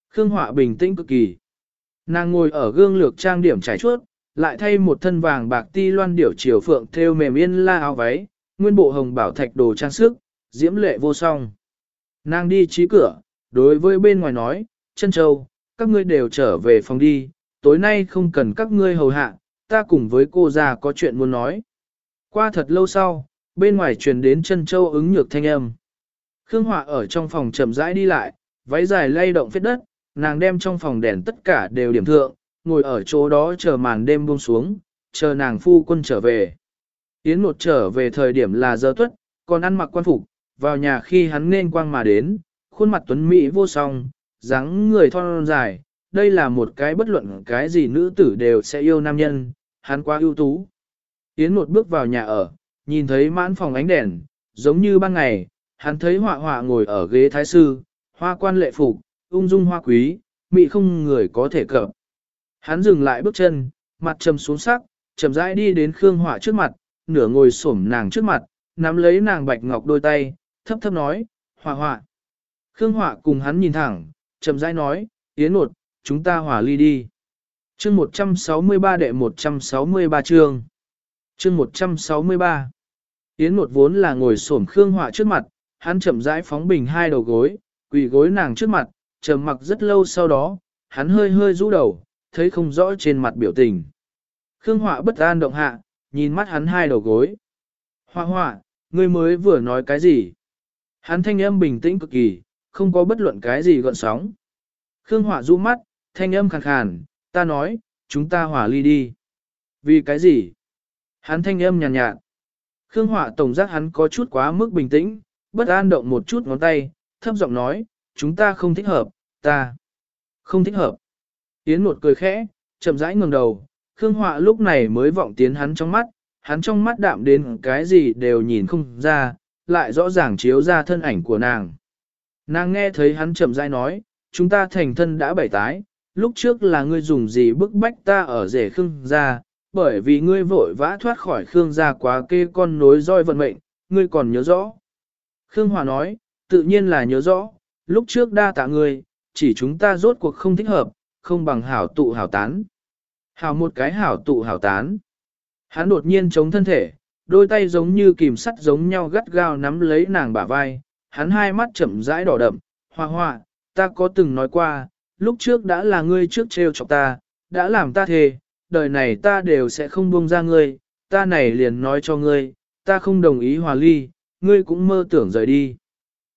Khương Họa bình tĩnh cực kỳ. Nàng ngồi ở gương lược trang điểm trải chuốt, lại thay một thân vàng bạc ti loan điểu chiều phượng theo mềm yên la áo váy, nguyên bộ hồng bảo thạch đồ trang sức, diễm lệ vô song. Nàng đi trí cửa, đối với bên ngoài nói, chân châu, các ngươi đều trở về phòng đi, tối nay không cần các ngươi hầu hạ, ta cùng với cô già có chuyện muốn nói. Qua thật lâu sau, bên ngoài truyền đến chân châu ứng nhược thanh âm. Khương Họa ở trong phòng chậm rãi đi lại, váy dài lay động phết đất, nàng đem trong phòng đèn tất cả đều điểm thượng, ngồi ở chỗ đó chờ màn đêm buông xuống, chờ nàng phu quân trở về. Yến một trở về thời điểm là giờ tuất, còn ăn mặc quan phục, vào nhà khi hắn nên quang mà đến, khuôn mặt tuấn mỹ vô song, dáng người thon dài, đây là một cái bất luận cái gì nữ tử đều sẽ yêu nam nhân, hắn quá ưu tú. Yến một bước vào nhà ở, nhìn thấy mãn phòng ánh đèn, giống như ban ngày, hắn thấy họa họa ngồi ở ghế thái sư, hoa quan lệ phục, ung dung hoa quý, mị không người có thể cập. Hắn dừng lại bước chân, mặt trầm xuống sắc, chậm rãi đi đến Khương Họa trước mặt, nửa ngồi xổm nàng trước mặt, nắm lấy nàng bạch ngọc đôi tay, thấp thấp nói, hòa hòa. Khương Họa cùng hắn nhìn thẳng, chậm rãi nói, Yến Nột, chúng ta hòa ly đi. Chương 163 đệ 163 chương. Chương 163. Yến Nột vốn là ngồi xổm Khương Họa trước mặt, hắn chậm rãi phóng bình hai đầu gối, quỳ gối nàng trước mặt, trầm mặc rất lâu sau đó, hắn hơi hơi rũ đầu, thấy không rõ trên mặt biểu tình. Khương Họa bất an động hạ, nhìn mắt hắn hai đầu gối. Hoa Hoa, ngươi mới vừa nói cái gì? Hắn thanh âm bình tĩnh cực kỳ, không có bất luận cái gì gợn sóng. Khương Hỏa rũ mắt, thanh âm khàn khàn, ta nói, chúng ta hỏa ly đi. Vì cái gì? Hắn thanh âm nhàn nhạt, nhạt. Khương Hỏa tổng giác hắn có chút quá mức bình tĩnh, bất an động một chút ngón tay, thấp giọng nói, chúng ta không thích hợp, ta không thích hợp. Yến một cười khẽ, chậm rãi ngẩng đầu, Khương Họa lúc này mới vọng tiến hắn trong mắt, hắn trong mắt đạm đến cái gì đều nhìn không ra, lại rõ ràng chiếu ra thân ảnh của nàng. Nàng nghe thấy hắn chậm rãi nói, chúng ta thành thân đã bảy tái, lúc trước là ngươi dùng gì bức bách ta ở rể Khương gia, bởi vì ngươi vội vã thoát khỏi Khương gia quá kê con nối roi vận mệnh, ngươi còn nhớ rõ. Khương Hòa nói, tự nhiên là nhớ rõ, lúc trước đa tạ ngươi, chỉ chúng ta rốt cuộc không thích hợp, không bằng hảo tụ hảo tán. Hảo một cái hảo tụ hảo tán. Hắn đột nhiên chống thân thể, đôi tay giống như kìm sắt giống nhau gắt gao nắm lấy nàng bả vai, hắn hai mắt chậm rãi đỏ đậm, hoa hoa, ta có từng nói qua, lúc trước đã là ngươi trước trêu chọc ta, đã làm ta thề, đời này ta đều sẽ không buông ra ngươi, ta này liền nói cho ngươi, ta không đồng ý hòa ly, ngươi cũng mơ tưởng rời đi.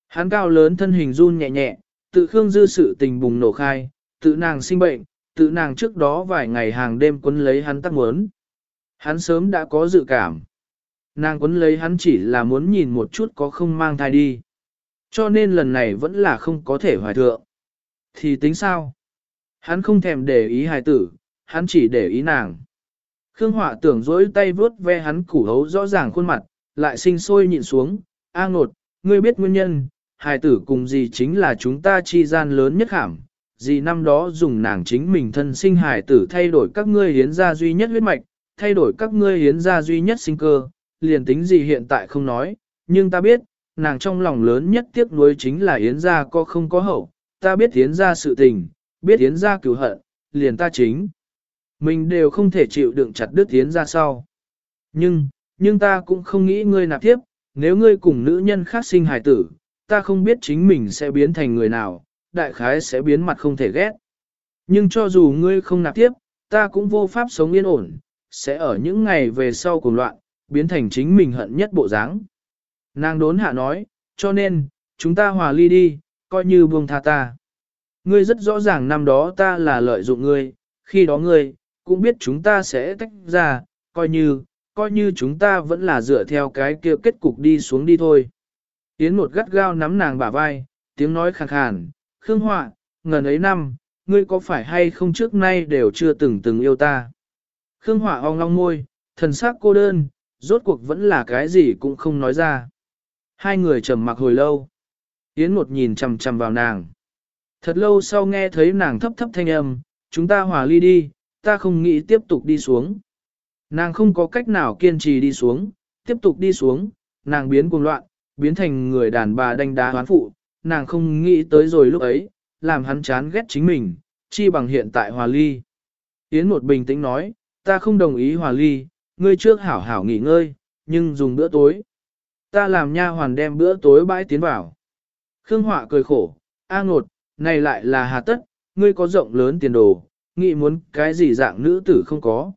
Hắn cao lớn thân hình run nhẹ nhẹ, tự Khương Dư sự tình bùng nổ khai, tự nàng sinh bệnh, tự nàng trước đó vài ngày hàng đêm quấn lấy hắn tắc muốn. Hắn sớm đã có dự cảm. Nàng quấn lấy hắn chỉ là muốn nhìn một chút có không mang thai đi. Cho nên lần này vẫn là không có thể hoài thượng. Thì tính sao? Hắn không thèm để ý hài tử, hắn chỉ để ý nàng. Khương Họa tưởng dỗi tay vướt ve hắn củ hấu rõ ràng khuôn mặt, lại sinh sôi nhịn xuống. A ngột, ngươi biết nguyên nhân, hài tử cùng gì chính là chúng ta chi gian lớn nhất khảm gì năm đó dùng nàng chính mình thân sinh hải tử thay đổi các ngươi hiến ra duy nhất huyết mạch, thay đổi các ngươi hiến ra duy nhất sinh cơ, liền tính gì hiện tại không nói, nhưng ta biết, nàng trong lòng lớn nhất tiếc nuối chính là Yến gia có không có hậu, ta biết Yến gia sự tình, biết Yến gia cứu hận, liền ta chính. Mình đều không thể chịu đựng chặt đứt Yến gia sau. Nhưng, nhưng ta cũng không nghĩ ngươi nạp tiếp, nếu ngươi cùng nữ nhân khác sinh hài tử, ta không biết chính mình sẽ biến thành người nào, đại khái sẽ biến mặt không thể ghét. Nhưng cho dù ngươi không nạp tiếp, ta cũng vô pháp sống yên ổn, sẽ ở những ngày về sau cùng loạn, biến thành chính mình hận nhất bộ dáng. Nàng đốn hạ nói, cho nên, chúng ta hòa ly đi, coi như buông tha ta. Ngươi rất rõ ràng năm đó ta là lợi dụng ngươi, khi đó ngươi, cũng biết chúng ta sẽ tách ra, coi như, coi như chúng ta vẫn là dựa theo cái kia kết cục đi xuống đi thôi. Yến một gắt gao nắm nàng bả vai, tiếng nói khàn khàn, Khương Họa, ngần ấy năm, ngươi có phải hay không trước nay đều chưa từng từng yêu ta. Khương Họa ong long môi, thần sắc cô đơn, rốt cuộc vẫn là cái gì cũng không nói ra. Hai người trầm mặc hồi lâu. Yến một nhìn chằm chằm vào nàng. Thật lâu sau nghe thấy nàng thấp thấp thanh âm, chúng ta hòa ly đi, ta không nghĩ tiếp tục đi xuống. Nàng không có cách nào kiên trì đi xuống, tiếp tục đi xuống, nàng biến cuồng loạn, biến thành người đàn bà đánh đá hoán phụ, nàng không nghĩ tới rồi lúc ấy, làm hắn chán ghét chính mình, chi bằng hiện tại hòa ly. Yến một bình tĩnh nói, ta không đồng ý hòa ly, ngươi trước hảo hảo nghỉ ngơi, nhưng dùng bữa tối. Ta làm nha hoàn đem bữa tối bãi tiến vào. Khương Họa cười khổ, A ngột, này lại là hà tất, ngươi có rộng lớn tiền đồ, nghĩ muốn cái gì dạng nữ tử không có.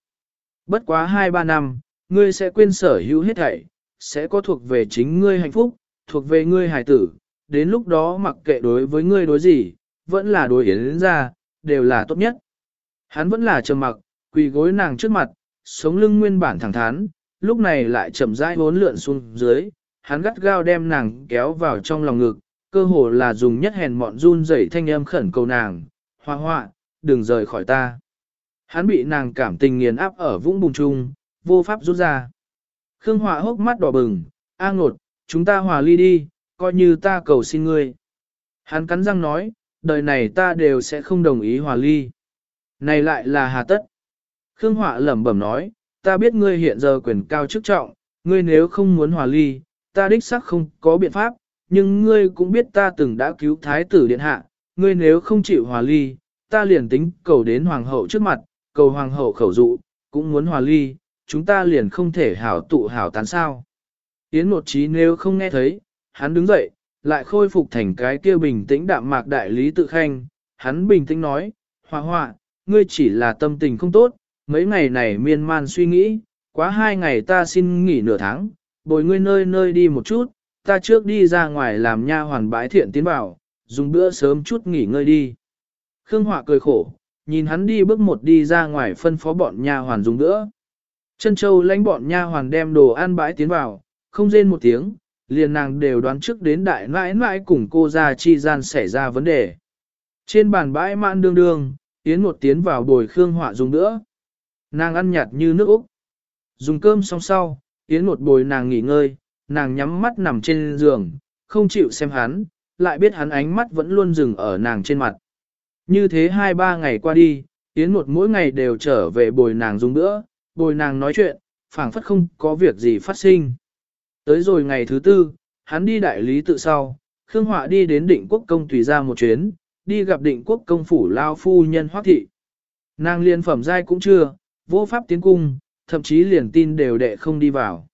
Bất quá 2-3 năm, ngươi sẽ quên sở hữu hết thảy, sẽ có thuộc về chính ngươi hạnh phúc, thuộc về ngươi hài tử, đến lúc đó mặc kệ đối với ngươi đối gì, vẫn là đối yến ra, đều là tốt nhất. Hắn vẫn là trầm mặc, quỳ gối nàng trước mặt, sống lưng nguyên bản thẳng thắn, lúc này lại chậm rãi vốn lượn xuống dưới, hắn gắt gao đem nàng kéo vào trong lòng ngực, cơ hồ là dùng nhất hèn mọn run rẩy thanh âm khẩn cầu nàng, hoa hoa, đừng rời khỏi ta. Hắn bị nàng cảm tình nghiền áp ở vũng bùng trung vô pháp rút ra. Khương Họa hốc mắt đỏ bừng, A ngột, chúng ta hòa ly đi, coi như ta cầu xin ngươi. Hắn cắn răng nói, đời này ta đều sẽ không đồng ý hòa ly. Này lại là hà tất. Khương Họa lẩm bẩm nói, ta biết ngươi hiện giờ quyền cao chức trọng, ngươi nếu không muốn hòa ly, ta đích xác không có biện pháp, nhưng ngươi cũng biết ta từng đã cứu thái tử điện hạ, ngươi nếu không chịu hòa ly, ta liền tính cầu đến hoàng hậu trước mặt, cầu hoàng hậu khẩu dụ, cũng muốn hòa ly, chúng ta liền không thể hảo tụ hảo tán sao. Yến một trí nếu không nghe thấy, hắn đứng dậy, lại khôi phục thành cái kia bình tĩnh đạm mạc đại lý tự khanh, hắn bình tĩnh nói, hòa hòa, ngươi chỉ là tâm tình không tốt, mấy ngày này miên man suy nghĩ, quá hai ngày ta xin nghỉ nửa tháng, bồi ngươi nơi nơi đi một chút, ta trước đi ra ngoài làm nha hoàn bái thiện tiến bảo, dùng bữa sớm chút nghỉ ngơi đi. Khương Họa cười khổ, nhìn hắn đi bước một đi ra ngoài phân phó bọn nha hoàn dùng bữa. Chân châu lãnh bọn nha hoàn đem đồ ăn bãi tiến vào, không rên một tiếng, liền nàng đều đoán trước đến đại mãi mãi cùng cô ra chi gian xảy ra vấn đề. Trên bàn bãi mãn đương đương, tiến một tiến vào bồi Khương Họa dùng nữa Nàng ăn nhạt như nước Úc. Dùng cơm xong sau, Yến một bồi nàng nghỉ ngơi, nàng nhắm mắt nằm trên giường, không chịu xem hắn, lại biết hắn ánh mắt vẫn luôn dừng ở nàng trên mặt. Như thế hai ba ngày qua đi, Yến một mỗi ngày đều trở về bồi nàng dùng nữa bồi nàng nói chuyện, phảng phất không có việc gì phát sinh. Tới rồi ngày thứ tư, hắn đi đại lý tự sau, Khương Họa đi đến định quốc công tùy ra một chuyến, đi gặp định quốc công phủ lao phu nhân hoác thị. Nàng liên phẩm giai cũng chưa, vô pháp tiến cung, thậm chí liền tin đều đệ không đi vào.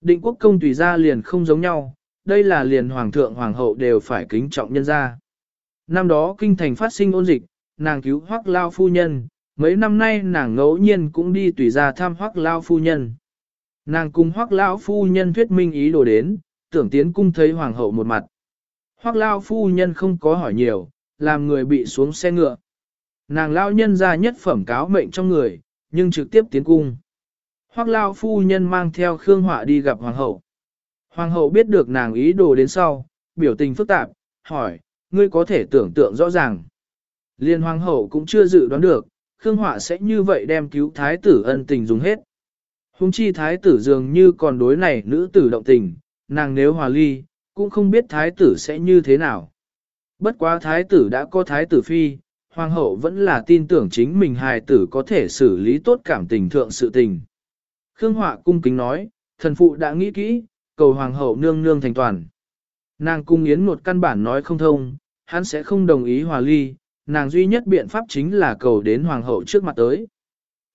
Định quốc công tùy ra liền không giống nhau, đây là liền hoàng thượng hoàng hậu đều phải kính trọng nhân ra. Năm đó kinh thành phát sinh ôn dịch, nàng cứu hoắc lao phu nhân, mấy năm nay nàng ngẫu nhiên cũng đi tùy ra thăm hoắc lao phu nhân. Nàng cùng hoắc lao phu nhân thuyết minh ý đồ đến, tưởng tiến cung thấy hoàng hậu một mặt. Hoắc lao phu nhân không có hỏi nhiều, làm người bị xuống xe ngựa. Nàng lao nhân ra nhất phẩm cáo mệnh trong người, nhưng trực tiếp tiến cung. Hoắc lao phu nhân mang theo Khương Họa đi gặp hoàng hậu. Hoàng hậu biết được nàng ý đồ đến sau, biểu tình phức tạp, hỏi, ngươi có thể tưởng tượng rõ ràng. Liên hoàng hậu cũng chưa dự đoán được, Khương Họa sẽ như vậy đem cứu thái tử ân tình dùng hết. Hùng chi thái tử dường như còn đối này nữ tử động tình, nàng nếu hòa ly, cũng không biết thái tử sẽ như thế nào. Bất quá thái tử đã có thái tử phi, hoàng hậu vẫn là tin tưởng chính mình hài tử có thể xử lý tốt cảm tình thượng sự tình. Khương Họa cung kính nói, thần phụ đã nghĩ kỹ, cầu hoàng hậu nương nương thành toàn. Nàng cung yến một căn bản nói không thông, hắn sẽ không đồng ý hòa ly, nàng duy nhất biện pháp chính là cầu đến hoàng hậu trước mặt tới.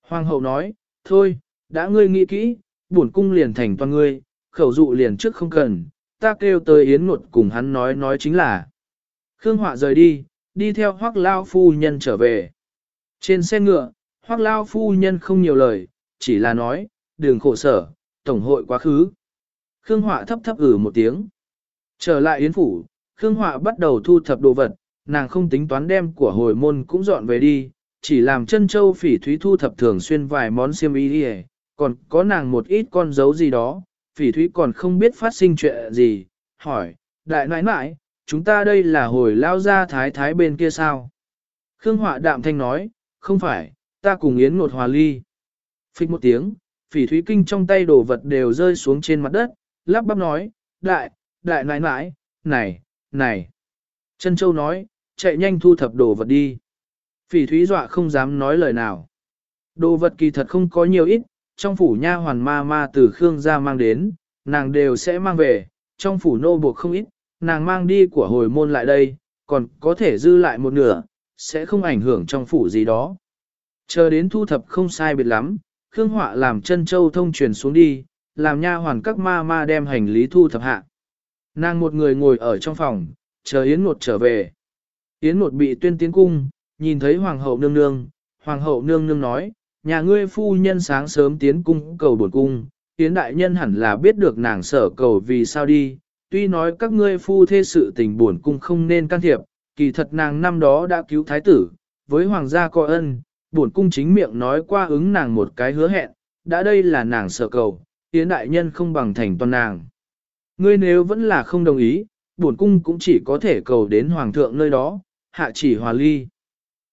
Hoàng hậu nói, thôi, đã ngươi nghĩ kỹ, bổn cung liền thành toàn ngươi, khẩu dụ liền trước không cần, ta kêu tới yến một cùng hắn nói nói chính là. Khương Họa rời đi, đi theo hoác lao phu nhân trở về. Trên xe ngựa, hoác lao phu nhân không nhiều lời, chỉ là nói, đường khổ sở, tổng hội quá khứ. Khương Họa thấp thấp ử một tiếng. Trở lại Yến Phủ, Khương Họa bắt đầu thu thập đồ vật, nàng không tính toán đem của hồi môn cũng dọn về đi, chỉ làm chân châu phỉ thúy thu thập thường xuyên vài món xiêm y đi còn có nàng một ít con dấu gì đó, phỉ thúy còn không biết phát sinh chuyện gì, hỏi, đại nãi nãi, chúng ta đây là hồi lao ra thái thái bên kia sao? Khương Họa đạm thanh nói, không phải, ta cùng Yến một hòa ly. Phích một tiếng, phỉ thúy kinh trong tay đồ vật đều rơi xuống trên mặt đất, lắp bắp nói, đại, đại nãi nãi, này, này. Trân Châu nói, chạy nhanh thu thập đồ vật đi. Phỉ thúy dọa không dám nói lời nào. Đồ vật kỳ thật không có nhiều ít, trong phủ nha hoàn ma ma từ Khương gia mang đến, nàng đều sẽ mang về, trong phủ nô buộc không ít, nàng mang đi của hồi môn lại đây, còn có thể dư lại một nửa, sẽ không ảnh hưởng trong phủ gì đó. Chờ đến thu thập không sai biệt lắm, Khương Họa làm chân châu thông truyền xuống đi, làm nha hoàn các ma ma đem hành lý thu thập hạ. Nàng một người ngồi ở trong phòng, chờ Yến Ngột trở về. Yến Ngột bị tuyên tiến cung, nhìn thấy Hoàng hậu nương nương, Hoàng hậu nương nương nói, nhà ngươi phu nhân sáng sớm tiến cung cầu bổn cung, tiến đại nhân hẳn là biết được nàng sở cầu vì sao đi, tuy nói các ngươi phu thê sự tình bổn cung không nên can thiệp, kỳ thật nàng năm đó đã cứu thái tử, với hoàng gia có ân, bổn cung chính miệng nói qua ứng nàng một cái hứa hẹn, đã đây là nàng sở cầu, tiến đại nhân không bằng thành toàn nàng. Ngươi nếu vẫn là không đồng ý, bổn cung cũng chỉ có thể cầu đến hoàng thượng nơi đó, hạ chỉ hòa ly.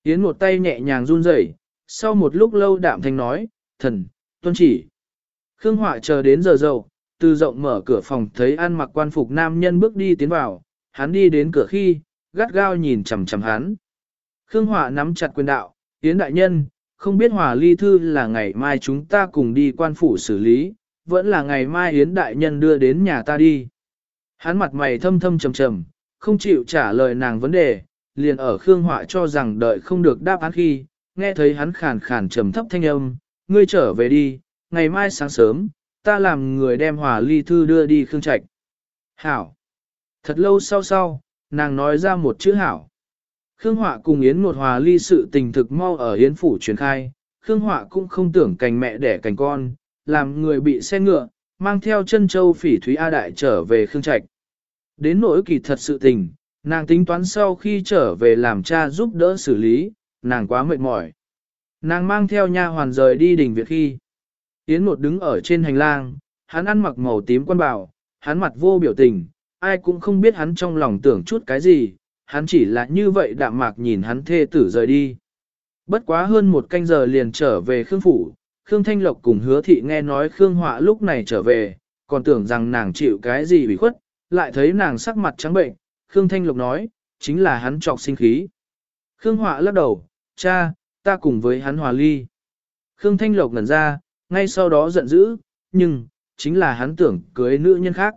Yến một tay nhẹ nhàng run rẩy, sau một lúc lâu đạm thanh nói, thần, tuân chỉ. Khương Họa chờ đến giờ dậu, từ rộng mở cửa phòng thấy ăn mặc quan phục nam nhân bước đi tiến vào, hắn đi đến cửa khi, gắt gao nhìn chằm chằm hắn. Khương Họa nắm chặt quyền đạo, Yến đại nhân, không biết hòa ly thư là ngày mai chúng ta cùng đi quan phủ xử lý, vẫn là ngày mai Yến đại nhân đưa đến nhà ta đi. Hắn mặt mày thâm thâm trầm trầm, không chịu trả lời nàng vấn đề, liền ở Khương Họa cho rằng đợi không được đáp án khi, nghe thấy hắn khàn khàn trầm thấp thanh âm, ngươi trở về đi, ngày mai sáng sớm, ta làm người đem hòa ly thư đưa đi Khương Trạch. Hảo. Thật lâu sau sau, nàng nói ra một chữ hảo. Khương Họa cùng Yến một hòa ly sự tình thực mau ở Yến phủ truyền khai, Khương Họa cũng không tưởng cành mẹ đẻ cành con, làm người bị xe ngựa, mang theo chân châu phỉ thúy A Đại trở về Khương Trạch. Đến nỗi kỳ thật sự tình, nàng tính toán sau khi trở về làm cha giúp đỡ xử lý, nàng quá mệt mỏi. Nàng mang theo nha hoàn rời đi đỉnh viện khi. Yến một đứng ở trên hành lang, hắn ăn mặc màu tím quan bảo, hắn mặt vô biểu tình, ai cũng không biết hắn trong lòng tưởng chút cái gì, hắn chỉ là như vậy đạm mạc nhìn hắn thê tử rời đi. Bất quá hơn một canh giờ liền trở về Khương Phủ, Khương Thanh Lộc cùng hứa thị nghe nói Khương Họa lúc này trở về, còn tưởng rằng nàng chịu cái gì bị khuất, lại thấy nàng sắc mặt trắng bệnh, Khương Thanh Lộc nói, chính là hắn trọc sinh khí. Khương Họa lắc đầu, cha, ta cùng với hắn hòa ly. Khương Thanh Lộc ngẩn ra, ngay sau đó giận dữ, nhưng, chính là hắn tưởng cưới nữ nhân khác.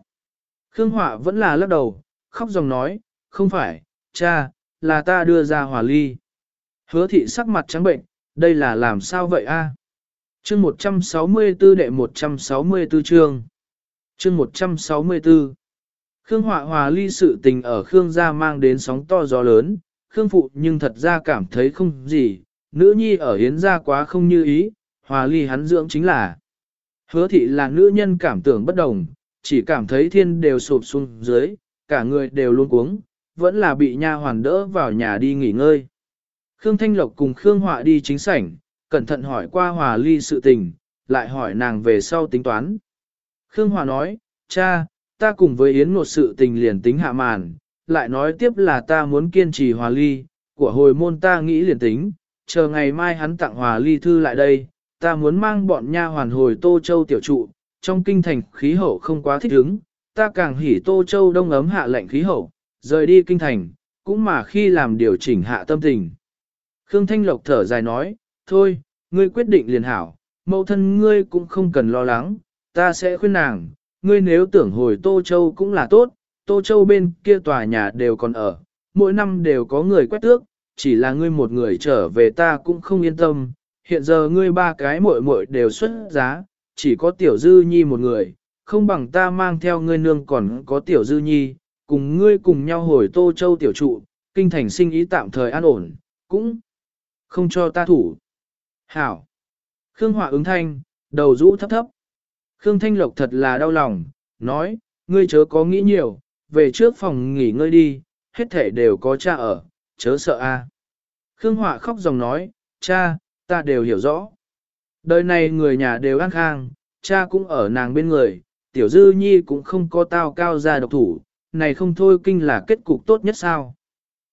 Khương Họa vẫn là lắc đầu, khóc dòng nói, không phải, cha, là ta đưa ra hòa ly. Hứa thị sắc mặt trắng bệnh, đây là làm sao vậy a? Chương 164 đệ 164 chương. Chương 164. Khương Họa Hòa ly sự tình ở Khương gia mang đến sóng to gió lớn, Khương Phụ nhưng thật ra cảm thấy không gì, nữ nhi ở Yến gia quá không như ý, hòa ly hắn dưỡng chính là. Hứa thị là nữ nhân cảm tưởng bất đồng, chỉ cảm thấy thiên đều sụp xuống dưới, cả người đều luôn cuống, vẫn là bị nha hoàn đỡ vào nhà đi nghỉ ngơi. Khương Thanh Lộc cùng Khương Họa đi chính sảnh, cẩn thận hỏi qua hòa ly sự tình, lại hỏi nàng về sau tính toán. Khương Họa nói, cha, ta cùng với Yến một sự tình liền tính hạ màn, lại nói tiếp là ta muốn kiên trì hòa ly, của hồi môn ta nghĩ liền tính, chờ ngày mai hắn tặng hòa ly thư lại đây, ta muốn mang bọn nha hoàn hồi Tô Châu tiểu trụ, trong kinh thành khí hậu không quá thích ứng, ta càng hỉ Tô Châu đông ấm hạ lạnh khí hậu, rời đi kinh thành, cũng mà khi làm điều chỉnh hạ tâm tình. Khương Thanh Lộc thở dài nói, thôi, ngươi quyết định liền hảo, mẫu thân ngươi cũng không cần lo lắng, ta sẽ khuyên nàng, ngươi nếu tưởng hồi Tô Châu cũng là tốt, Tô Châu bên kia tòa nhà đều còn ở, mỗi năm đều có người quét tước, chỉ là ngươi một người trở về ta cũng không yên tâm, hiện giờ ngươi ba cái muội muội đều xuất giá, chỉ có tiểu dư nhi một người, không bằng ta mang theo ngươi nương còn có tiểu dư nhi, cùng ngươi cùng nhau hồi Tô Châu tiểu trụ, kinh thành sinh ý tạm thời an ổn, cũng không cho ta thủ. Hảo. Khương Hỏa ứng thanh, đầu rũ thấp thấp. Khương Thanh Lộc thật là đau lòng, nói, ngươi chớ có nghĩ nhiều, về trước phòng nghỉ ngơi đi, hết thể đều có cha ở, chớ sợ a. Khương Họa khóc dòng nói, cha, ta đều hiểu rõ. Đời này người nhà đều an khang, cha cũng ở nàng bên người, tiểu dư nhi cũng không có tao cao ra độc thủ, này không thôi kinh là kết cục tốt nhất sao.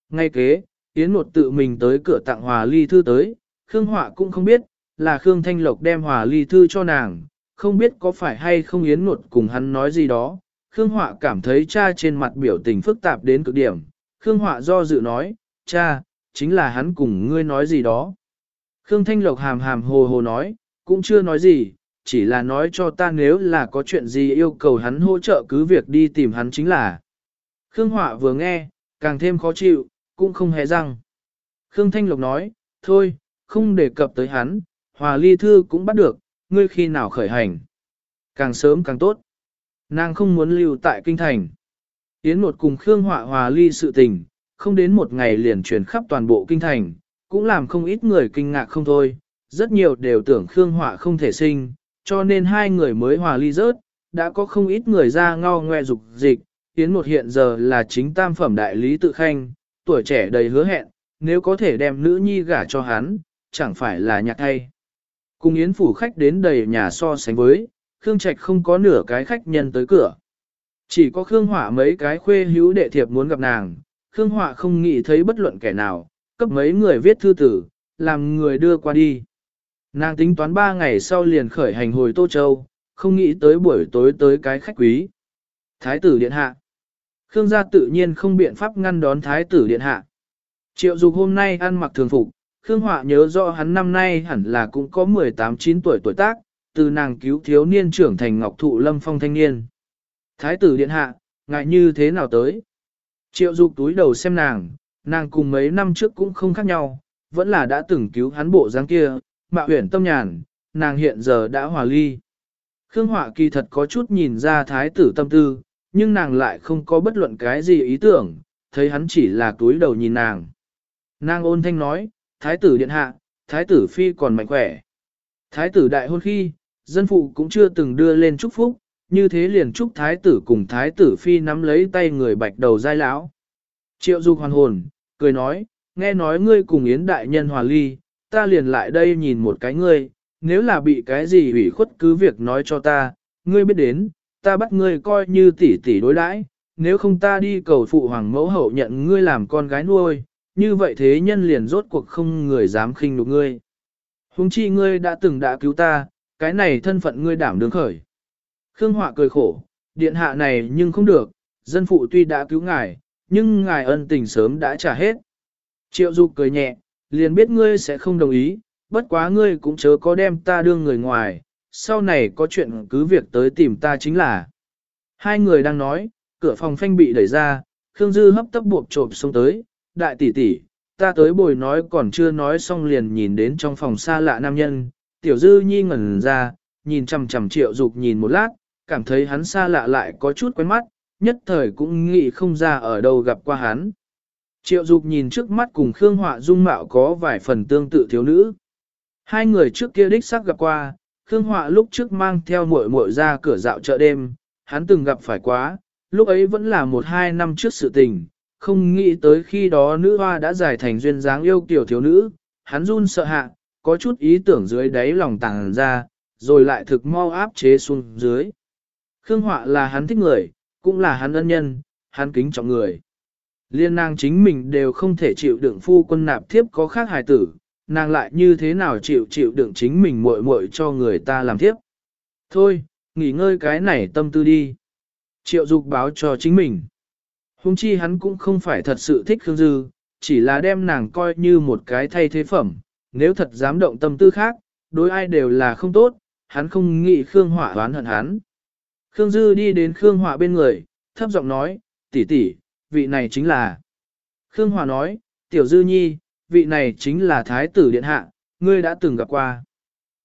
Ngay kế, Yến một tự mình tới cửa tặng hòa ly thư tới, Khương Họa cũng không biết, là Khương Thanh Lộc đem hòa ly thư cho nàng, không biết có phải hay không Yến một cùng hắn nói gì đó. Khương Họa cảm thấy cha trên mặt biểu tình phức tạp đến cực điểm. Khương Họa do dự nói, cha, chính là hắn cùng ngươi nói gì đó. Khương Thanh Lộc hàm hàm hồ hồ nói, cũng chưa nói gì, chỉ là nói cho ta nếu là có chuyện gì yêu cầu hắn hỗ trợ cứ việc đi tìm hắn chính là. Khương Họa vừa nghe, càng thêm khó chịu, cũng không hề răng. Khương Thanh Lộc nói, thôi, không đề cập tới hắn, hòa ly thư cũng bắt được, ngươi khi nào khởi hành. Càng sớm càng tốt. Nàng không muốn lưu tại kinh thành. Yến một cùng Khương Họa hòa ly sự tình, không đến một ngày liền truyền khắp toàn bộ kinh thành, cũng làm không ít người kinh ngạc không thôi. Rất nhiều đều tưởng Khương Họa không thể sinh, cho nên hai người mới hòa ly rớt, đã có không ít người ra ngao ngoe dục dịch. Yến một hiện giờ là chính tam phẩm đại lý tự khanh, tuổi trẻ đầy hứa hẹn, nếu có thể đem nữ nhi gả cho hắn, chẳng phải là nhạc hay. Cùng Yến phủ khách đến đầy nhà so sánh với, Khương Trạch không có nửa cái khách nhân tới cửa. Chỉ có Khương Hỏa mấy cái khuê hữu đệ thiệp muốn gặp nàng, Khương Hỏa không nghĩ thấy bất luận kẻ nào, cấp mấy người viết thư tử, làm người đưa qua đi. Nàng tính toán ba ngày sau liền khởi hành hồi Tô Châu, không nghĩ tới buổi tối tới cái khách quý. Thái tử điện hạ. Khương gia tự nhiên không biện pháp ngăn đón thái tử điện hạ. Triệu dục hôm nay ăn mặc thường phục, Khương Họa nhớ rõ hắn năm nay hẳn là cũng có 18-9 tuổi tuổi tác, từ nàng cứu thiếu niên trưởng thành ngọc thụ lâm phong thanh niên. Thái tử điện hạ, ngại như thế nào tới? Triệu dục túi đầu xem nàng, nàng cùng mấy năm trước cũng không khác nhau, vẫn là đã từng cứu hắn bộ dáng kia, mạo huyển tâm nhàn, nàng hiện giờ đã hòa ly. Khương Họa kỳ thật có chút nhìn ra thái tử tâm tư, nhưng nàng lại không có bất luận cái gì ý tưởng, thấy hắn chỉ là túi đầu nhìn nàng. Nàng ôn thanh nói, thái tử điện hạ, thái tử phi còn mạnh khỏe. Thái tử đại hôn khi, dân phụ cũng chưa từng đưa lên chúc phúc, như thế liền chúc thái tử cùng thái tử phi nắm lấy tay người bạch đầu dai lão. Triệu dục hoàn hồn, cười nói, nghe nói ngươi cùng yến đại nhân hòa ly, ta liền lại đây nhìn một cái ngươi, nếu là bị cái gì hủy khuất cứ việc nói cho ta, ngươi biết đến, ta bắt ngươi coi như tỷ tỷ đối đãi, nếu không ta đi cầu phụ hoàng mẫu hậu nhận ngươi làm con gái nuôi, như vậy thế nhân liền rốt cuộc không người dám khinh nhục ngươi. Hùng chi ngươi đã từng đã cứu ta, cái này thân phận ngươi đảm đương khởi. Khương Họa cười khổ, điện hạ này nhưng không được, dân phụ tuy đã cứu ngài, nhưng ngài ân tình sớm đã trả hết. Triệu Dục cười nhẹ, liền biết ngươi sẽ không đồng ý, bất quá ngươi cũng chớ có đem ta đưa người ngoài, sau này có chuyện cứ việc tới tìm ta chính là. Hai người đang nói, cửa phòng phanh bị đẩy ra, Khương Dư hấp tấp buộc trộm xuống tới, đại tỷ tỷ, ta tới bồi nói còn chưa nói xong liền nhìn đến trong phòng xa lạ nam nhân, tiểu dư nhi ngẩn ra, nhìn chằm chằm triệu dục nhìn một lát, cảm thấy hắn xa lạ lại có chút quen mắt, nhất thời cũng nghĩ không ra ở đâu gặp qua hắn. Triệu Dục nhìn trước mắt cùng Khương Họa dung mạo có vài phần tương tự thiếu nữ. Hai người trước kia đích xác gặp qua, Khương Họa lúc trước mang theo muội muội ra cửa dạo chợ đêm, hắn từng gặp phải quá, lúc ấy vẫn là một hai năm trước sự tình, không nghĩ tới khi đó nữ hoa đã giải thành duyên dáng yêu kiểu thiếu nữ, hắn run sợ hạ, có chút ý tưởng dưới đáy lòng tàng ra, rồi lại thực mau áp chế xuống dưới. Khương Họa là hắn thích người, cũng là hắn ân nhân, hắn kính trọng người. Liên nàng chính mình đều không thể chịu đựng phu quân nạp thiếp có khác hài tử, nàng lại như thế nào chịu chịu đựng chính mình muội muội cho người ta làm thiếp. Thôi, nghỉ ngơi cái này tâm tư đi. Triệu dục báo cho chính mình. Hùng chi hắn cũng không phải thật sự thích Khương Dư, chỉ là đem nàng coi như một cái thay thế phẩm. Nếu thật dám động tâm tư khác, đối ai đều là không tốt, hắn không nghĩ Khương Hỏa đoán hận hắn. Khương Dư đi đến Khương Hỏa bên người, thấp giọng nói, tỷ tỷ, vị này chính là. Khương hỏa nói, tiểu dư nhi, vị này chính là thái tử điện hạ, ngươi đã từng gặp qua.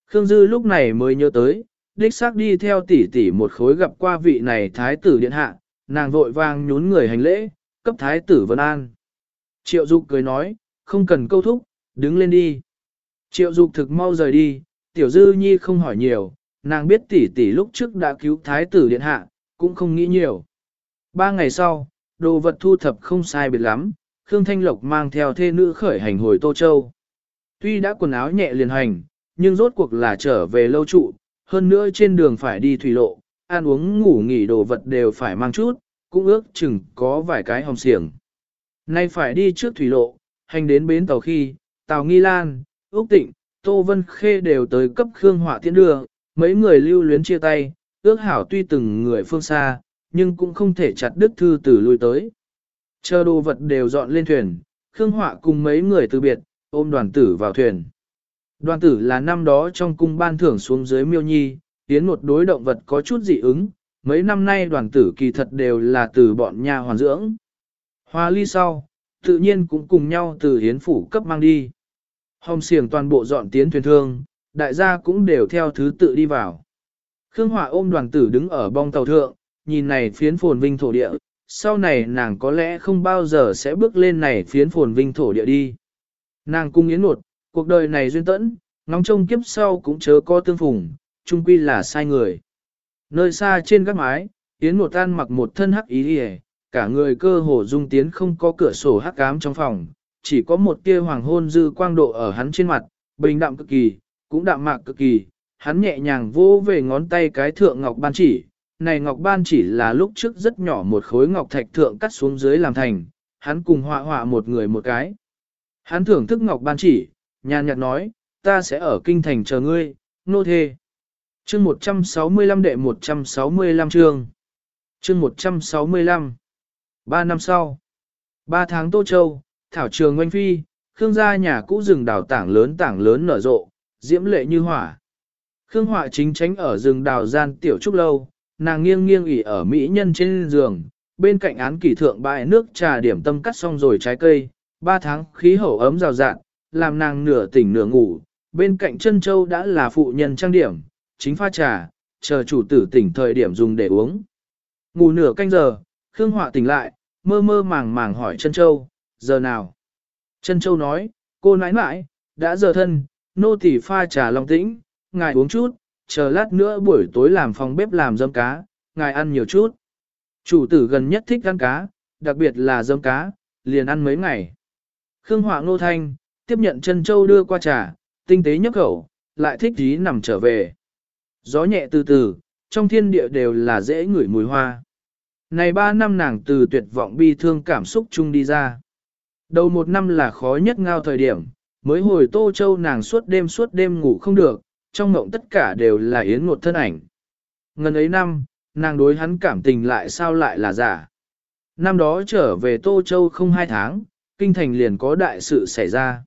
Khương Dư lúc này mới nhớ tới, đích xác đi theo tỷ tỷ một khối gặp qua vị này thái tử điện hạ, nàng vội vang nhún người hành lễ, cấp thái tử vân an. Triệu Dục cười nói, không cần câu thúc, đứng lên đi. Triệu Dục thực mau rời đi, tiểu dư nhi không hỏi nhiều, nàng biết tỷ tỷ lúc trước đã cứu thái tử điện hạ, cũng không nghĩ nhiều. Ba ngày sau, đồ vật thu thập không sai biệt lắm, Khương Thanh Lộc mang theo thê nữ khởi hành hồi Tô Châu. Tuy đã quần áo nhẹ liền hành, nhưng rốt cuộc là trở về lâu trụ, hơn nữa trên đường phải đi thủy lộ, ăn uống ngủ nghỉ đồ vật đều phải mang chút, cũng ước chừng có vài cái hồng xiềng. Nay phải đi trước thủy lộ, hành đến bến tàu khi, Tàu Nghi Lan, Úc Tịnh, Tô Vân Khê đều tới cấp Khương Họa tiễn đưa, mấy người lưu luyến chia tay, ước hảo tuy từng người phương xa, nhưng cũng không thể chặt đứt thư tử lui tới. Chờ đồ vật đều dọn lên thuyền, Khương Họa cùng mấy người từ biệt, ôm đoàn tử vào thuyền. Đoàn tử là năm đó trong cung ban thưởng xuống dưới miêu nhi, tiến một đối động vật có chút dị ứng, mấy năm nay đoàn tử kỳ thật đều là từ bọn nhà hoàn dưỡng. Hoa ly sau, tự nhiên cũng cùng nhau từ hiến phủ cấp mang đi. Hồng xiềng toàn bộ dọn tiến thuyền thương, đại gia cũng đều theo thứ tự đi vào. Khương Họa ôm đoàn tử đứng ở bong tàu thượng, nhìn này phiến phồn vinh thổ địa, sau này nàng có lẽ không bao giờ sẽ bước lên này phiến phồn vinh thổ địa đi. Nàng cung yến nột, cuộc đời này duyên tẫn, ngóng trông kiếp sau cũng chớ có tương phùng, chung quy là sai người. Nơi xa trên các mái, yến nột tan mặc một thân hắc ý hề, cả người cơ hồ dung tiến không có cửa sổ hắc ám trong phòng, chỉ có một tia hoàng hôn dư quang độ ở hắn trên mặt, bình đạm cực kỳ, cũng đạm mạc cực kỳ, hắn nhẹ nhàng vô về ngón tay cái thượng ngọc ban chỉ, này ngọc ban chỉ là lúc trước rất nhỏ một khối ngọc thạch thượng cắt xuống dưới làm thành, hắn cùng họa họa một người một cái. Hắn thưởng thức ngọc ban chỉ, nhàn nhạt nói, ta sẽ ở kinh thành chờ ngươi, nô thê. Chương 165 đệ 165 chương. Chương 165. Ba năm sau. Ba tháng Tô Châu, Thảo Trường Ngoanh Phi, Khương gia nhà cũ rừng đào tảng lớn tảng lớn nở rộ, diễm lệ như hỏa. Khương Họa chính tránh ở rừng đào gian tiểu trúc lâu, nàng nghiêng nghiêng ỉ ở mỹ nhân trên giường, bên cạnh án kỷ thượng bãi nước trà điểm tâm cắt xong rồi trái cây, ba tháng khí hậu ấm rào rạn, làm nàng nửa tỉnh nửa ngủ, bên cạnh chân châu đã là phụ nhân trang điểm, chính pha trà, chờ chủ tử tỉnh thời điểm dùng để uống. Ngủ nửa canh giờ, Khương Họa tỉnh lại, mơ mơ màng màng hỏi chân châu, giờ nào? Chân châu nói, cô nãi nãi, đã giờ thân, nô tỳ pha trà long tĩnh, ngài uống chút, chờ lát nữa buổi tối làm phòng bếp làm dâm cá, ngài ăn nhiều chút. Chủ tử gần nhất thích ăn cá, đặc biệt là dâm cá, liền ăn mấy ngày. Khương Họa Ngô Thanh, tiếp nhận chân châu đưa qua trà, tinh tế nhấp khẩu, lại thích tí nằm trở về. Gió nhẹ từ từ, trong thiên địa đều là dễ ngửi mùi hoa. Này ba năm nàng từ tuyệt vọng bi thương cảm xúc chung đi ra. Đầu một năm là khó nhất ngao thời điểm, mới hồi Tô Châu nàng suốt đêm suốt đêm ngủ không được, trong mộng tất cả đều là yến ngột thân ảnh. Ngần ấy năm, nàng đối hắn cảm tình lại sao lại là giả. Năm đó trở về Tô Châu không hai tháng, kinh thành liền có đại sự xảy ra.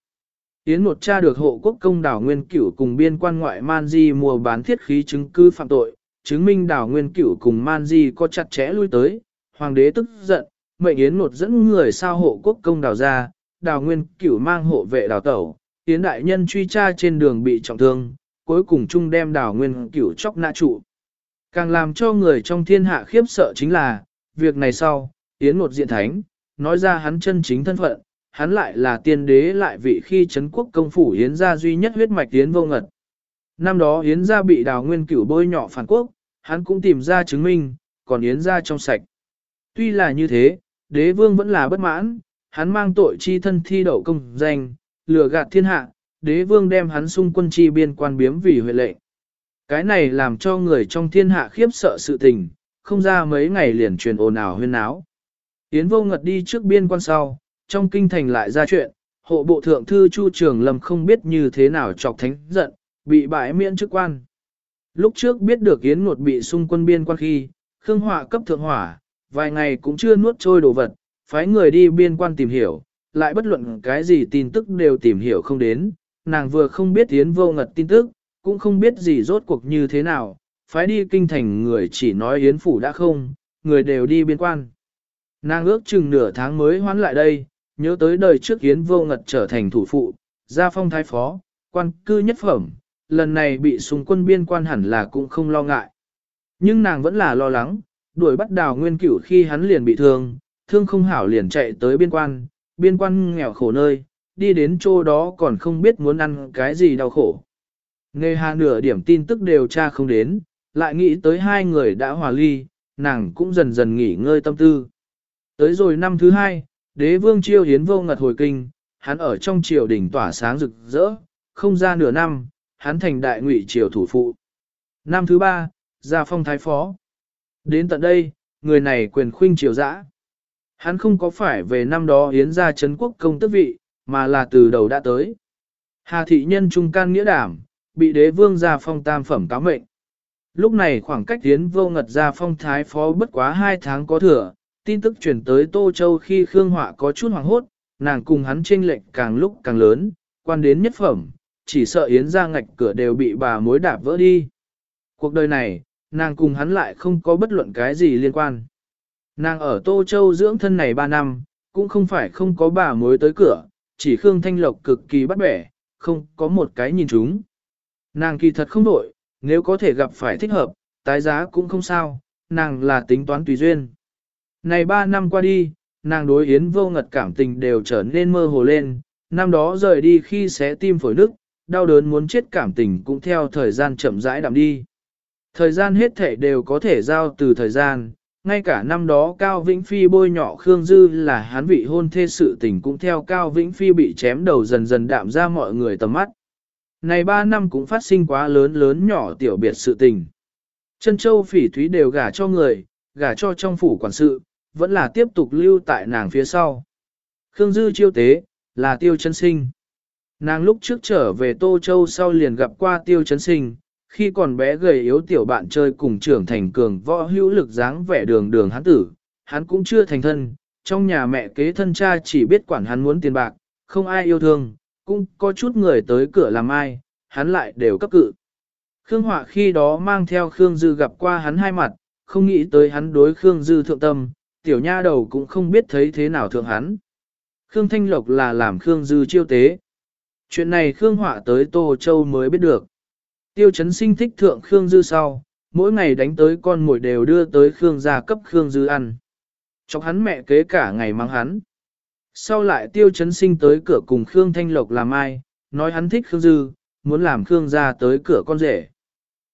Yến một cha được hộ quốc công đảo Nguyên Cửu cùng biên quan ngoại Man Di mua bán thiết khí chứng cứ phạm tội, chứng minh đảo Nguyên Cửu cùng Man Di có chặt chẽ lui tới, hoàng đế tức giận, mệnh Yến một dẫn người sao hộ quốc công đào ra, đào Nguyên Cửu mang hộ vệ đào tẩu, Yến đại nhân truy tra trên đường bị trọng thương, cuối cùng chung đem đào nguyên cửu chóc nạ trụ. Càng làm cho người trong thiên hạ khiếp sợ chính là, việc này sau, Yến một diện thánh, nói ra hắn chân chính thân phận, hắn lại là tiên đế lại vị khi Trấn quốc công phủ Yến gia duy nhất huyết mạch Yến vô ngật. Năm đó Yến gia bị đào nguyên cửu bôi nhọ phản quốc, hắn cũng tìm ra chứng minh, còn Yến gia trong sạch. Tuy là như thế, đế vương vẫn là bất mãn, hắn mang tội chi thân thi đậu công danh, lừa gạt thiên hạ, đế vương đem hắn xung quân chi biên quan biếm vì huệ lệnh. Cái này làm cho người trong thiên hạ khiếp sợ sự tình, không ra mấy ngày liền truyền ồn ào huyên náo. Yến vô ngật đi trước biên quan sau, trong kinh thành lại ra chuyện, hộ bộ thượng thư Chu Trường Lâm không biết như thế nào chọc thánh giận, bị bãi miễn chức quan. Lúc trước biết được Yến Ngột bị xung quân biên quan khi, Khương Họa cấp thượng hỏa, vài ngày cũng chưa nuốt trôi đồ vật, phái người đi biên quan tìm hiểu, lại bất luận cái gì tin tức đều tìm hiểu không đến, nàng vừa không biết Yến vô ngật tin tức, cũng không biết gì rốt cuộc như thế nào, phái đi kinh thành người chỉ nói Yến phủ đã không, người đều đi biên quan. Nàng ước chừng nửa tháng mới hoán lại đây, nhớ tới đời trước Yến vô ngật trở thành thủ phụ, gia phong thái phó, quan cư nhất phẩm, lần này bị súng quân biên quan hẳn là cũng không lo ngại. Nhưng nàng vẫn là lo lắng, đuổi bắt đào nguyên cửu khi hắn liền bị thương, thương không hảo liền chạy tới biên quan, biên quan nghèo khổ nơi, đi đến chỗ đó còn không biết muốn ăn cái gì đau khổ. Nghe hà nửa điểm tin tức đều tra không đến, lại nghĩ tới hai người đã hòa ly, nàng cũng dần dần nghỉ ngơi tâm tư. Tới rồi năm thứ hai, đế vương chiêu hiến vô ngật hồi kinh, hắn ở trong triều đỉnh tỏa sáng rực rỡ, không ra nửa năm, hắn thành đại ngụy triều thủ phụ. Năm thứ ba, ra phong thái phó. Đến tận đây, người này quyền khuynh triều dã. Hắn không có phải về năm đó hiến ra Trấn quốc công tước vị, mà là từ đầu đã tới. Hà thị nhân trung can nghĩa đảm, bị đế vương ra phong tam phẩm cáo mệnh. Lúc này khoảng cách hiến vô ngật ra phong thái phó bất quá hai tháng có thừa, tin tức chuyển tới Tô Châu khi Khương Họa có chút hoảng hốt, nàng cùng hắn chênh lệch càng lúc càng lớn, quan đến nhất phẩm, chỉ sợ Yến ra ngạch cửa đều bị bà mối đạp vỡ đi. Cuộc đời này, nàng cùng hắn lại không có bất luận cái gì liên quan. Nàng ở Tô Châu dưỡng thân này 3 năm, cũng không phải không có bà mối tới cửa, chỉ Khương Thanh Lộc cực kỳ bắt bẻ, không có một cái nhìn chúng. Nàng kỳ thật không đổi, nếu có thể gặp phải thích hợp, tái giá cũng không sao, nàng là tính toán tùy duyên. Này 3 năm qua đi, nàng đối Yến vô ngật cảm tình đều trở nên mơ hồ lên, năm đó rời đi khi xé tim phổi nức, đau đớn muốn chết cảm tình cũng theo thời gian chậm rãi đạm đi. Thời gian hết thể đều có thể giao từ thời gian, ngay cả năm đó Cao Vĩnh Phi bôi nhọ Khương Dư là hắn vị hôn thê sự tình cũng theo Cao Vĩnh Phi bị chém đầu dần dần đạm ra mọi người tầm mắt. Này ba năm cũng phát sinh quá lớn lớn nhỏ tiểu biệt sự tình. Chân châu phỉ thúy đều gả cho người, gả cho trong phủ quản sự, vẫn là tiếp tục lưu tại nàng phía sau. Khương Dư chiêu tế, là tiêu chân sinh. Nàng lúc trước trở về Tô Châu sau liền gặp qua tiêu chân sinh, khi còn bé gầy yếu tiểu bạn chơi cùng trưởng thành cường võ hữu lực dáng vẻ đường đường hắn tử, hắn cũng chưa thành thân, trong nhà mẹ kế thân cha chỉ biết quản hắn muốn tiền bạc, không ai yêu thương, cũng có chút người tới cửa làm ai, hắn lại đều cấp cự. Khương Họa khi đó mang theo Khương Dư gặp qua hắn hai mặt, không nghĩ tới hắn đối Khương Dư thượng tâm, tiểu nha đầu cũng không biết thấy thế nào thượng hắn. Khương Thanh Lộc là làm Khương Dư chiêu tế. Chuyện này Khương Họa tới Tô Châu mới biết được. Tiêu chấn sinh thích thượng Khương Dư sau, mỗi ngày đánh tới con mồi đều đưa tới Khương gia cấp Khương Dư ăn. Chọc hắn mẹ kế cả ngày mang hắn. Sau lại tiêu chấn sinh tới cửa cùng Khương Thanh Lộc làm ai, nói hắn thích Khương Dư, muốn làm Khương gia tới cửa con rể.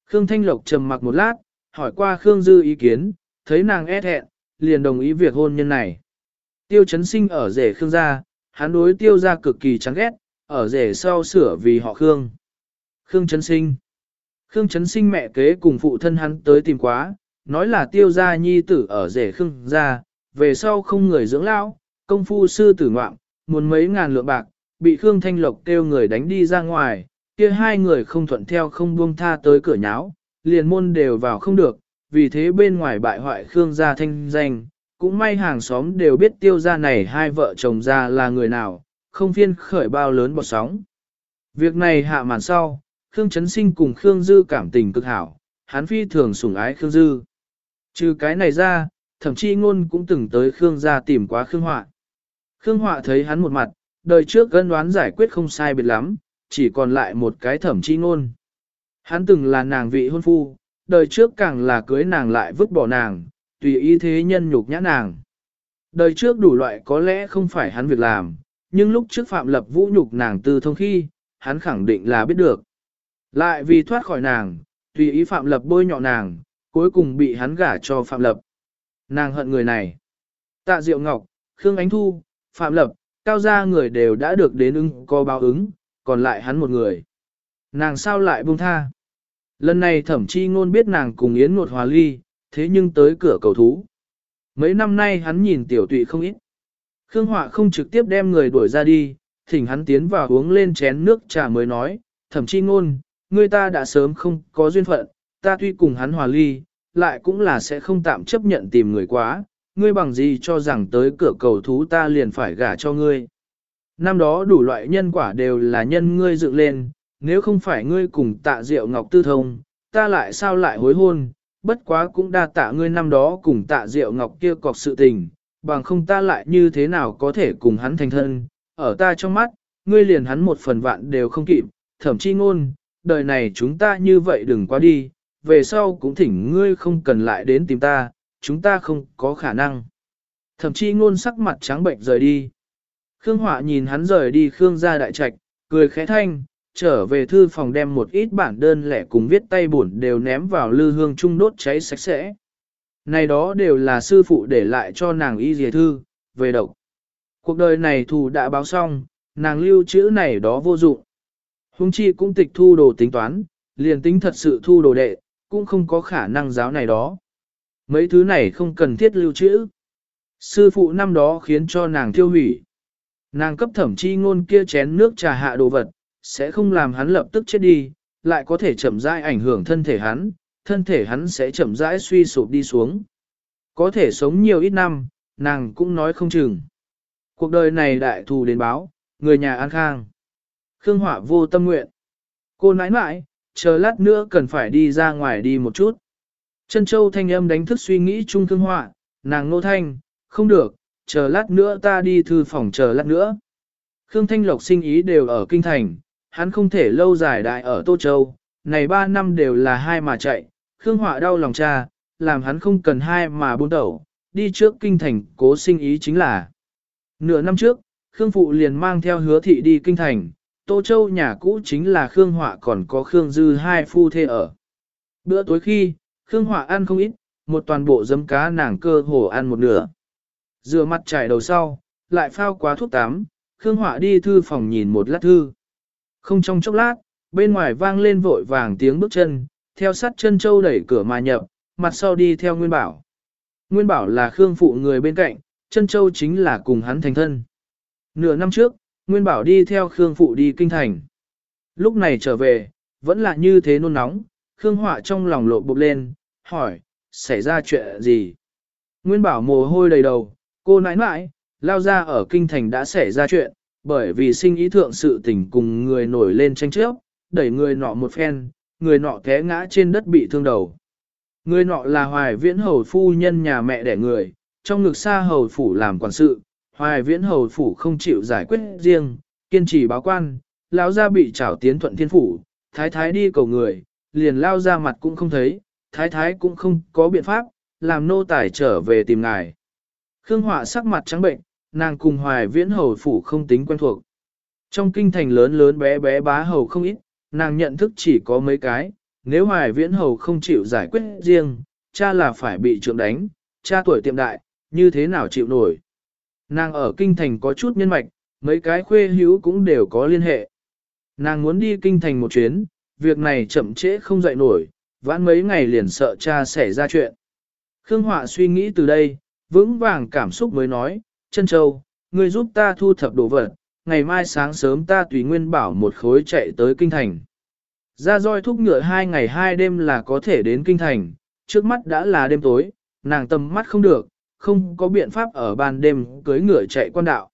Khương Thanh Lộc trầm mặc một lát, hỏi qua Khương Dư ý kiến, thấy nàng e thẹn, liền đồng ý việc hôn nhân này. Tiêu chấn sinh ở rể Khương gia, hắn đối tiêu gia cực kỳ chán ghét, ở rể sau sửa vì họ Khương. Khương chấn sinh. Khương chấn sinh mẹ kế cùng phụ thân hắn tới tìm quá, nói là tiêu gia nhi tử ở rể Khương gia, về sau không người dưỡng lão, công phu sư tử ngoạm, muốn mấy ngàn lượng bạc, bị Khương Thanh Lộc kêu người đánh đi ra ngoài, kia hai người không thuận theo không buông tha tới cửa nháo, liền môn đều vào không được, vì thế bên ngoài bại hoại Khương gia thanh danh, cũng may hàng xóm đều biết tiêu gia này hai vợ chồng gia là người nào, không phiên khởi bao lớn bọt sóng. Việc này hạ màn sau, Khương Trấn Sinh cùng Khương Dư cảm tình cực hảo, hắn phi thường sủng ái Khương Dư. Trừ cái này ra, thậm chí ngôn cũng từng tới Khương gia tìm quá Khương Họa. Khương Họa thấy hắn một mặt, đời trước gân đoán giải quyết không sai biệt lắm, chỉ còn lại một cái thẩm chi ngôn. Hắn từng là nàng vị hôn phu, đời trước càng là cưới nàng lại vứt bỏ nàng, tùy ý thế nhân nhục nhã nàng. Đời trước đủ loại có lẽ không phải hắn việc làm, nhưng lúc trước Phạm Lập vũ nhục nàng từ thông khi, hắn khẳng định là biết được. Lại vì thoát khỏi nàng, tùy ý Phạm Lập bôi nhọ nàng, cuối cùng bị hắn gả cho Phạm Lập. Nàng hận người này. Tạ Diệu Ngọc, Khương Ánh Thu, Phạm Lập, cao gia người đều đã được đến ưng có báo ứng, còn lại hắn một người. Nàng sao lại buông tha? Lần này thẩm chi ngôn biết nàng cùng Yến Ngột Hòa Ly, thế nhưng tới cửa cầu thú. Mấy năm nay hắn nhìn tiểu tụy không ít. Khương Họa không trực tiếp đem người đuổi ra đi, thỉnh hắn tiến vào uống lên chén nước trà mới nói, thẩm chi ngôn, người ta đã sớm không có duyên phận, ta tuy cùng hắn hòa ly, lại cũng là sẽ không tạm chấp nhận tìm người quá, ngươi bằng gì cho rằng tới cửa cầu thú ta liền phải gả cho ngươi. Năm đó đủ loại nhân quả đều là nhân ngươi dựng lên, nếu không phải ngươi cùng tạ diệu ngọc tư thông, ta lại sao lại hối hôn, bất quá cũng đa tạ ngươi năm đó cùng tạ diệu ngọc kia cọc sự tình, bằng không ta lại như thế nào có thể cùng hắn thành thân, ở ta trong mắt, ngươi liền hắn một phần vạn đều không kịp, thậm chí ngôn, đời này chúng ta như vậy đừng quá đi, về sau cũng thỉnh ngươi không cần lại đến tìm ta, chúng ta không có khả năng. Thậm chí ngôn sắc mặt trắng bệnh rời đi. Khương Họa nhìn hắn rời đi Khương gia đại trạch, cười khẽ thanh, trở về thư phòng đem một ít bản đơn lẻ cùng viết tay buồn đều ném vào lư hương trung đốt cháy sạch sẽ. Này đó đều là sư phụ để lại cho nàng y dìa thư, về độc. Cuộc đời này thù đã báo xong, nàng lưu chữ này đó vô dụng. Hùng chi cũng tịch thu đồ tính toán, liền tính thật sự thu đồ đệ, cũng không có khả năng giáo này đó. Mấy thứ này không cần thiết lưu trữ. Sư phụ năm đó khiến cho nàng tiêu hủy. Nàng cấp thẩm chi ngôn kia chén nước trà hạ đồ vật, sẽ không làm hắn lập tức chết đi, lại có thể chậm rãi ảnh hưởng thân thể hắn, thân thể hắn sẽ chậm rãi suy sụp đi xuống. Có thể sống nhiều ít năm, nàng cũng nói không chừng. Cuộc đời này đại thù đến báo, người nhà an khang. Khương Họa vô tâm nguyện. Cô nãi nãi, chờ lát nữa cần phải đi ra ngoài đi một chút. Trân châu thanh âm đánh thức suy nghĩ chung Khương Họa, nàng nô thanh, không được, chờ lát nữa ta đi thư phòng chờ lát nữa. Khương Thanh Lộc sinh ý đều ở Kinh Thành, hắn không thể lâu dài đại ở Tô Châu, này ba năm đều là hai mà chạy, Khương Họa đau lòng cha, làm hắn không cần hai mà buôn tẩu, đi trước Kinh Thành cố sinh ý chính là. Nửa năm trước, Khương Phụ liền mang theo hứa thị đi Kinh Thành, Tô Châu nhà cũ chính là Khương Họa còn có Khương Dư hai phu thê ở. Bữa tối khi, Khương Họa ăn không ít, một toàn bộ dấm cá nàng cơ hồ ăn một nửa. Rửa mặt trải đầu sau, lại phao quá thuốc tắm, Khương Họa đi thư phòng nhìn một lát thư. Không trong chốc lát, bên ngoài vang lên vội vàng tiếng bước chân, theo sát chân châu đẩy cửa mà nhập, mặt sau đi theo Nguyên Bảo. Nguyên Bảo là Khương phụ người bên cạnh, chân châu chính là cùng hắn thành thân. Nửa năm trước, Nguyên Bảo đi theo Khương phụ đi kinh thành. Lúc này trở về, vẫn là như thế nôn nóng, Khương Họa trong lòng lộ bụng lên, hỏi, xảy ra chuyện gì? Nguyên Bảo mồ hôi đầy đầu, cô nãi nãi, lao ra ở kinh thành đã xảy ra chuyện, bởi vì sinh ý thượng sự tình cùng người nổi lên tranh chấp, đẩy người nọ một phen, người nọ té ngã trên đất bị thương đầu. Người nọ là hoài viễn hầu phu nhân nhà mẹ đẻ người, trong ngực xa hầu phủ làm quản sự, hoài viễn hầu phủ không chịu giải quyết riêng, kiên trì báo quan, lão ra bị trảo tiến thuận thiên phủ, thái thái đi cầu người, liền lao ra mặt cũng không thấy, thái thái cũng không có biện pháp, làm nô tài trở về tìm ngài. Khương Họa sắc mặt trắng bệnh, nàng cùng hoài viễn hầu phủ không tính quen thuộc. Trong kinh thành lớn lớn bé bé bá hầu không ít, nàng nhận thức chỉ có mấy cái, nếu hoài viễn hầu không chịu giải quyết riêng, cha là phải bị trượng đánh, cha tuổi tiệm đại, như thế nào chịu nổi. Nàng ở kinh thành có chút nhân mạch, mấy cái khuê hữu cũng đều có liên hệ. Nàng muốn đi kinh thành một chuyến, việc này chậm trễ không dậy nổi, vãn mấy ngày liền sợ cha xảy ra chuyện. Khương Họa suy nghĩ từ đây, vững vàng cảm xúc mới nói, chân châu, ngươi giúp ta thu thập đồ vật, ngày mai sáng sớm ta tùy nguyên bảo một khối chạy tới kinh thành. Ra roi thúc ngựa hai ngày hai đêm là có thể đến kinh thành, trước mắt đã là đêm tối, nàng tầm mắt không được, không có biện pháp ở ban đêm cưới ngựa chạy quan đạo.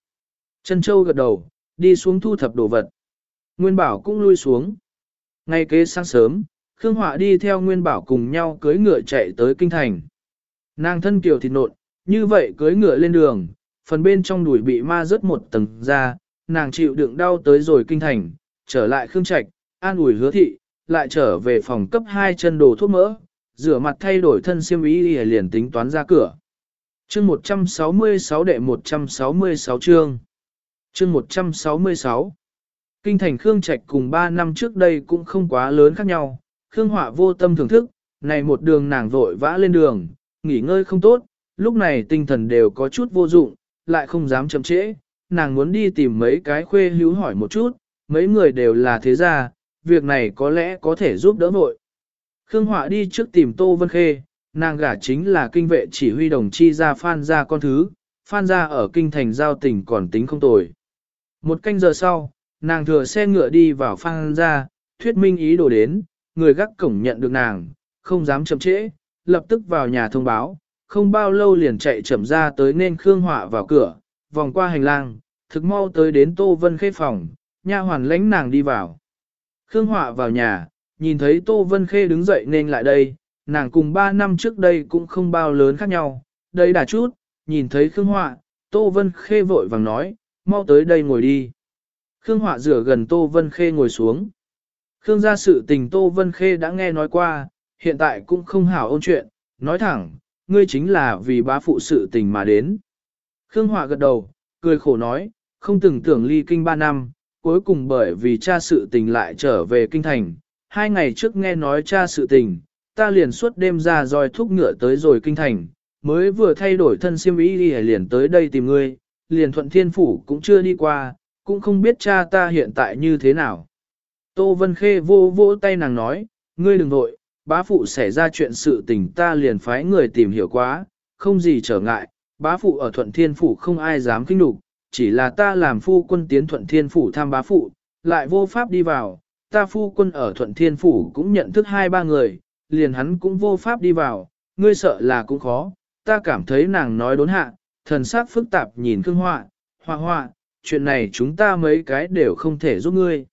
Chân châu gật đầu, đi xuống thu thập đồ vật. Nguyên bảo cũng lui xuống. Ngay kế sáng sớm, Khương Họa đi theo Nguyên bảo cùng nhau cưới ngựa chạy tới kinh thành. Nàng thân kiều thịt nộn, như vậy cưới ngựa lên đường, phần bên trong đùi bị ma rớt một tầng ra, nàng chịu đựng đau tới rồi kinh thành, trở lại Khương Trạch, an ủi hứa thị, lại trở về phòng cấp hai chân đồ thuốc mỡ, rửa mặt thay đổi thân xiêm y liền tính toán ra cửa. Chương 166 đệ 166 chương. Chương 166. Kinh thành Khương Trạch cùng 3 năm trước đây cũng không quá lớn khác nhau, Khương Họa vô tâm thưởng thức, này một đường nàng vội vã lên đường, nghỉ ngơi không tốt, lúc này tinh thần đều có chút vô dụng, lại không dám chậm trễ, nàng muốn đi tìm mấy cái khuê hữu hỏi một chút, mấy người đều là thế gia, việc này có lẽ có thể giúp đỡ vội. Khương Họa đi trước tìm Tô Vân Khê, nàng gả chính là kinh vệ chỉ huy đồng chi ra phan ra con thứ, phan ra ở kinh thành giao tỉnh còn tính không tồi. Một canh giờ sau, nàng thừa xe ngựa đi vào phan ra, thuyết minh ý đồ đến, người gác cổng nhận được nàng, không dám chậm trễ, lập tức vào nhà thông báo, không bao lâu liền chạy chậm ra tới nên Khương Họa vào cửa, vòng qua hành lang, thực mau tới đến Tô Vân Khê phòng, nha hoàn lãnh nàng đi vào. Khương Họa vào nhà, nhìn thấy Tô Vân Khê đứng dậy nên lại đây, nàng cùng 3 năm trước đây cũng không bao lớn khác nhau, đây đã chút, nhìn thấy Khương Họa, Tô Vân Khê vội vàng nói, mau tới đây ngồi đi. Khương Họa rửa gần Tô Vân Khê ngồi xuống. Khương gia sự tình Tô Vân Khê đã nghe nói qua, hiện tại cũng không hảo ôn chuyện, nói thẳng, ngươi chính là vì bá phụ sự tình mà đến. Khương Họa gật đầu, cười khổ nói, không từng tưởng ly kinh ba năm, cuối cùng bởi vì cha sự tình lại trở về kinh thành. Hai ngày trước nghe nói cha sự tình, ta liền suốt đêm ra roi thúc ngựa tới rồi kinh thành, mới vừa thay đổi thân siêm ý đi liền tới đây tìm ngươi, liền thuận thiên phủ cũng chưa đi qua, cũng không biết cha ta hiện tại như thế nào. Tô Vân Khê vô vô tay nàng nói, ngươi đừng vội, bá phụ xảy ra chuyện sự tình ta liền phái người tìm hiểu quá, không gì trở ngại, bá phụ ở thuận thiên phủ không ai dám kinh đục, chỉ là ta làm phu quân tiến thuận thiên phủ thăm bá phụ, lại vô pháp đi vào, ta phu quân ở thuận thiên phủ cũng nhận thức hai ba người, liền hắn cũng vô pháp đi vào, ngươi sợ là cũng khó, ta cảm thấy nàng nói đốn hạ, thần sắc phức tạp nhìn Khương Họa, Họa Họa, chuyện này chúng ta mấy cái đều không thể giúp ngươi.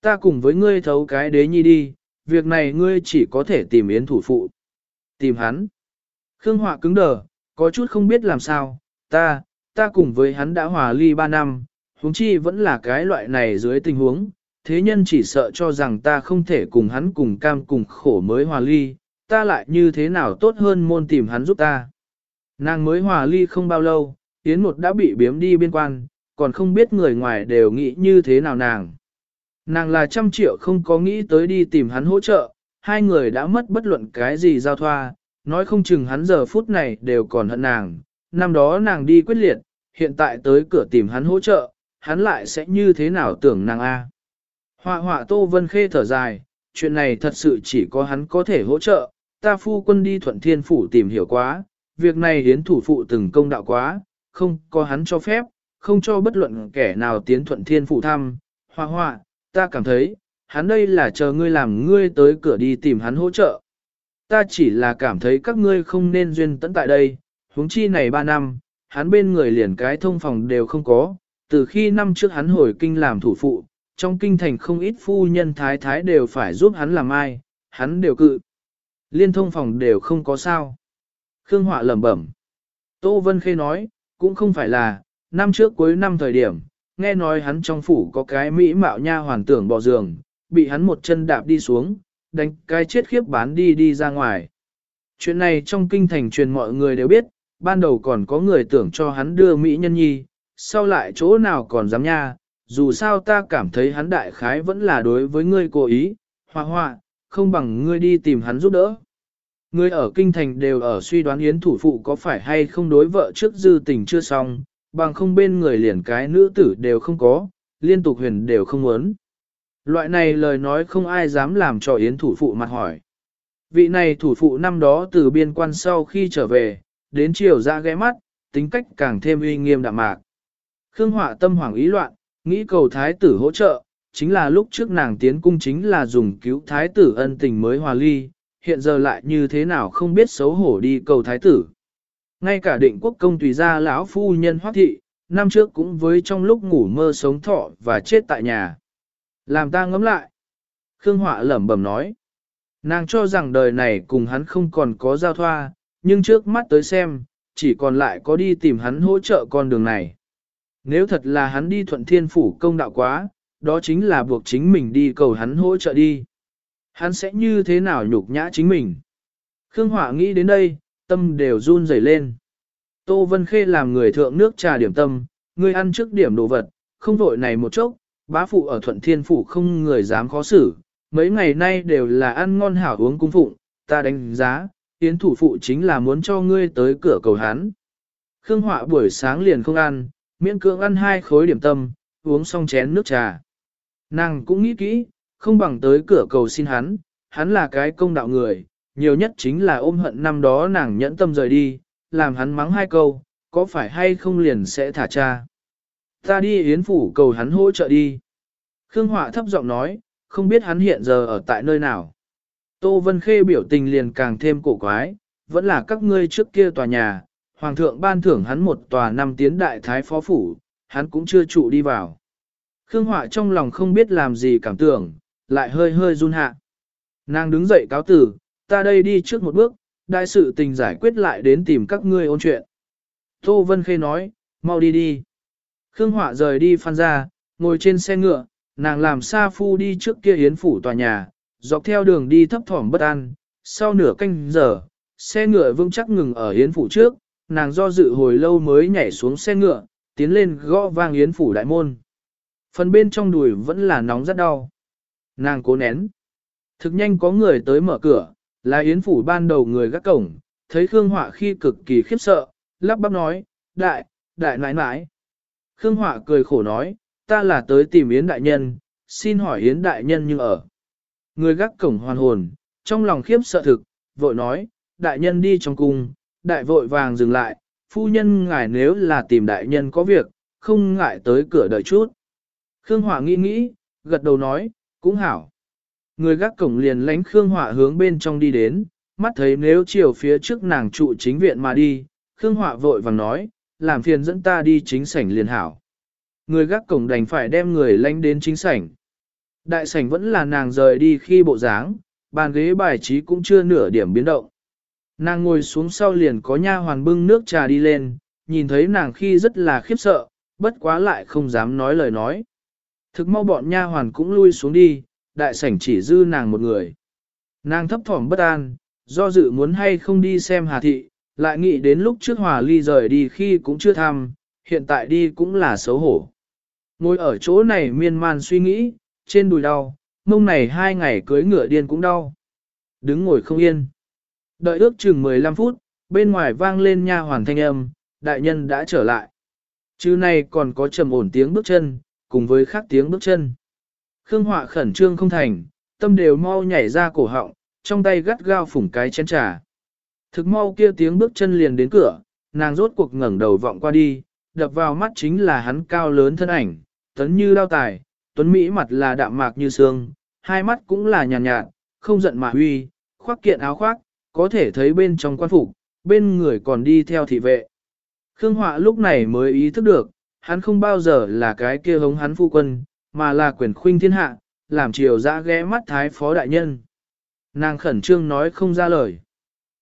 Ta cùng với ngươi thấu cái đế nhi đi, việc này ngươi chỉ có thể tìm yến thủ phụ. Tìm hắn. Khương Họa cứng đờ, có chút không biết làm sao, ta, ta cùng với hắn đã hòa ly ba năm, huống chi vẫn là cái loại này dưới tình huống, thế nhân chỉ sợ cho rằng ta không thể cùng hắn cùng cam cùng khổ mới hòa ly, ta lại như thế nào tốt hơn môn tìm hắn giúp ta. Nàng mới hòa ly không bao lâu, Yến một đã bị biếm đi biên quan, còn không biết người ngoài đều nghĩ như thế nào nàng. Nàng là trăm triệu không có nghĩ tới đi tìm hắn hỗ trợ, hai người đã mất bất luận cái gì giao thoa, nói không chừng hắn giờ phút này đều còn hận nàng, năm đó nàng đi quyết liệt, hiện tại tới cửa tìm hắn hỗ trợ, hắn lại sẽ như thế nào tưởng nàng a? Họa họa Tô Vân Khê thở dài, chuyện này thật sự chỉ có hắn có thể hỗ trợ, ta phu quân đi thuận thiên phủ tìm hiểu quá, việc này hiến thủ phụ từng công đạo quá, không có hắn cho phép, không cho bất luận kẻ nào tiến thuận thiên phủ thăm, họa họa, ta cảm thấy, hắn đây là chờ ngươi làm ngươi tới cửa đi tìm hắn hỗ trợ. Ta chỉ là cảm thấy các ngươi không nên duyên tận tại đây, huống chi này ba năm, hắn bên người liền cái thông phòng đều không có, từ khi năm trước hắn hồi kinh làm thủ phụ, trong kinh thành không ít phu nhân thái thái đều phải giúp hắn làm ai, hắn đều cự. Liên thông phòng đều không có sao. Khương Họa lẩm bẩm. Tô Vân Khê nói, cũng không phải là, năm trước cuối năm thời điểm, nghe nói hắn trong phủ có cái mỹ mạo nha hoàn tưởng bỏ giường, bị hắn một chân đạp đi xuống, đánh cái chết khiếp bán đi đi ra ngoài. Chuyện này trong kinh thành truyền mọi người đều biết, ban đầu còn có người tưởng cho hắn đưa Mỹ nhân nhi, sau lại chỗ nào còn dám nha, dù sao ta cảm thấy hắn đại khái vẫn là đối với ngươi cố ý, hoa hoa, không bằng ngươi đi tìm hắn giúp đỡ. Ngươi ở kinh thành đều ở suy đoán yến thủ phụ có phải hay không đối vợ trước dư tình chưa xong, bằng không bên người liền cái nữ tử đều không có, liên tục huyền đều không muốn. Loại này lời nói không ai dám làm cho yến thủ phụ mặt hỏi. Vị này thủ phụ năm đó từ biên quan sau khi trở về, đến chiều ra ghé mắt, tính cách càng thêm uy nghiêm đạm mạc. Khương Họa tâm hoảng ý loạn, nghĩ cầu thái tử hỗ trợ, chính là lúc trước nàng tiến cung chính là dùng cứu thái tử ân tình mới hòa ly, hiện giờ lại như thế nào không biết xấu hổ đi cầu thái tử. Ngay cả định quốc công tùy ra lão phu nhân hoác thị, năm trước cũng với trong lúc ngủ mơ sống thọ và chết tại nhà. Làm ta ngẫm lại. Khương Họa lẩm bẩm nói. Nàng cho rằng đời này cùng hắn không còn có giao thoa, nhưng trước mắt tới xem, chỉ còn lại có đi tìm hắn hỗ trợ con đường này. Nếu thật là hắn đi thuận thiên phủ công đạo quá, đó chính là buộc chính mình đi cầu hắn hỗ trợ đi. Hắn sẽ như thế nào nhục nhã chính mình? Khương Hỏa nghĩ đến đây, tâm đều run rẩy lên. Tô Vân Khê làm người thượng nước trà điểm tâm, ngươi ăn trước điểm đồ vật, không vội này một chốc, bá phụ ở thuận thiên phủ không người dám khó xử, mấy ngày nay đều là ăn ngon hảo uống cung phụng, ta đánh giá, tiến thủ phụ chính là muốn cho ngươi tới cửa cầu hắn. Khương Họa buổi sáng liền không ăn, miễn cưỡng ăn hai khối điểm tâm, uống xong chén nước trà. Nàng cũng nghĩ kỹ, không bằng tới cửa cầu xin hắn, hắn là cái công đạo người, nhiều nhất chính là ôm hận năm đó nàng nhẫn tâm rời đi, làm hắn mắng hai câu, có phải hay không liền sẽ thả cha. Ta đi yến phủ cầu hắn hỗ trợ đi. Khương Họa thấp giọng nói, không biết hắn hiện giờ ở tại nơi nào. Tô Vân Khê biểu tình liền càng thêm cổ quái, vẫn là các ngươi trước kia tòa nhà, Hoàng thượng ban thưởng hắn một tòa năm tiến đại thái phó phủ, hắn cũng chưa trụ đi vào. Khương Họa trong lòng không biết làm gì cảm tưởng, lại hơi hơi run hạ. Nàng đứng dậy cáo tử, ta đây đi trước một bước, đại sự tình giải quyết lại đến tìm các ngươi ôn chuyện. Tô Vân Khê nói, mau đi đi. Khương Họa rời đi phan ra, ngồi trên xe ngựa, nàng làm xa phu đi trước kia hiến phủ tòa nhà, dọc theo đường đi thấp thỏm bất an, sau nửa canh giờ, xe ngựa vững chắc ngừng ở hiến phủ trước, nàng do dự hồi lâu mới nhảy xuống xe ngựa, tiến lên gõ vang yến phủ đại môn. Phần bên trong đùi vẫn là nóng rất đau. Nàng cố nén. Thực nhanh có người tới mở cửa, là yến phủ ban đầu người gác cổng, thấy Khương Họa khi cực kỳ khiếp sợ, lắp bắp nói, đại, đại nãi nãi. Khương Họa cười khổ nói, ta là tới tìm yến đại nhân, xin hỏi yến đại nhân nhưng ở. Người gác cổng hoàn hồn, trong lòng khiếp sợ thực, vội nói, đại nhân đi trong cung, đại vội vàng dừng lại, phu nhân ngài nếu là tìm đại nhân có việc, không ngại tới cửa đợi chút. Khương Hỏa nghĩ nghĩ, gật đầu nói, cũng hảo. Người gác cổng liền lánh Khương Hỏa hướng bên trong đi đến, mắt thấy nếu chiều phía trước nàng trụ chính viện mà đi, Khương Hỏa vội vàng nói, làm phiền dẫn ta đi chính sảnh liền hảo. Người gác cổng đành phải đem người lánh đến chính sảnh. Đại sảnh vẫn là nàng rời đi khi bộ dáng, bàn ghế bài trí cũng chưa nửa điểm biến động. Nàng ngồi xuống sau liền có nha hoàn bưng nước trà đi lên, nhìn thấy nàng khi rất là khiếp sợ, bất quá lại không dám nói lời nói. Thực mau bọn nha hoàn cũng lui xuống đi, đại sảnh chỉ dư nàng một người. Nàng thấp thỏm bất an, do dự muốn hay không đi xem Hà Thị, lại nghĩ đến lúc trước Hòa Ly rời đi khi cũng chưa thăm, hiện tại đi cũng là xấu hổ. Ngồi ở chỗ này miên man suy nghĩ, trên đùi đau, mông này hai ngày cưới ngựa điên cũng đau. Đứng ngồi không yên. Đợi ước chừng 15 phút, bên ngoài vang lên nha hoàn thanh âm, đại nhân đã trở lại. Chứ này còn có trầm ổn tiếng bước chân, cùng với khác tiếng bước chân. Khương Họa khẩn trương không thành, tâm đều mau nhảy ra cổ họng, trong tay gắt gao phủng cái chén trà. Thực mau kia tiếng bước chân liền đến cửa, nàng rốt cuộc ngẩng đầu vọng qua đi, đập vào mắt chính là hắn cao lớn thân ảnh, tấn như đao tài, tuấn Mỹ mặt là đạm mạc như xương, hai mắt cũng là nhàn nhạt, nhạt, không giận mà huy, khoác kiện áo khoác, có thể thấy bên trong quan phục, bên người còn đi theo thị vệ. Khương Họa lúc này mới ý thức được, hắn không bao giờ là cái kia hống hắn phu quân, mà là quyền khuynh thiên hạ, làm chiều dã ghé mắt thái phó đại nhân. Nàng khẩn trương nói không ra lời.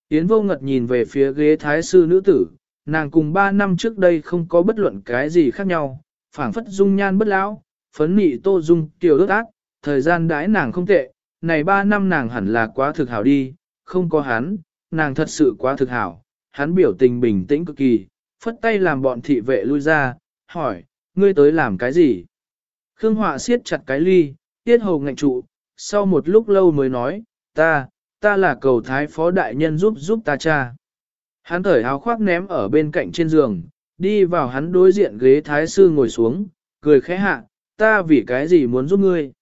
Yến vô ngật nhìn về phía ghế thái sư nữ tử, nàng cùng ba năm trước đây không có bất luận cái gì khác nhau, phảng phất dung nhan bất lão, phấn nị tô dung tiểu ước ác, thời gian đãi nàng không tệ, này ba năm nàng hẳn là quá thực hảo đi, không có hắn, nàng thật sự quá thực hảo, hắn biểu tình bình tĩnh cực kỳ, phất tay làm bọn thị vệ lui ra, hỏi, ngươi tới làm cái gì? Khương Họa siết chặt cái ly, tiết hầu ngạnh trụ, sau một lúc lâu mới nói, ta, ta là cầu thái phó đại nhân giúp giúp ta cha. Hắn thởi áo khoác ném ở bên cạnh trên giường, đi vào hắn đối diện ghế thái sư ngồi xuống, cười khẽ hạ, ta vì cái gì muốn giúp ngươi.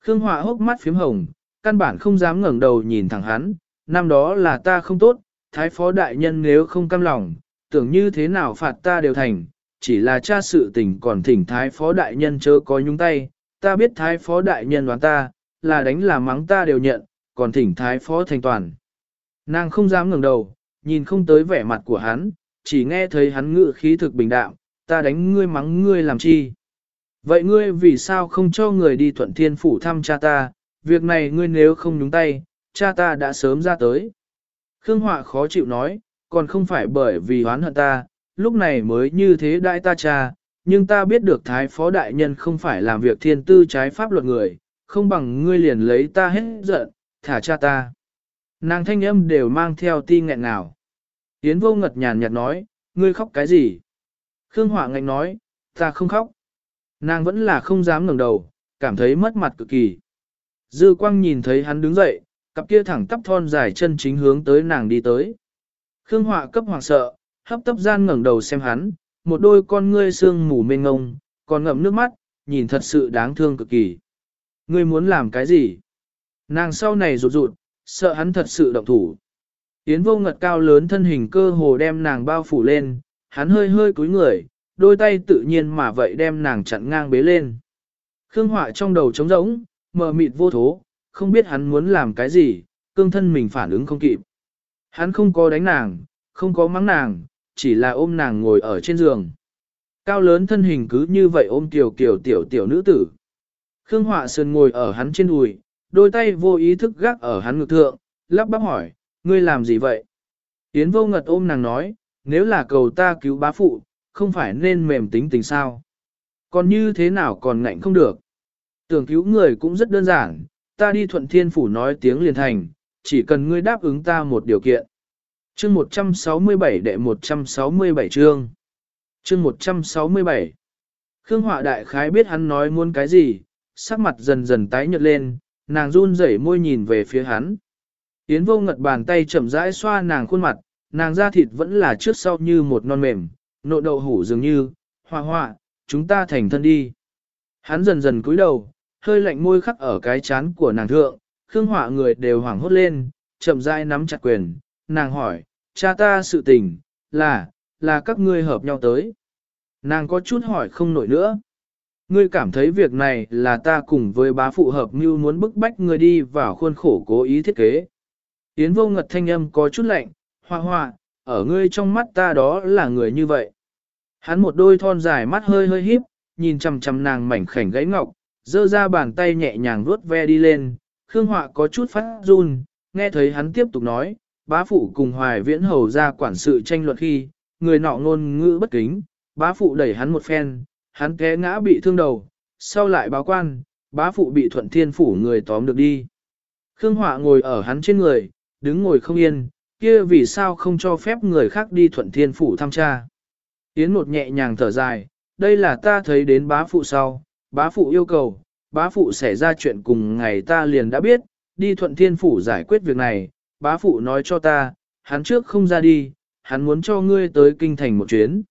Khương Họa hốc mắt phím hồng, căn bản không dám ngẩng đầu nhìn thẳng hắn, năm đó là ta không tốt, thái phó đại nhân nếu không cam lòng, tưởng như thế nào phạt ta đều thành, chỉ là cha sự tình còn thỉnh thái phó đại nhân chớ có nhúng tay, ta biết thái phó đại nhân đoán ta, là đánh là mắng ta đều nhận, còn thỉnh thái phó thành toàn. Nàng không dám ngẩng đầu, nhìn không tới vẻ mặt của hắn, chỉ nghe thấy hắn ngự khí thực bình đạm, ta đánh ngươi mắng ngươi làm chi. Vậy ngươi vì sao không cho người đi thuận thiên phủ thăm cha ta, việc này ngươi nếu không nhúng tay, cha ta đã sớm ra tới. Khương Họa khó chịu nói, còn không phải bởi vì oán hận ta, lúc này mới như thế đại ta cha, nhưng ta biết được Thái Phó Đại Nhân không phải làm việc thiên tư trái pháp luật người, không bằng ngươi liền lấy ta hết giận, thả cha ta. Nàng thanh âm đều mang theo ti nghẹn nào. Yến vô ngật nhàn nhạt nói, ngươi khóc cái gì? Khương Họa ngạnh nói, ta không khóc. Nàng vẫn là không dám ngẩng đầu, cảm thấy mất mặt cực kỳ. Dư quang nhìn thấy hắn đứng dậy, cặp kia thẳng tắp thon dài chân chính hướng tới nàng đi tới. Khương Họa cấp hoàng sợ, hấp tấp gian ngẩng đầu xem hắn, một đôi con ngươi sương mù mênh ngông, còn ngậm nước mắt, nhìn thật sự đáng thương cực kỳ. Ngươi muốn làm cái gì? Nàng sau này rụt rụt, sợ hắn thật sự động thủ. Yến vô ngật cao lớn thân hình cơ hồ đem nàng bao phủ lên, hắn hơi hơi cúi người, đôi tay tự nhiên mà vậy đem nàng chặn ngang bế lên. Khương Họa trong đầu trống rỗng, mờ mịt vô thố, không biết hắn muốn làm cái gì, cương thân mình phản ứng không kịp. Hắn không có đánh nàng, không có mắng nàng, chỉ là ôm nàng ngồi ở trên giường. Cao lớn thân hình cứ như vậy ôm tiểu kiểu tiểu tiểu nữ tử. Khương Họa Sơn ngồi ở hắn trên đùi, đôi tay vô ý thức gác ở hắn ngực thượng, lắp bắp hỏi, ngươi làm gì vậy? Yến vô ngật ôm nàng nói, nếu là cầu ta cứu bá phụ, không phải nên mềm tính tình sao? Còn như thế nào còn ngạnh không được? Tưởng cứu người cũng rất đơn giản, ta đi thuận thiên phủ nói tiếng liền thành, chỉ cần ngươi đáp ứng ta một điều kiện. Chương 167 đệ 167 chương. Chương 167. Khương Họa Đại Khái biết hắn nói muốn cái gì, sắc mặt dần dần tái nhợt lên, nàng run rẩy môi nhìn về phía hắn. Yến vô ngật bàn tay chậm rãi xoa nàng khuôn mặt, nàng da thịt vẫn là trước sau như một non mềm, nộ đậu hủ dường như, hoa hoa, chúng ta thành thân đi. Hắn dần dần cúi đầu, hơi lạnh môi khắc ở cái chán của nàng thượng, khương họa người đều hoảng hốt lên, chậm rãi nắm chặt quyền, nàng hỏi, cha ta sự tình, là, là các ngươi hợp nhau tới. Nàng có chút hỏi không nổi nữa. Ngươi cảm thấy việc này là ta cùng với bá phụ hợp mưu muốn bức bách ngươi đi vào khuôn khổ cố ý thiết kế. Yến vô ngật thanh âm có chút lạnh, hoa hoa, ở ngươi trong mắt ta đó là người như vậy. Hắn một đôi thon dài mắt hơi hơi híp, nhìn chằm chằm nàng mảnh khảnh gãy ngọc, dơ ra bàn tay nhẹ nhàng vuốt ve đi lên, Khương Họa có chút phát run, nghe thấy hắn tiếp tục nói, bá phụ cùng hoài viễn hầu ra quản sự tranh luận khi, người nọ ngôn ngữ bất kính, bá phụ đẩy hắn một phen, hắn té ngã bị thương đầu, sau lại báo quan, bá phụ bị thuận thiên phủ người tóm được đi. Khương Họa ngồi ở hắn trên người, đứng ngồi không yên, kia vì sao không cho phép người khác đi thuận thiên phủ thăm cha. Yến một nhẹ nhàng thở dài, đây là ta thấy đến bá phụ sau, bá phụ yêu cầu, bá phụ xảy ra chuyện cùng ngày ta liền đã biết, đi thuận thiên phủ giải quyết việc này, bá phụ nói cho ta, hắn trước không ra đi, hắn muốn cho ngươi tới kinh thành một chuyến.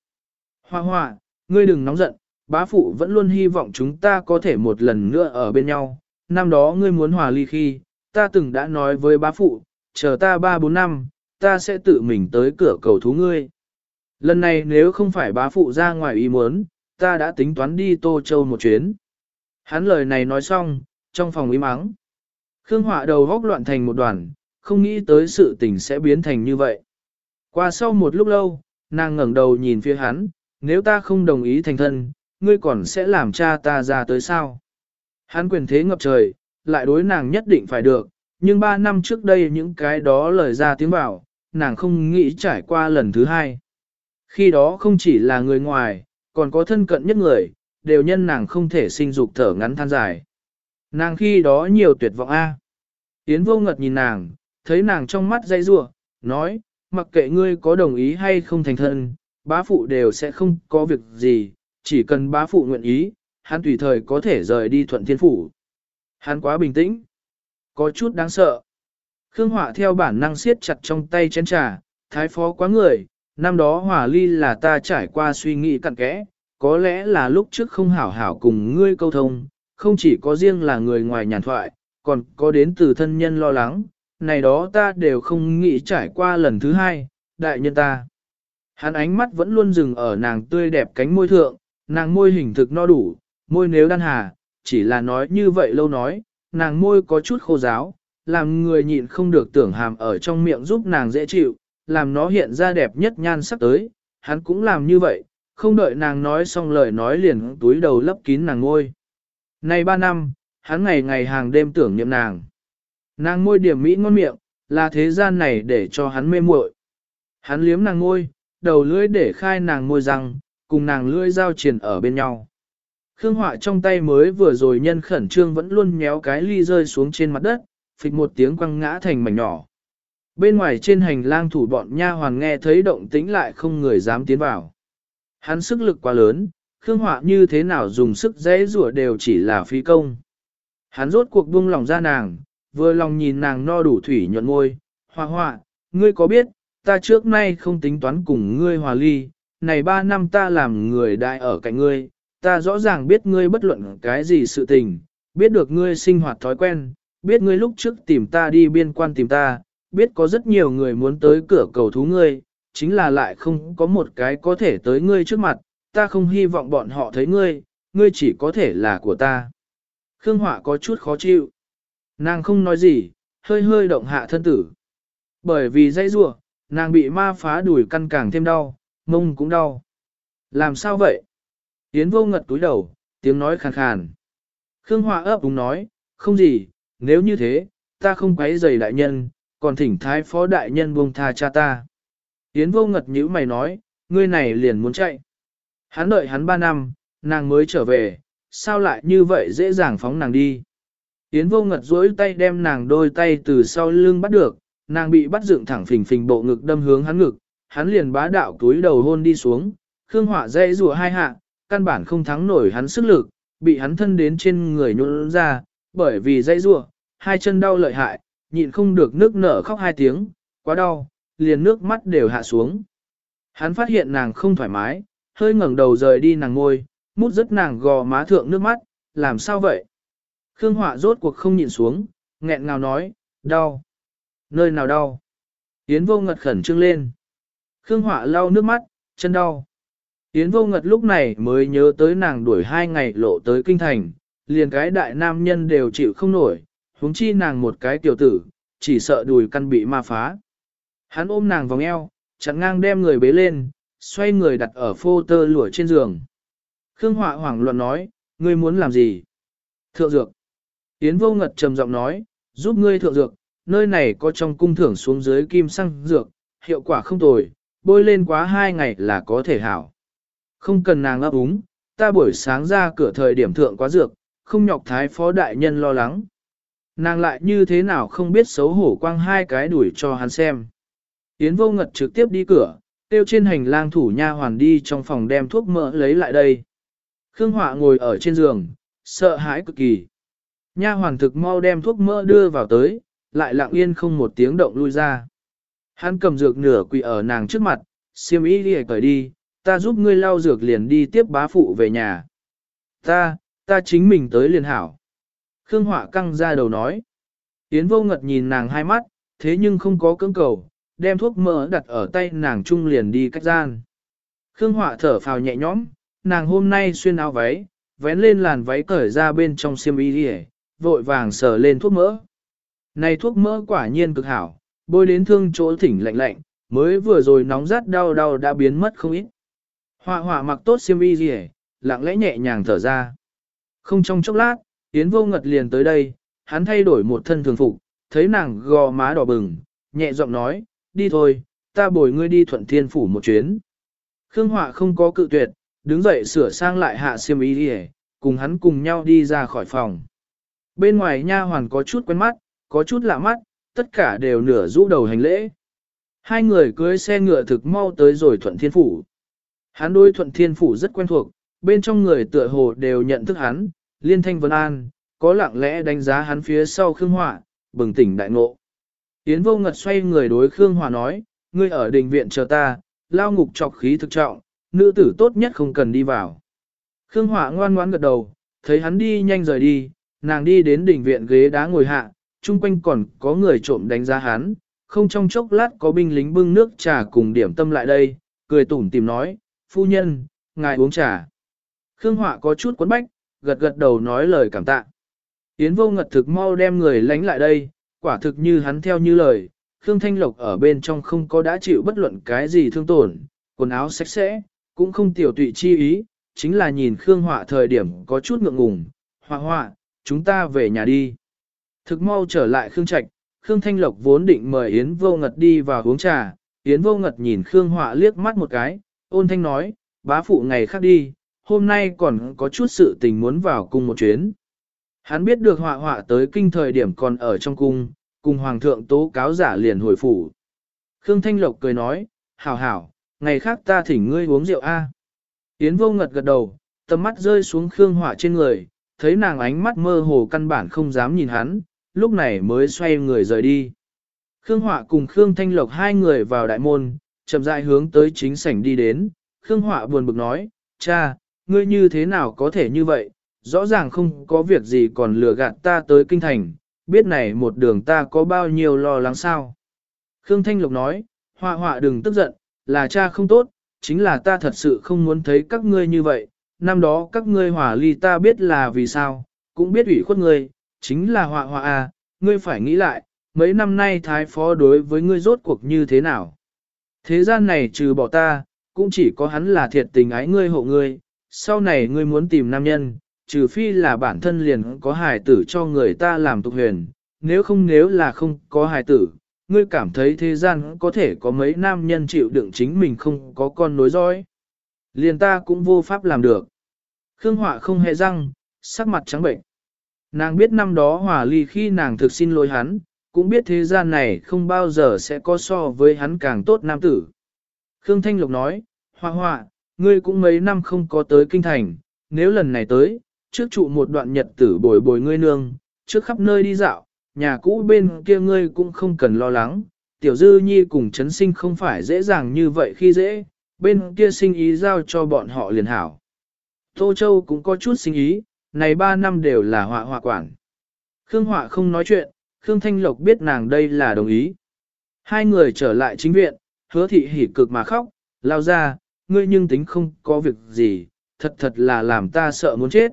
Hoa hoa, ngươi đừng nóng giận, bá phụ vẫn luôn hy vọng chúng ta có thể một lần nữa ở bên nhau, năm đó ngươi muốn hòa ly khi, ta từng đã nói với bá phụ, chờ ta 3-4 năm, ta sẽ tự mình tới cửa cầu thú ngươi. Lần này nếu không phải bá phụ ra ngoài ý muốn, ta đã tính toán đi Tô Châu một chuyến. Hắn lời này nói xong, trong phòng ý mắng. Khương Họa đầu góc loạn thành một đoàn, không nghĩ tới sự tình sẽ biến thành như vậy. Qua sau một lúc lâu, nàng ngẩng đầu nhìn phía hắn, nếu ta không đồng ý thành thân, ngươi còn sẽ làm cha ta ra tới sao? Hắn quyền thế ngập trời, lại đối nàng nhất định phải được, nhưng ba năm trước đây những cái đó lời ra tiếng bảo, nàng không nghĩ trải qua lần thứ hai. Khi đó không chỉ là người ngoài, còn có thân cận nhất người, đều nhân nàng không thể sinh dục thở ngắn than dài. Nàng khi đó nhiều tuyệt vọng a. Yến vô ngật nhìn nàng, thấy nàng trong mắt dây rủa, nói, mặc kệ ngươi có đồng ý hay không thành thân, bá phụ đều sẽ không có việc gì, chỉ cần bá phụ nguyện ý, hắn tùy thời có thể rời đi thuận thiên phủ. Hắn quá bình tĩnh, có chút đáng sợ. Khương Họa theo bản năng siết chặt trong tay chén trà, thái phó quá người, năm đó hòa ly là ta trải qua suy nghĩ cặn kẽ, có lẽ là lúc trước không hảo hảo cùng ngươi câu thông, không chỉ có riêng là người ngoài nhàn thoại, còn có đến từ thân nhân lo lắng, này đó ta đều không nghĩ trải qua lần thứ hai, đại nhân ta. Hắn ánh mắt vẫn luôn dừng ở nàng tươi đẹp cánh môi thượng, nàng môi hình thực no đủ, môi nếu đan hà, chỉ là nói như vậy lâu nói, nàng môi có chút khô giáo, làm người nhịn không được tưởng hàm ở trong miệng giúp nàng dễ chịu, làm nó hiện ra đẹp nhất nhan sắc tới, hắn cũng làm như vậy, không đợi nàng nói xong lời nói liền túi đầu lấp kín nàng ngôi. Nay ba năm, hắn ngày ngày hàng đêm tưởng niệm nàng. Nàng môi điểm mỹ ngon miệng, là thế gian này để cho hắn mê muội. Hắn liếm nàng ngôi, đầu lưỡi để khai nàng môi răng, cùng nàng lưỡi giao triển ở bên nhau. Khương Họa trong tay mới vừa rồi nhân khẩn trương vẫn luôn méo cái ly rơi xuống trên mặt đất, phịch một tiếng quăng ngã thành mảnh nhỏ. Bên ngoài trên hành lang thủ bọn nha hoàn nghe thấy động tĩnh lại không người dám tiến vào. Hắn sức lực quá lớn, Khương Họa như thế nào dùng sức dễ rủa đều chỉ là phí công. Hắn rốt cuộc buông lòng ra nàng, vừa lòng nhìn nàng no đủ thủy nhuận ngôi, hoa hoa, ngươi có biết, ta trước nay không tính toán cùng ngươi hòa ly, này ba năm ta làm người đại ở cạnh ngươi, ta rõ ràng biết ngươi bất luận cái gì sự tình, biết được ngươi sinh hoạt thói quen, biết ngươi lúc trước tìm ta đi biên quan tìm ta, biết có rất nhiều người muốn tới cửa cầu thú ngươi, chính là lại không có một cái có thể tới ngươi trước mặt, ta không hy vọng bọn họ thấy ngươi, ngươi chỉ có thể là của ta. Khương Họa có chút khó chịu. Nàng không nói gì, hơi hơi động hạ thân tử. Bởi vì dây rua, nàng bị ma phá đùi căn càng thêm đau, mông cũng đau. Làm sao vậy? Yến vô ngật túi đầu, tiếng nói khàn khàn. Khương Họa ấp đúng nói, không gì, nếu như thế, ta không quấy giày đại nhân, còn thỉnh thái phó đại nhân buông tha cha ta. Yến vô ngật nhíu mày nói, ngươi này liền muốn chạy. Hắn đợi hắn ba năm, nàng mới trở về, sao lại như vậy dễ dàng phóng nàng đi. Yến vô ngật duỗi tay đem nàng đôi tay từ sau lưng bắt được, nàng bị bắt dựng thẳng phình phình bộ ngực đâm hướng hắn ngực, hắn liền bá đạo túi đầu hôn đi xuống, khương họa dây rùa hai hạ, căn bản không thắng nổi hắn sức lực, bị hắn thân đến trên người nhún ra, bởi vì dây rùa, hai chân đau lợi hại, nhịn không được nước nở khóc hai tiếng, quá đau, liền nước mắt đều hạ xuống. Hắn phát hiện nàng không thoải mái, hơi ngẩng đầu rời đi nàng ngôi, mút rất nàng gò má thượng nước mắt, làm sao vậy? Khương Họa rốt cuộc không nhịn xuống, nghẹn ngào nói, đau. Nơi nào đau? Yến vô ngật khẩn trương lên. Khương Họa lau nước mắt, chân đau. Yến vô ngật lúc này mới nhớ tới nàng đuổi hai ngày lộ tới kinh thành, liền cái đại nam nhân đều chịu không nổi, huống chi nàng một cái tiểu tử, chỉ sợ đùi căn bị ma phá. Hắn ôm nàng vòng eo, chặn ngang đem người bế lên, xoay người đặt ở phô tơ lụa trên giường. Khương Họa hoảng loạn nói, ngươi muốn làm gì? Thượng dược. Yến vô ngật trầm giọng nói, giúp ngươi thượng dược, nơi này có trong cung thưởng xuống dưới kim xăng dược, hiệu quả không tồi, bôi lên quá hai ngày là có thể hảo. Không cần nàng ấp úng, ta buổi sáng ra cửa thời điểm thượng quá dược, không nhọc thái phó đại nhân lo lắng. Nàng lại như thế nào không biết xấu hổ quăng hai cái đuổi cho hắn xem. Yến vô ngật trực tiếp đi cửa, tiêu trên hành lang thủ nha hoàn đi trong phòng đem thuốc mỡ lấy lại đây. Khương Họa ngồi ở trên giường, sợ hãi cực kỳ. Nha hoàn thực mau đem thuốc mỡ đưa vào tới, lại lặng yên không một tiếng động lui ra. Hắn cầm dược nửa quỳ ở nàng trước mặt, siêm ý đi cởi đi, ta giúp ngươi lau dược liền đi tiếp bá phụ về nhà. Ta, ta chính mình tới liền hảo. Khương Họa căng ra đầu nói. Yến vô ngật nhìn nàng hai mắt, thế nhưng không có cưỡng cầu, đem thuốc mỡ đặt ở tay nàng trung liền đi cách gian. Khương Họa thở phào nhẹ nhõm, nàng hôm nay xuyên áo váy, vén lên làn váy cởi ra bên trong xiêm y đi vội vàng sờ lên thuốc mỡ. Này thuốc mỡ quả nhiên cực hảo, bôi đến thương chỗ thỉnh lạnh lạnh, mới vừa rồi nóng rát đau đau đã biến mất không ít. Họa họa mặc tốt xiêm y gì lặng lẽ nhẹ nhàng thở ra. Không trong chốc lát, Yến vô ngật liền tới đây, hắn thay đổi một thân thường phục, thấy nàng gò má đỏ bừng, nhẹ giọng nói, đi thôi, ta bồi ngươi đi thuận thiên phủ một chuyến. Khương Họa không có cự tuyệt, đứng dậy sửa sang lại hạ xiêm y đi cùng hắn cùng nhau đi ra khỏi phòng. Bên ngoài nha hoàn có chút quen mắt, có chút lạ mắt, tất cả đều nửa rũ đầu hành lễ. Hai người cưới xe ngựa thực mau tới rồi thuận thiên phủ. Hắn đối thuận thiên phủ rất quen thuộc, bên trong người tựa hồ đều nhận thức hắn, liên thanh vân an, có lặng lẽ đánh giá hắn phía sau Khương Hỏa, bừng tỉnh đại ngộ. Yến vô ngật xoay người đối Khương Hỏa nói, ngươi ở đình viện chờ ta, lao ngục trọc khí thực trọng, nữ tử tốt nhất không cần đi vào. Khương Hỏa ngoan ngoãn gật đầu, thấy hắn đi nhanh rời đi, nàng đi đến đỉnh viện ghế đá ngồi hạ, chung quanh còn có người trộm đánh giá hắn, không trong chốc lát có binh lính bưng nước trà cùng điểm tâm lại đây, cười tủm tìm nói, phu nhân, ngài uống trà. Khương Họa có chút quấn bách, gật gật đầu nói lời cảm tạ. Yến vô ngật thực mau đem người lánh lại đây, quả thực như hắn theo như lời, Khương Thanh Lộc ở bên trong không có đã chịu bất luận cái gì thương tổn, quần áo sạch sẽ, cũng không tiểu tụy chi ý, chính là nhìn Khương Họa thời điểm có chút ngượng ngùng, họa họa, chúng ta về nhà đi. Thực mau trở lại Khương Trạch, Khương Thanh Lộc vốn định mời Yến Vô Ngật đi vào uống trà, Yến Vô Ngật nhìn Khương Họa liếc mắt một cái, ôn thanh nói, bá phụ ngày khác đi, hôm nay còn có chút sự tình muốn vào cung một chuyến. Hắn biết được họa họa tới kinh thời điểm còn ở trong cung, cùng hoàng thượng tố cáo giả liền hồi phủ. Khương Thanh Lộc cười nói, hảo hảo, ngày khác ta thỉnh ngươi uống rượu a. Yến vô ngật gật đầu, tầm mắt rơi xuống Khương Họa trên người, thấy nàng ánh mắt mơ hồ căn bản không dám nhìn hắn, lúc này mới xoay người rời đi. Khương Họa cùng Khương Thanh Lộc hai người vào đại môn, chậm rãi hướng tới chính sảnh đi đến. Khương Họa buồn bực nói, cha, ngươi như thế nào có thể như vậy, rõ ràng không có việc gì còn lừa gạt ta tới kinh thành, biết này một đường ta có bao nhiêu lo lắng sao. Khương Thanh Lộc nói, Họa Họa đừng tức giận, là cha không tốt, chính là ta thật sự không muốn thấy các ngươi như vậy, năm đó các ngươi hỏa ly ta biết là vì sao, cũng biết ủy khuất ngươi, chính là Họa Họa à, ngươi phải nghĩ lại, mấy năm nay thái phó đối với ngươi rốt cuộc như thế nào. Thế gian này trừ bỏ ta, cũng chỉ có hắn là thiệt tình ái ngươi hộ ngươi, sau này ngươi muốn tìm nam nhân, trừ phi là bản thân liền có hài tử cho người ta làm tục huyền, nếu không nếu là không có hài tử, ngươi cảm thấy thế gian có thể có mấy nam nhân chịu đựng chính mình không có con nối dõi. Liền ta cũng vô pháp làm được. Khương Họa không hề răng, sắc mặt trắng bệnh. Nàng biết năm đó hòa ly khi nàng thực xin lỗi hắn, cũng biết thế gian này không bao giờ sẽ có so với hắn càng tốt nam tử. Khương Thanh Lục nói, Hoa hoa, ngươi cũng mấy năm không có tới kinh thành, nếu lần này tới, trước trụ một đoạn nhật tử bồi bồi ngươi nương, trước khắp nơi đi dạo, nhà cũ bên kia ngươi cũng không cần lo lắng, tiểu dư nhi cùng chấn sinh không phải dễ dàng như vậy khi dễ, bên kia sinh ý giao cho bọn họ liền hảo. Tô Châu cũng có chút sinh ý, này ba năm đều là họa họa quản. Khương Họa không nói chuyện, Khương Thanh Lộc biết nàng đây là đồng ý. Hai người trở lại chính viện, hứa thị hỉ cực mà khóc, lao ra, ngươi nhưng tính không có việc gì, thật thật là làm ta sợ muốn chết.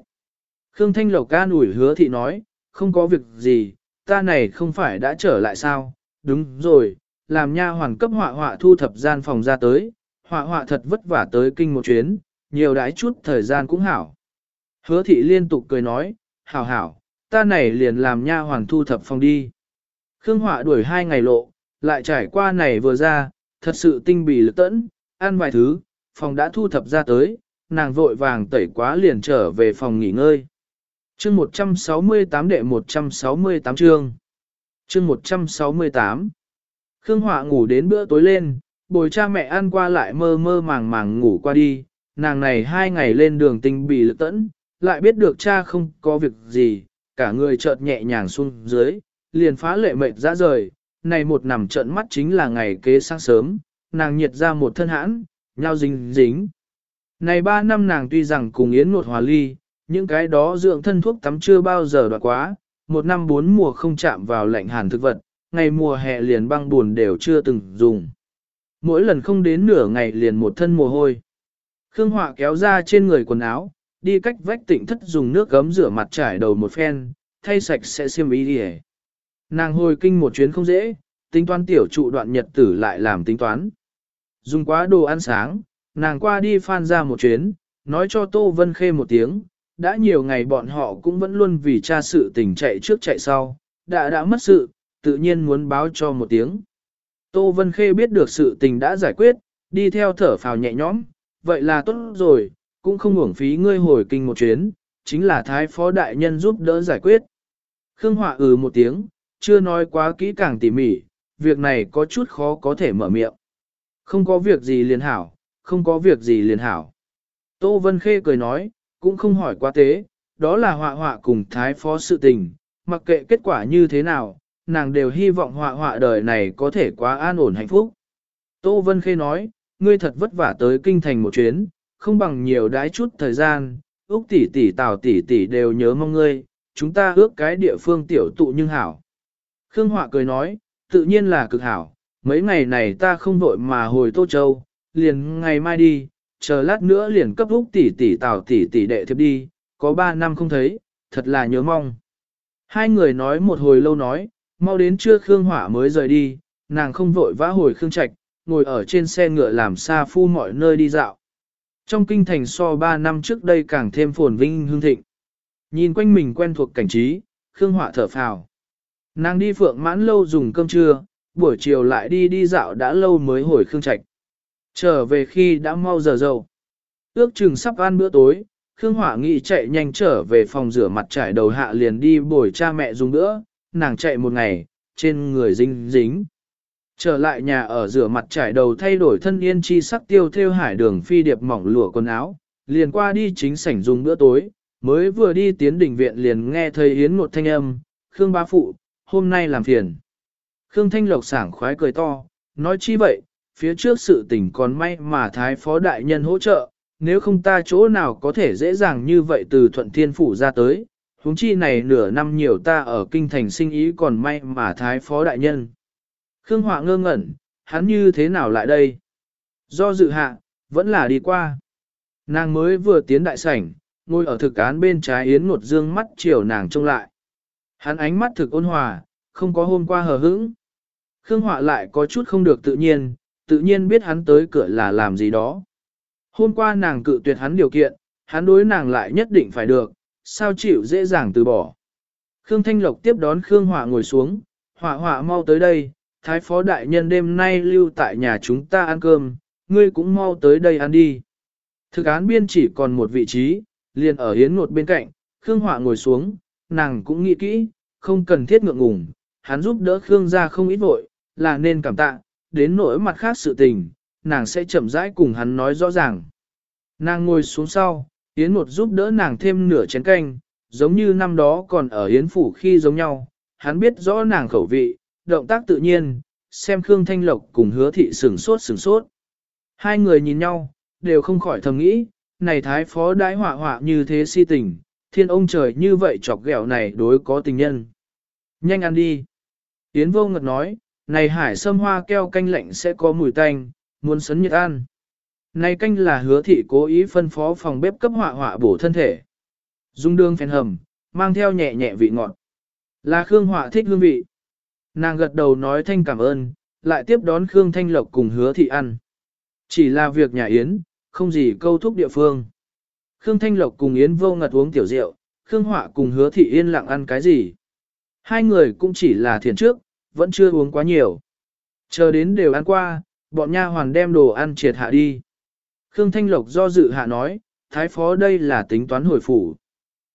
Khương Thanh Lộc ca ủi hứa thị nói, không có việc gì, ta này không phải đã trở lại sao, đúng rồi, làm nha hoàn cấp họa họa thu thập gian phòng ra tới, họa họa thật vất vả tới kinh một chuyến, nhiều đái chút thời gian cũng hảo. Hứa thị liên tục cười nói, hảo hảo, ta này liền làm nha hoàn thu thập phòng đi. Khương họa đuổi hai ngày lộ, lại trải qua này vừa ra, thật sự tinh bì lực tẫn, ăn vài thứ, phòng đã thu thập ra tới, nàng vội vàng tẩy quá liền trở về phòng nghỉ ngơi. Chương 168 đệ 168 chương. Chương 168. Khương Họa ngủ đến bữa tối lên, bồi cha mẹ ăn qua lại mơ mơ màng màng ngủ qua đi, nàng này hai ngày lên đường tinh bị lực tẫn, lại biết được cha không có việc gì, cả người chợt nhẹ nhàng xuống dưới, liền phá lệ mệt ra rời, này một nằm trận mắt chính là ngày kế sáng sớm, nàng nhiệt ra một thân hãn, nhau dính dính. Này ba năm nàng tuy rằng cùng Yến một hòa ly, những cái đó dưỡng thân thuốc tắm chưa bao giờ đoạt quá, một năm bốn mùa không chạm vào lạnh hàn thực vật, ngày mùa hè liền băng buồn đều chưa từng dùng. Mỗi lần không đến nửa ngày liền một thân mồ hôi. Khương Họa kéo ra trên người quần áo, đi cách vách tịnh thất dùng nước gấm rửa mặt trải đầu một phen, thay sạch sẽ xiêm y đi Nàng hồi kinh một chuyến không dễ, tính toán tiểu trụ đoạn nhật tử lại làm tính toán. Dùng quá đồ ăn sáng, nàng qua đi phan ra một chuyến, nói cho Tô Vân Khê một tiếng, đã nhiều ngày bọn họ cũng vẫn luôn vì cha sự tình chạy trước chạy sau, đã đã mất sự, tự nhiên muốn báo cho một tiếng. Tô Vân Khê biết được sự tình đã giải quyết, đi theo thở phào nhẹ nhõm, vậy là tốt rồi, cũng không uổng phí ngươi hồi kinh một chuyến, chính là thái phó đại nhân giúp đỡ giải quyết. Khương Họa ừ một tiếng, chưa nói quá kỹ càng tỉ mỉ, việc này có chút khó có thể mở miệng. Không có việc gì liền hảo, không có việc gì liền hảo. Tô Vân Khê cười nói, cũng không hỏi quá tế, đó là họa họa cùng thái phó sự tình, mặc kệ kết quả như thế nào, nàng đều hy vọng họa họa đời này có thể quá an ổn hạnh phúc. Tô Vân Khê nói, ngươi thật vất vả tới kinh thành một chuyến, không bằng nhiều đái chút thời gian, Úc tỷ tỷ Tào tỷ tỷ đều nhớ mong ngươi, chúng ta ước cái địa phương tiểu tụ nhưng hảo. Khương Họa cười nói, tự nhiên là cực hảo, mấy ngày này ta không vội mà hồi Tô Châu, liền ngày mai đi, chờ lát nữa liền cấp Úc tỷ tỷ Tào tỷ tỷ đệ thiệp đi, có ba năm không thấy, thật là nhớ mong. Hai người nói một hồi lâu nói, mau đến trưa Khương hỏa mới rời đi, nàng không vội vã hồi Khương Trạch, ngồi ở trên xe ngựa làm xa phu mọi nơi đi dạo. Trong kinh thành so 3 năm trước đây càng thêm phồn vinh hương thịnh. Nhìn quanh mình quen thuộc cảnh trí, Khương hỏa thở phào. Nàng đi phượng mãn lâu dùng cơm trưa, buổi chiều lại đi đi dạo đã lâu mới hồi Khương Trạch. Trở về khi đã mau giờ dầu. Ước chừng sắp ăn bữa tối, Khương hỏa nghị chạy nhanh trở về phòng rửa mặt trải đầu hạ liền đi bồi cha mẹ dùng nữa, nàng chạy một ngày, trên người dính dính. Trở lại nhà ở rửa mặt trải đầu thay đổi thân yên chi sắc tiêu theo hải đường phi điệp mỏng lụa quần áo, liền qua đi chính sảnh dùng bữa tối, mới vừa đi tiến đỉnh viện liền nghe thầy Yến một thanh âm, Khương ba phụ, hôm nay làm phiền. Khương Thanh Lộc sảng khoái cười to, nói chi vậy, phía trước sự tình còn may mà Thái Phó Đại Nhân hỗ trợ, nếu không ta chỗ nào có thể dễ dàng như vậy từ Thuận Thiên Phủ ra tới, huống chi này nửa năm nhiều ta ở kinh thành sinh ý còn may mà Thái Phó Đại Nhân. Khương Họa ngơ ngẩn, hắn như thế nào lại đây? Do dự hạ, vẫn là đi qua. Nàng mới vừa tiến đại sảnh, ngồi ở thực án bên trái Yến Ngột Dương mắt chiều nàng trông lại. Hắn ánh mắt thực ôn hòa, không có hôm qua hờ hững. Khương Họa lại có chút không được tự nhiên, tự nhiên biết hắn tới cửa là làm gì đó. Hôm qua nàng cự tuyệt hắn điều kiện, hắn đối nàng lại nhất định phải được, sao chịu dễ dàng từ bỏ. Khương Thanh Lộc tiếp đón Khương Họa ngồi xuống, Họa Họa mau tới đây, Thái Phó Đại Nhân đêm nay lưu tại nhà chúng ta ăn cơm, ngươi cũng mau tới đây ăn đi. Thực án biên chỉ còn một vị trí, liền ở hiến ngột bên cạnh, Khương Họa ngồi xuống, nàng cũng nghĩ kỹ, không cần thiết ngượng ngùng, hắn giúp đỡ Khương gia không ít vội, là nên cảm tạ, đến nỗi mặt khác sự tình, nàng sẽ chậm rãi cùng hắn nói rõ ràng. Nàng ngồi xuống sau, Yến một giúp đỡ nàng thêm nửa chén canh, giống như năm đó còn ở Yến phủ khi giống nhau, hắn biết rõ nàng khẩu vị, động tác tự nhiên, xem Khương Thanh Lộc cùng hứa thị sửng sốt sửng sốt. Hai người nhìn nhau, đều không khỏi thầm nghĩ, này thái phó đãi họa họa như thế si tình, thiên ông trời như vậy chọc ghẹo này đối có tình nhân. Nhanh ăn đi. Yến vô ngật nói, này hải sâm hoa keo canh lạnh sẽ có mùi tanh, muốn sấn nhiệt ăn. Này canh là hứa thị cố ý phân phó phòng bếp cấp họa họa bổ thân thể. Dung đương phèn hầm, mang theo nhẹ nhẹ vị ngọt. Là Khương họa thích hương vị. Nàng gật đầu nói thanh cảm ơn, lại tiếp đón Khương Thanh Lộc cùng hứa thị ăn. Chỉ là việc nhà Yến, không gì câu thúc địa phương. Khương Thanh Lộc cùng Yến vô ngật uống tiểu rượu, Khương Họa cùng hứa thị yên lặng ăn cái gì. Hai người cũng chỉ là thiền trước, vẫn chưa uống quá nhiều. Chờ đến đều ăn qua, bọn nha hoàn đem đồ ăn triệt hạ đi. Khương Thanh Lộc do dự hạ nói, thái phó đây là tính toán hồi phủ.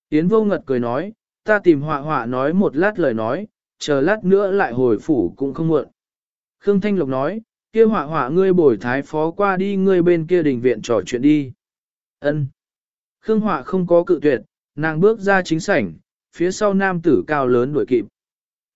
Yến vô ngật cười nói, ta tìm họa họa nói một lát lời nói, chờ lát nữa lại hồi phủ cũng không muộn. Khương Thanh Lộc nói, kia họa họa ngươi bồi thái phó qua đi ngươi bên kia đình viện trò chuyện đi. Ân. Khương họa không có cự tuyệt, nàng bước ra chính sảnh, phía sau nam tử cao lớn đuổi kịp.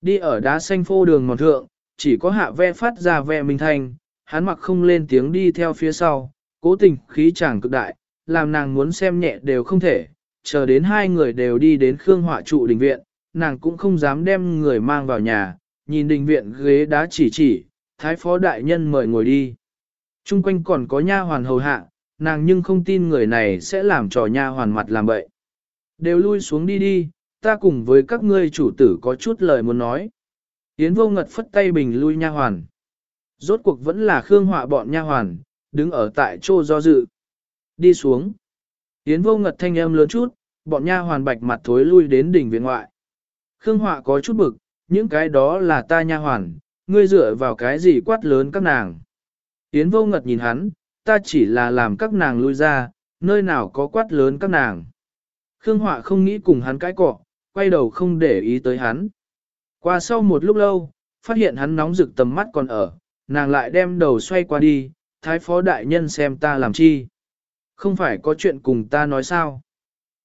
Đi ở đá xanh phô đường mòn thượng, chỉ có hạ ve phát ra ve minh thanh, hắn mặc không lên tiếng đi theo phía sau, cố tình khí chàng cực đại, làm nàng muốn xem nhẹ đều không thể, chờ đến hai người đều đi đến Khương Họa trụ đình viện, nàng cũng không dám đem người mang vào nhà, nhìn đình viện ghế đá chỉ chỉ, thái phó đại nhân mời ngồi đi. Trung quanh còn có nha hoàn hầu hạ, nàng nhưng không tin người này sẽ làm trò nha hoàn mặt làm bậy. Đều lui xuống đi đi, ta cùng với các ngươi chủ tử có chút lời muốn nói. Yến vô ngật phất tay bình lui nha hoàn. Rốt cuộc vẫn là khương họa bọn nha hoàn, đứng ở tại chỗ do dự. Đi xuống. Yến vô ngật thanh âm lớn chút, bọn nha hoàn bạch mặt thối lui đến đỉnh viện ngoại. Khương họa có chút bực, những cái đó là ta nha hoàn, ngươi dựa vào cái gì quát lớn các nàng. Yến vô ngật nhìn hắn, ta chỉ là làm các nàng lui ra, nơi nào có quát lớn các nàng. Khương họa không nghĩ cùng hắn cãi cọ, quay đầu không để ý tới hắn. Qua sau một lúc lâu, phát hiện hắn nóng rực tầm mắt còn ở, nàng lại đem đầu xoay qua đi, thái phó đại nhân xem ta làm chi. Không phải có chuyện cùng ta nói sao.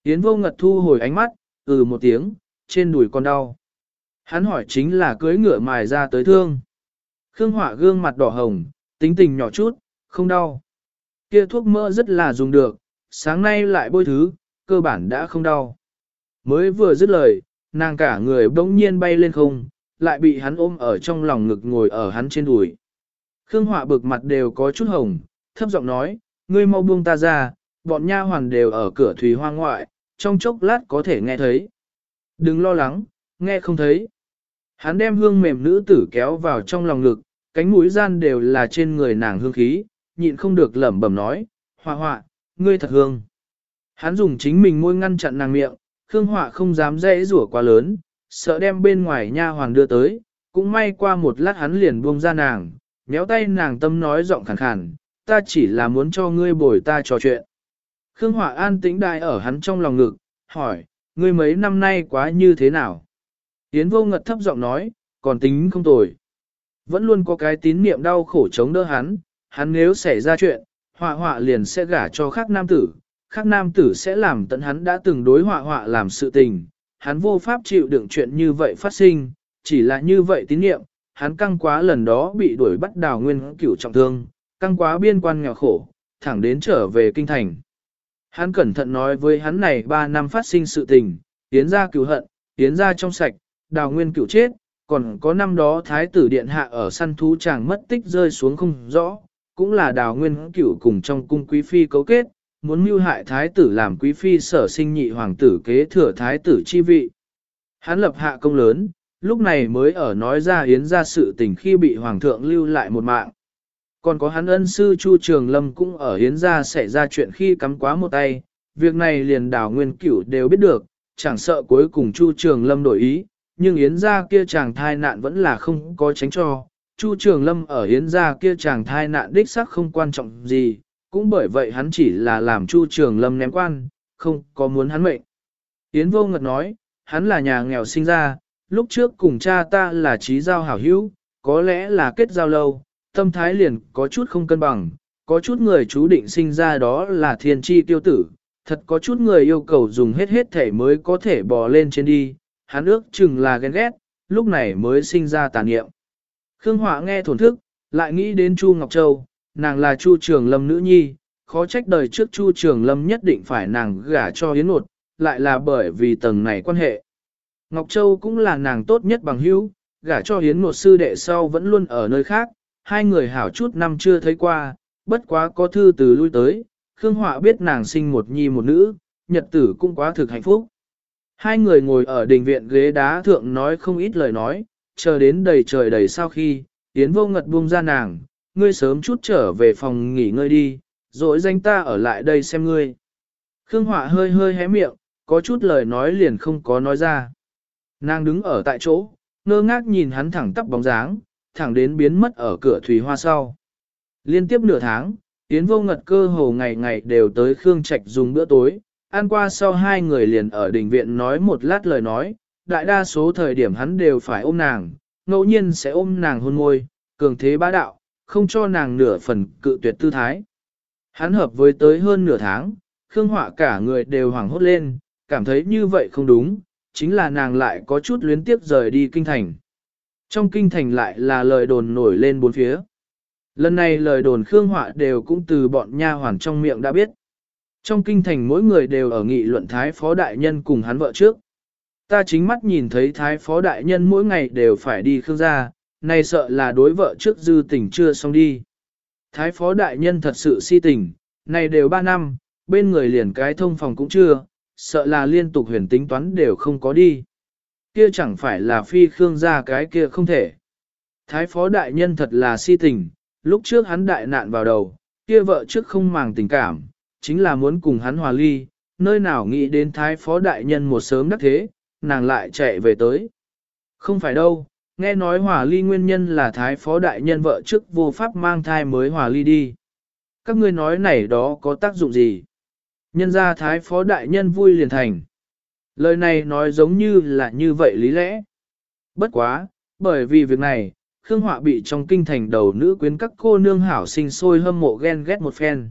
Yến vô ngật thu hồi ánh mắt, ừ một tiếng, trên đùi con đau. Hắn hỏi chính là cưới ngựa mài ra tới thương. Khương hỏa gương mặt đỏ hồng, tính tình nhỏ chút, không đau. Kia thuốc mỡ rất là dùng được, sáng nay lại bôi thứ, cơ bản đã không đau. Mới vừa dứt lời, nàng cả người bỗng nhiên bay lên không, lại bị hắn ôm ở trong lòng ngực ngồi ở hắn trên đùi. Khương Họa bực mặt đều có chút hồng, thấp giọng nói, ngươi mau buông ta ra, bọn nha hoàn đều ở cửa thủy hoa ngoại, trong chốc lát có thể nghe thấy. Đừng lo lắng, nghe không thấy. Hắn đem hương mềm nữ tử kéo vào trong lòng ngực, cánh mũi gian đều là trên người nàng hương khí, nhịn không được lẩm bẩm nói, hoa Hoa, ngươi thật hương. Hắn dùng chính mình môi ngăn chặn nàng miệng, Khương Họa không dám dễ rủa quá lớn, sợ đem bên ngoài nha hoàng đưa tới, cũng may qua một lát hắn liền buông ra nàng, méo tay nàng tâm nói giọng khàn khàn, ta chỉ là muốn cho ngươi bồi ta trò chuyện. Khương Họa an tĩnh đại ở hắn trong lòng ngực, hỏi, ngươi mấy năm nay quá như thế nào? Yến vô ngật thấp giọng nói, còn tính không tồi. Vẫn luôn có cái tín niệm đau khổ chống đỡ hắn, hắn nếu xảy ra chuyện, họa họa liền sẽ gả cho khác nam tử, khác nam tử sẽ làm tận hắn đã từng đối họa họa làm sự tình, hắn vô pháp chịu đựng chuyện như vậy phát sinh, chỉ là như vậy tín niệm, hắn căng quá lần đó bị đuổi bắt đào nguyên cửu trọng thương, căng quá biên quan nghèo khổ, thẳng đến trở về kinh thành. Hắn cẩn thận nói với hắn này 3 năm phát sinh sự tình, tiến ra cửu hận, tiến ra trong sạch, đào nguyên cửu chết, còn có năm đó thái tử điện hạ ở săn thú chàng mất tích rơi xuống không rõ, cũng là đào nguyên cửu cùng trong cung quý phi cấu kết, muốn mưu hại thái tử làm quý phi sở sinh nhị hoàng tử kế thừa thái tử chi vị. Hắn lập hạ công lớn, lúc này mới ở nói ra hiến ra sự tình khi bị hoàng thượng lưu lại một mạng. Còn có hắn ân sư Chu Trường Lâm cũng ở hiến ra xảy ra chuyện khi cắm quá một tay, việc này liền đào nguyên cửu đều biết được, chẳng sợ cuối cùng Chu Trường Lâm đổi ý, nhưng Yến gia kia chàng thai nạn vẫn là không có tránh cho. Chu Trường Lâm ở Yến gia kia chàng thai nạn đích xác không quan trọng gì, cũng bởi vậy hắn chỉ là làm Chu Trường Lâm ném quan, không có muốn hắn mệnh. Yến vô ngật nói, hắn là nhà nghèo sinh ra, lúc trước cùng cha ta là trí giao hảo hữu, có lẽ là kết giao lâu, tâm thái liền có chút không cân bằng, có chút người chú định sinh ra đó là thiên tri tiêu tử, thật có chút người yêu cầu dùng hết hết thể mới có thể bò lên trên đi, hắn ước chừng là ghen ghét, lúc này mới sinh ra tàn niệm. Khương Họa nghe thổn thức, lại nghĩ đến Chu Ngọc Châu, nàng là Chu Trường Lâm nữ nhi, khó trách đời trước Chu Trường Lâm nhất định phải nàng gả cho Yến Nột, lại là bởi vì tầng này quan hệ. Ngọc Châu cũng là nàng tốt nhất bằng hữu, gả cho Yến Nột sư đệ sau vẫn luôn ở nơi khác, hai người hảo chút năm chưa thấy qua, bất quá có thư từ lui tới, Khương Họa biết nàng sinh một nhi một nữ, nhật tử cũng quá thực hạnh phúc. Hai người ngồi ở đình viện ghế đá thượng nói không ít lời nói, chờ đến đầy trời đầy sau khi, Yến vô ngật buông ra nàng, ngươi sớm chút trở về phòng nghỉ ngơi đi, rồi danh ta ở lại đây xem ngươi. Khương Họa hơi hơi hé miệng, có chút lời nói liền không có nói ra. Nàng đứng ở tại chỗ, ngơ ngác nhìn hắn thẳng tắp bóng dáng, thẳng đến biến mất ở cửa thủy hoa sau. Liên tiếp nửa tháng, Yến vô ngật cơ hồ ngày ngày đều tới Khương Trạch dùng bữa tối, ăn qua sau hai người liền ở đình viện nói một lát lời nói, đại đa số thời điểm hắn đều phải ôm nàng, ngẫu nhiên sẽ ôm nàng hôn môi, cường thế bá đạo, không cho nàng nửa phần cự tuyệt tư thái. Hắn hợp với tới hơn nửa tháng, Khương Họa cả người đều hoảng hốt lên, cảm thấy như vậy không đúng, chính là nàng lại có chút luyến tiếp rời đi kinh thành. Trong kinh thành lại là lời đồn nổi lên bốn phía. Lần này lời đồn Khương Họa đều cũng từ bọn nha hoàn trong miệng đã biết. Trong kinh thành mỗi người đều ở nghị luận Thái Phó Đại Nhân cùng hắn vợ trước. Ta chính mắt nhìn thấy Thái Phó Đại Nhân mỗi ngày đều phải đi Khương gia, này sợ là đối vợ trước dư tình chưa xong đi. Thái Phó Đại Nhân thật sự si tình, này đều ba năm, bên người liền cái thông phòng cũng chưa, sợ là liên tục huyền tính toán đều không có đi. Kia chẳng phải là phi Khương gia cái kia không thể. Thái Phó Đại Nhân thật là si tình, lúc trước hắn đại nạn vào đầu, kia vợ trước không màng tình cảm, chính là muốn cùng hắn hòa ly, nơi nào nghĩ đến thái phó đại nhân một sớm đắc thế, nàng lại chạy về tới. Không phải đâu, nghe nói hòa ly nguyên nhân là thái phó đại nhân vợ trước vô pháp mang thai mới hòa ly đi. Các ngươi nói này đó có tác dụng gì? Nhân ra thái phó đại nhân vui liền thành. Lời này nói giống như là như vậy lý lẽ. Bất quá, bởi vì việc này, Khương Họa bị trong kinh thành đầu nữ quyến các cô nương hảo sinh sôi hâm mộ ghen ghét một phen.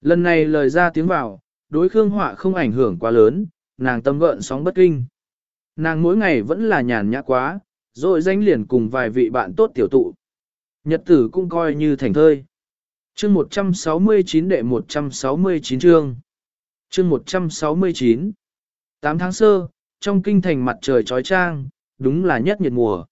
Lần này lời ra tiếng vào, đối Khương Họa không ảnh hưởng quá lớn, nàng tâm gợn sóng bất kinh. Nàng mỗi ngày vẫn là nhàn nhã quá, rồi danh liền cùng vài vị bạn tốt tiểu tụ. Nhật tử cũng coi như thành thơi. Chương 169 đệ 169 chương. Chương 169. 8 tháng sơ, trong kinh thành mặt trời trói trang, đúng là nhất nhiệt mùa.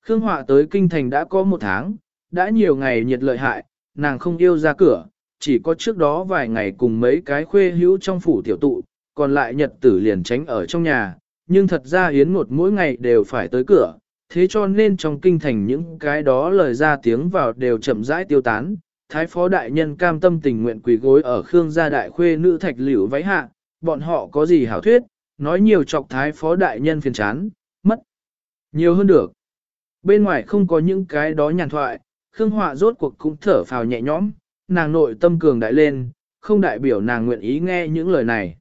Khương Họa tới kinh thành đã có một tháng, đã nhiều ngày nhiệt lợi hại, nàng không yêu ra cửa, chỉ có trước đó vài ngày cùng mấy cái khuê hữu trong phủ tiểu tụ, còn lại nhật tử liền tránh ở trong nhà, nhưng thật ra Yến một mỗi ngày đều phải tới cửa, thế cho nên trong kinh thành những cái đó lời ra tiếng vào đều chậm rãi tiêu tán. Thái phó đại nhân cam tâm tình nguyện quỳ gối ở Khương gia đại khuê nữ thạch liễu váy hạ, bọn họ có gì hảo thuyết, nói nhiều chọc thái phó đại nhân phiền chán, mất. Nhiều hơn được. Bên ngoài không có những cái đó nhàn thoại, Khương Họa rốt cuộc cũng thở phào nhẹ nhõm, nàng nội tâm cường đại lên, không đại biểu nàng nguyện ý nghe những lời này.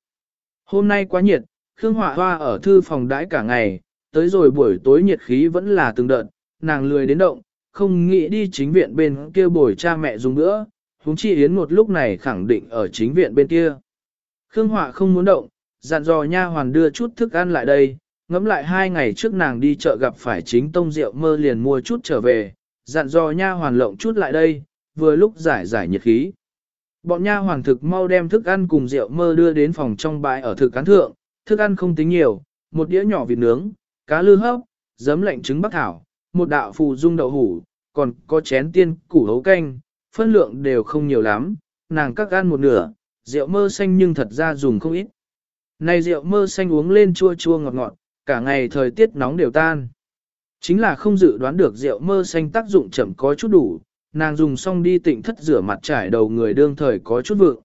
Hôm nay quá nhiệt, Khương Họa Hoa ở thư phòng đãi cả ngày, tới rồi buổi tối nhiệt khí vẫn là từng đợt, nàng lười đến động, không nghĩ đi chính viện bên kia bồi cha mẹ dùng nữa, huống chi Yến một lúc này khẳng định ở chính viện bên kia. Khương Họa không muốn động, dặn dò nha hoàn đưa chút thức ăn lại đây, ngẫm lại hai ngày trước nàng đi chợ gặp phải chính tông rượu mơ liền mua chút trở về, dặn dò nha hoàn lộng chút lại đây, vừa lúc giải giải nhiệt khí. Bọn nha hoàn thực mau đem thức ăn cùng rượu mơ đưa đến phòng trong bãi ở thực cán thượng, thức ăn không tính nhiều, một đĩa nhỏ vịt nướng, cá lư hấp, giấm lạnh trứng bắc thảo, một đạo phù dung đậu hủ, còn có chén tiên củ hấu canh, phân lượng đều không nhiều lắm, nàng cắt gan một nửa, rượu mơ xanh nhưng thật ra dùng không ít. Này rượu mơ xanh uống lên chua chua ngọt ngọt, cả ngày thời tiết nóng đều tan. Chính là không dự đoán được rượu mơ xanh tác dụng chậm có chút đủ, nàng dùng xong đi tịnh thất rửa mặt trải đầu người đương thời có chút vượng.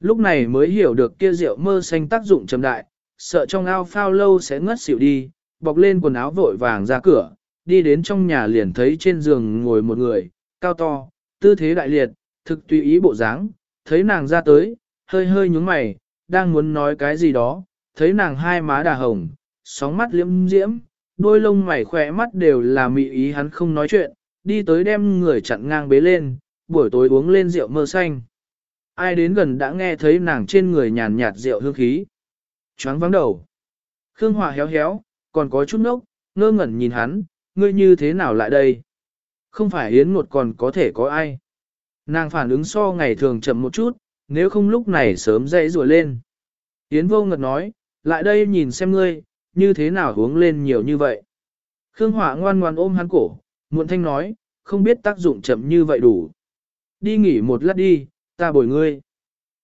Lúc này mới hiểu được kia rượu mơ xanh tác dụng chậm đại, sợ trong ao phao lâu sẽ ngất xỉu đi, bọc lên quần áo vội vàng ra cửa, đi đến trong nhà liền thấy trên giường ngồi một người, cao to, tư thế đại liệt, thực tùy ý bộ dáng, thấy nàng ra tới, hơi hơi nhúng mày, đang muốn nói cái gì đó, thấy nàng hai má đà hồng, sóng mắt liễm diễm, đôi lông mày khỏe mắt đều là mị ý hắn không nói chuyện, đi tới đem người chặn ngang bế lên, buổi tối uống lên rượu mơ xanh. Ai đến gần đã nghe thấy nàng trên người nhàn nhạt rượu hương khí. Choáng vắng đầu. Khương Hòa héo héo, còn có chút nốc, ngơ ngẩn nhìn hắn, ngươi như thế nào lại đây? Không phải Yến Ngột còn có thể có ai. Nàng phản ứng so ngày thường chậm một chút, nếu không lúc này sớm dậy rùa lên. Yến vô ngật nói, lại đây nhìn xem ngươi, như thế nào uống lên nhiều như vậy. Khương Hỏa ngoan ngoan ôm hắn cổ, muộn thanh nói, không biết tác dụng chậm như vậy đủ. Đi nghỉ một lát đi, ta bồi ngươi.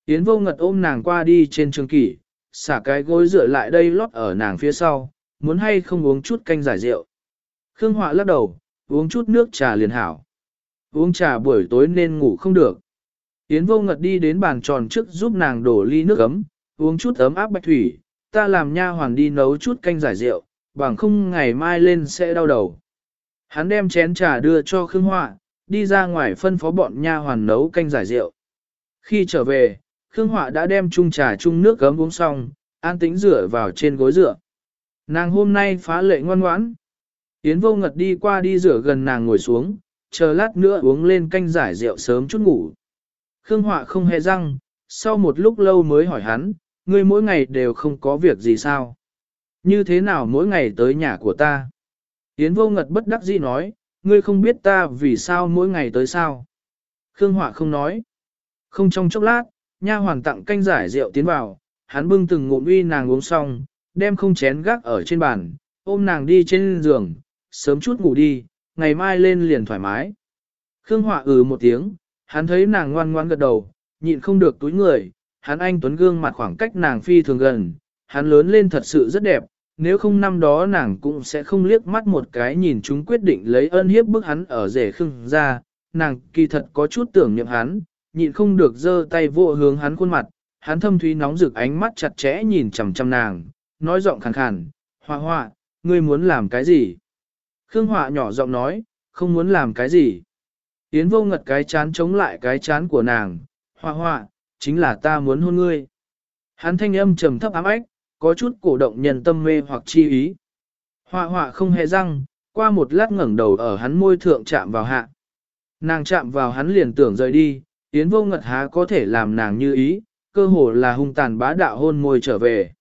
Yến vô ngật ôm nàng qua đi trên trường kỷ, xả cái gối dựa lại đây lót ở nàng phía sau, muốn hay không uống chút canh giải rượu. Khương Họa lắc đầu, uống chút nước trà liền hảo. Uống trà buổi tối nên ngủ không được. Yến vô ngật đi đến bàn tròn trước giúp nàng đổ ly nước ấm, uống chút ấm áp bạch thủy, ta làm nha hoàn đi nấu chút canh giải rượu, bằng không ngày mai lên sẽ đau đầu. Hắn đem chén trà đưa cho Khương Họa, đi ra ngoài phân phó bọn nha hoàn nấu canh giải rượu. Khi trở về, Khương Họa đã đem chung trà chung nước gấm uống xong, an tĩnh rửa vào trên gối dựa. Nàng hôm nay phá lệ ngoan ngoãn. Yến vô ngật đi qua đi rửa gần nàng ngồi xuống, chờ lát nữa uống lên canh giải rượu sớm chút ngủ. Khương Họa không hề răng, sau một lúc lâu mới hỏi hắn, ngươi mỗi ngày đều không có việc gì sao? Như thế nào mỗi ngày tới nhà của ta? Yến vô ngật bất đắc dĩ nói, ngươi không biết ta vì sao mỗi ngày tới sao? Khương Họa không nói. Không trong chốc lát, nha hoàn tặng canh giải rượu tiến vào, hắn bưng từng ngụm uy nàng uống xong, đem không chén gác ở trên bàn, ôm nàng đi trên giường, sớm chút ngủ đi, ngày mai lên liền thoải mái. Khương Họa ừ một tiếng, hắn thấy nàng ngoan ngoan gật đầu, nhịn không được túi người, hắn anh tuấn gương mặt khoảng cách nàng phi thường gần, hắn lớn lên thật sự rất đẹp, nếu không năm đó nàng cũng sẽ không liếc mắt một cái nhìn chúng quyết định lấy ân hiếp bức hắn ở rể khương ra, nàng kỳ thật có chút tưởng niệm hắn, nhịn không được giơ tay vô hướng hắn khuôn mặt, hắn thâm thúy nóng rực ánh mắt chặt chẽ nhìn chằm chằm nàng, nói giọng khàn khàn, hoa hoa, ngươi muốn làm cái gì? Khương Họa nhỏ giọng nói, không muốn làm cái gì. Yến vô ngật cái chán chống lại cái chán của nàng, hoa hoa, chính là ta muốn hôn ngươi. Hắn thanh âm trầm thấp ám ách, có chút cổ động nhân tâm mê hoặc chi ý. Hoa hoa không hề răng, qua một lát ngẩng đầu ở hắn môi thượng chạm vào hạ. Nàng chạm vào hắn liền tưởng rời đi, Yến vô ngật há có thể làm nàng như ý, cơ hồ là hung tàn bá đạo hôn môi trở về.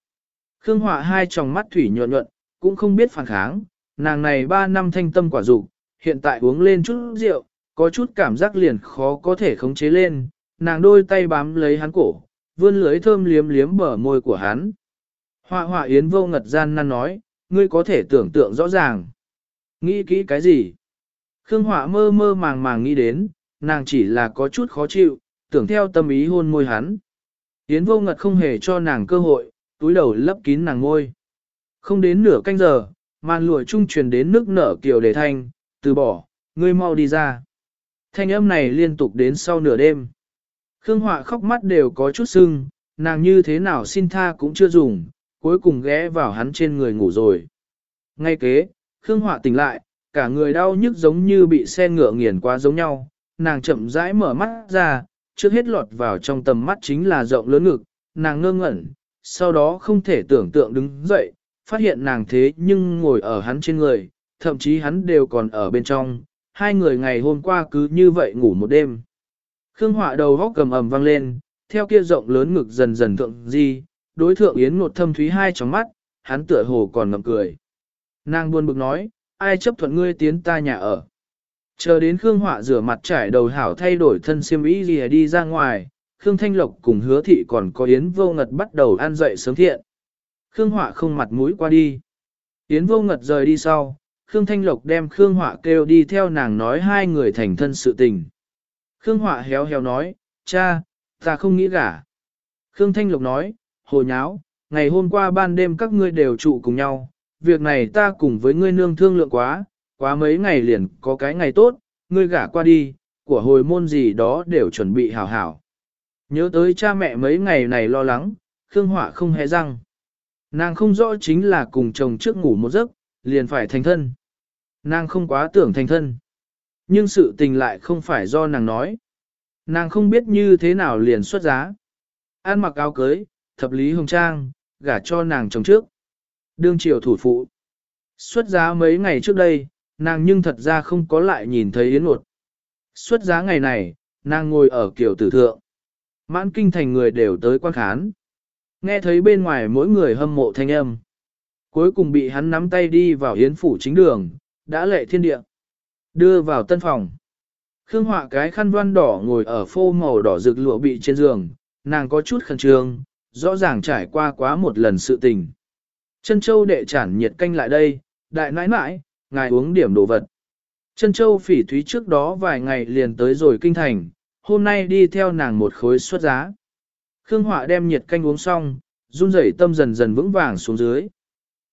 Khương Họa hai tròng mắt thủy nhuận nhuận, cũng không biết phản kháng, nàng này ba năm thanh tâm quả dục hiện tại uống lên chút rượu, có chút cảm giác liền khó có thể khống chế lên, nàng đôi tay bám lấy hắn cổ, vươn lưới thơm liếm liếm bờ môi của hắn. Họa họa yến vô ngật gian nan nói, ngươi có thể tưởng tượng rõ ràng. Nghĩ kỹ cái gì? Khương họa mơ mơ màng màng nghĩ đến, nàng chỉ là có chút khó chịu, tưởng theo tâm ý hôn môi hắn. Yến vô ngật không hề cho nàng cơ hội, túi đầu lấp kín nàng ngôi, Không đến nửa canh giờ, màn lụa trung truyền đến nước nở kiều đề thanh, từ bỏ, ngươi mau đi ra. Thanh âm này liên tục đến sau nửa đêm. Khương Họa khóc mắt đều có chút sưng, nàng như thế nào xin tha cũng chưa dùng, cuối cùng ghé vào hắn trên người ngủ rồi. Ngay kế, Khương Họa tỉnh lại, cả người đau nhức giống như bị xe ngựa nghiền qua giống nhau, nàng chậm rãi mở mắt ra, trước hết lọt vào trong tầm mắt chính là rộng lớn ngực, nàng ngơ ngẩn, sau đó không thể tưởng tượng đứng dậy, phát hiện nàng thế nhưng ngồi ở hắn trên người, thậm chí hắn đều còn ở bên trong, hai người ngày hôm qua cứ như vậy ngủ một đêm. Khương Họa đầu góc cầm ầm vang lên, theo kia rộng lớn ngực dần dần thượng di, đối thượng Yến một thâm thúy hai trong mắt, hắn tựa hồ còn ngậm cười. Nàng buồn bực nói, ai chấp thuận ngươi tiến ta nhà ở. Chờ đến Khương Họa rửa mặt trải đầu hảo thay đổi thân xiêm y gì đi ra ngoài, Khương Thanh Lộc cùng hứa thị còn có Yến vô ngật bắt đầu ăn dậy sớm thiện. Khương Họa không mặt mũi qua đi. Yến vô ngật rời đi sau, Khương Thanh Lộc đem Khương Họa kêu đi theo nàng nói hai người thành thân sự tình. Khương Họa héo héo nói, cha, ta không nghĩ gả. Khương Thanh Lộc nói, hồ nháo, ngày hôm qua ban đêm các ngươi đều trụ cùng nhau, việc này ta cùng với ngươi nương thương lượng quá, quá mấy ngày liền có cái ngày tốt, ngươi gả qua đi, của hồi môn gì đó đều chuẩn bị hảo hảo. Nhớ tới cha mẹ mấy ngày này lo lắng, Khương Họa không hề răng. Nàng không rõ chính là cùng chồng trước ngủ một giấc, liền phải thành thân. Nàng không quá tưởng thành thân. Nhưng sự tình lại không phải do nàng nói. Nàng không biết như thế nào liền xuất giá. An mặc áo cưới, thập lý hồng trang, gả cho nàng chồng trước. Đương triều thủ phụ. Xuất giá mấy ngày trước đây, nàng nhưng thật ra không có lại nhìn thấy Yến một. Xuất giá ngày này, nàng ngồi ở kiểu tử thượng. Mãn kinh thành người đều tới quan khán. Nghe thấy bên ngoài mỗi người hâm mộ thanh âm. Cuối cùng bị hắn nắm tay đi vào Yến phủ chính đường, đã lệ thiên địa. Đưa vào tân phòng. Khương họa cái khăn voan đỏ ngồi ở phô màu đỏ rực lụa bị trên giường, nàng có chút khẩn trương, rõ ràng trải qua quá một lần sự tình. Chân châu đệ chản nhiệt canh lại đây, đại nãi nãi, ngài uống điểm đồ vật. Chân châu phỉ thúy trước đó vài ngày liền tới rồi kinh thành, hôm nay đi theo nàng một khối xuất giá. Khương Họa đem nhiệt canh uống xong, run rẩy tâm dần dần vững vàng xuống dưới.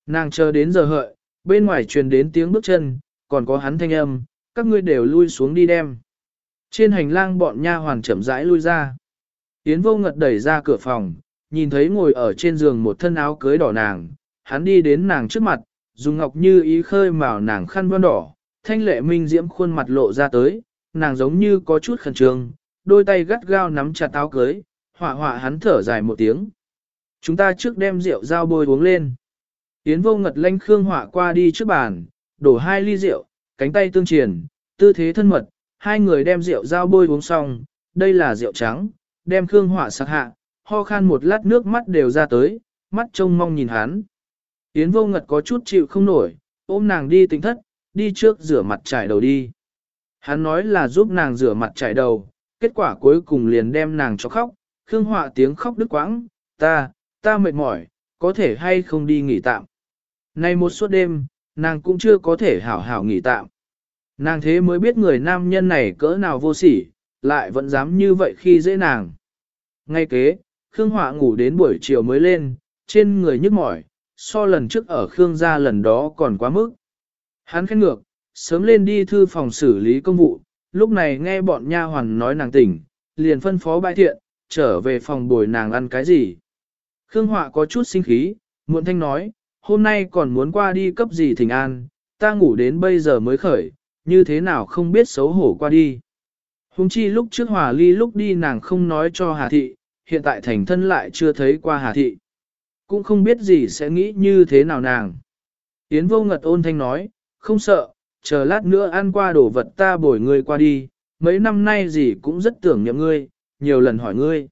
Nàng chờ đến giờ hợi, bên ngoài truyền đến tiếng bước chân, còn có hắn thanh âm, các ngươi đều lui xuống đi đem. Trên hành lang bọn nha hoàn chậm rãi lui ra. Yến vô ngật đẩy ra cửa phòng, nhìn thấy ngồi ở trên giường một thân áo cưới đỏ nàng, hắn đi đến nàng trước mặt, dùng ngọc như ý khơi màu nàng khăn vân đỏ, thanh lệ minh diễm khuôn mặt lộ ra tới, nàng giống như có chút khẩn trương, đôi tay gắt gao nắm chặt áo cưới, hỏa hỏa hắn thở dài một tiếng. Chúng ta trước đem rượu dao bôi uống lên. Yến vô ngật lanh khương hỏa qua đi trước bàn, đổ hai ly rượu, cánh tay tương triển, tư thế thân mật, hai người đem rượu dao bôi uống xong, đây là rượu trắng, đem khương hỏa sạc hạ, ho khan một lát nước mắt đều ra tới, mắt trông mong nhìn hắn. Yến vô ngật có chút chịu không nổi, ôm nàng đi tỉnh thất, đi trước rửa mặt trải đầu đi. Hắn nói là giúp nàng rửa mặt trải đầu, kết quả cuối cùng liền đem nàng cho khóc, Khương Họa tiếng khóc đứt quãng, ta, ta mệt mỏi, có thể hay không đi nghỉ tạm. Nay một suốt đêm, nàng cũng chưa có thể hảo hảo nghỉ tạm. Nàng thế mới biết người nam nhân này cỡ nào vô sỉ, lại vẫn dám như vậy khi dễ nàng. Ngay kế, Khương Họa ngủ đến buổi chiều mới lên, trên người nhức mỏi, so lần trước ở Khương gia lần đó còn quá mức. Hắn khét ngược, sớm lên đi thư phòng xử lý công vụ, lúc này nghe bọn nha hoàn nói nàng tỉnh, liền phân phó bãi thiện, trở về phòng bồi nàng ăn cái gì. Khương Họa có chút sinh khí, muộn thanh nói, hôm nay còn muốn qua đi cấp gì thỉnh an, ta ngủ đến bây giờ mới khởi, như thế nào không biết xấu hổ qua đi. Hùng chi lúc trước hòa ly lúc đi nàng không nói cho Hà Thị, hiện tại thành thân lại chưa thấy qua Hà Thị. Cũng không biết gì sẽ nghĩ như thế nào nàng. Yến vô ngật ôn thanh nói, không sợ, chờ lát nữa ăn qua đồ vật ta bồi ngươi qua đi, mấy năm nay gì cũng rất tưởng niệm ngươi, nhiều lần hỏi ngươi.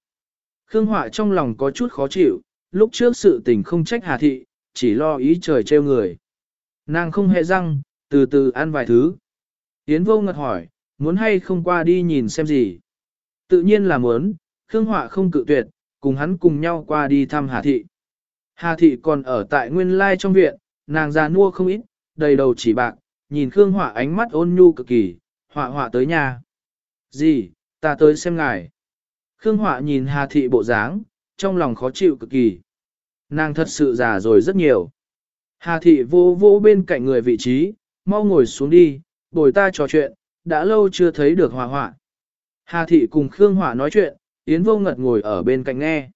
Khương Họa trong lòng có chút khó chịu, lúc trước sự tình không trách Hà Thị, chỉ lo ý trời trêu người. Nàng không hề răng, từ từ ăn vài thứ. Yến vô ngật hỏi, muốn hay không qua đi nhìn xem gì. Tự nhiên là muốn, Khương Họa không cự tuyệt, cùng hắn cùng nhau qua đi thăm Hà Thị. Hà Thị còn ở tại nguyên lai trong viện, nàng già nua không ít, đầy đầu chỉ bạc, nhìn Khương Họa ánh mắt ôn nhu cực kỳ, họa họa tới nhà. Gì, ta tới xem ngài. Khương Họa nhìn Hà Thị bộ dáng, trong lòng khó chịu cực kỳ. Nàng thật sự già rồi rất nhiều. Hà Thị vô vô bên cạnh người vị trí, mau ngồi xuống đi, bồi ta trò chuyện, đã lâu chưa thấy được họa họa. Hà Thị cùng Khương Họa nói chuyện, Yến vô ngật ngồi ở bên cạnh nghe.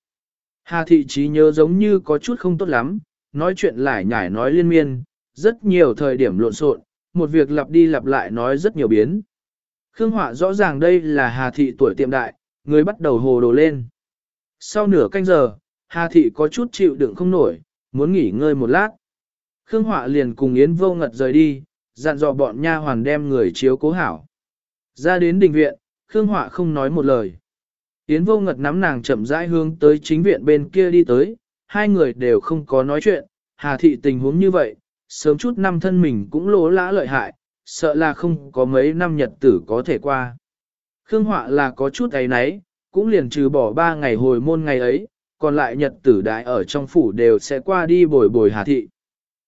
Hà Thị trí nhớ giống như có chút không tốt lắm, nói chuyện lại nhải nói liên miên, rất nhiều thời điểm lộn xộn, một việc lặp đi lặp lại nói rất nhiều biến. Khương Họa rõ ràng đây là Hà Thị tuổi tiệm đại, người bắt đầu hồ đồ lên. Sau nửa canh giờ, Hà Thị có chút chịu đựng không nổi, muốn nghỉ ngơi một lát. Khương Họa liền cùng Yến Vô Ngật rời đi, dặn dò bọn nha hoàn đem người chiếu cố hảo. Ra đến đình viện, Khương Họa không nói một lời. Yến Vô Ngật nắm nàng chậm rãi hướng tới chính viện bên kia đi tới, hai người đều không có nói chuyện, Hà Thị tình huống như vậy, sớm chút năm thân mình cũng lỗ lã lợi hại, sợ là không có mấy năm nhật tử có thể qua. Khương Họa là có chút ấy nấy, cũng liền trừ bỏ ba ngày hồi môn ngày ấy, còn lại nhật tử đại ở trong phủ đều sẽ qua đi bồi bồi Hà Thị.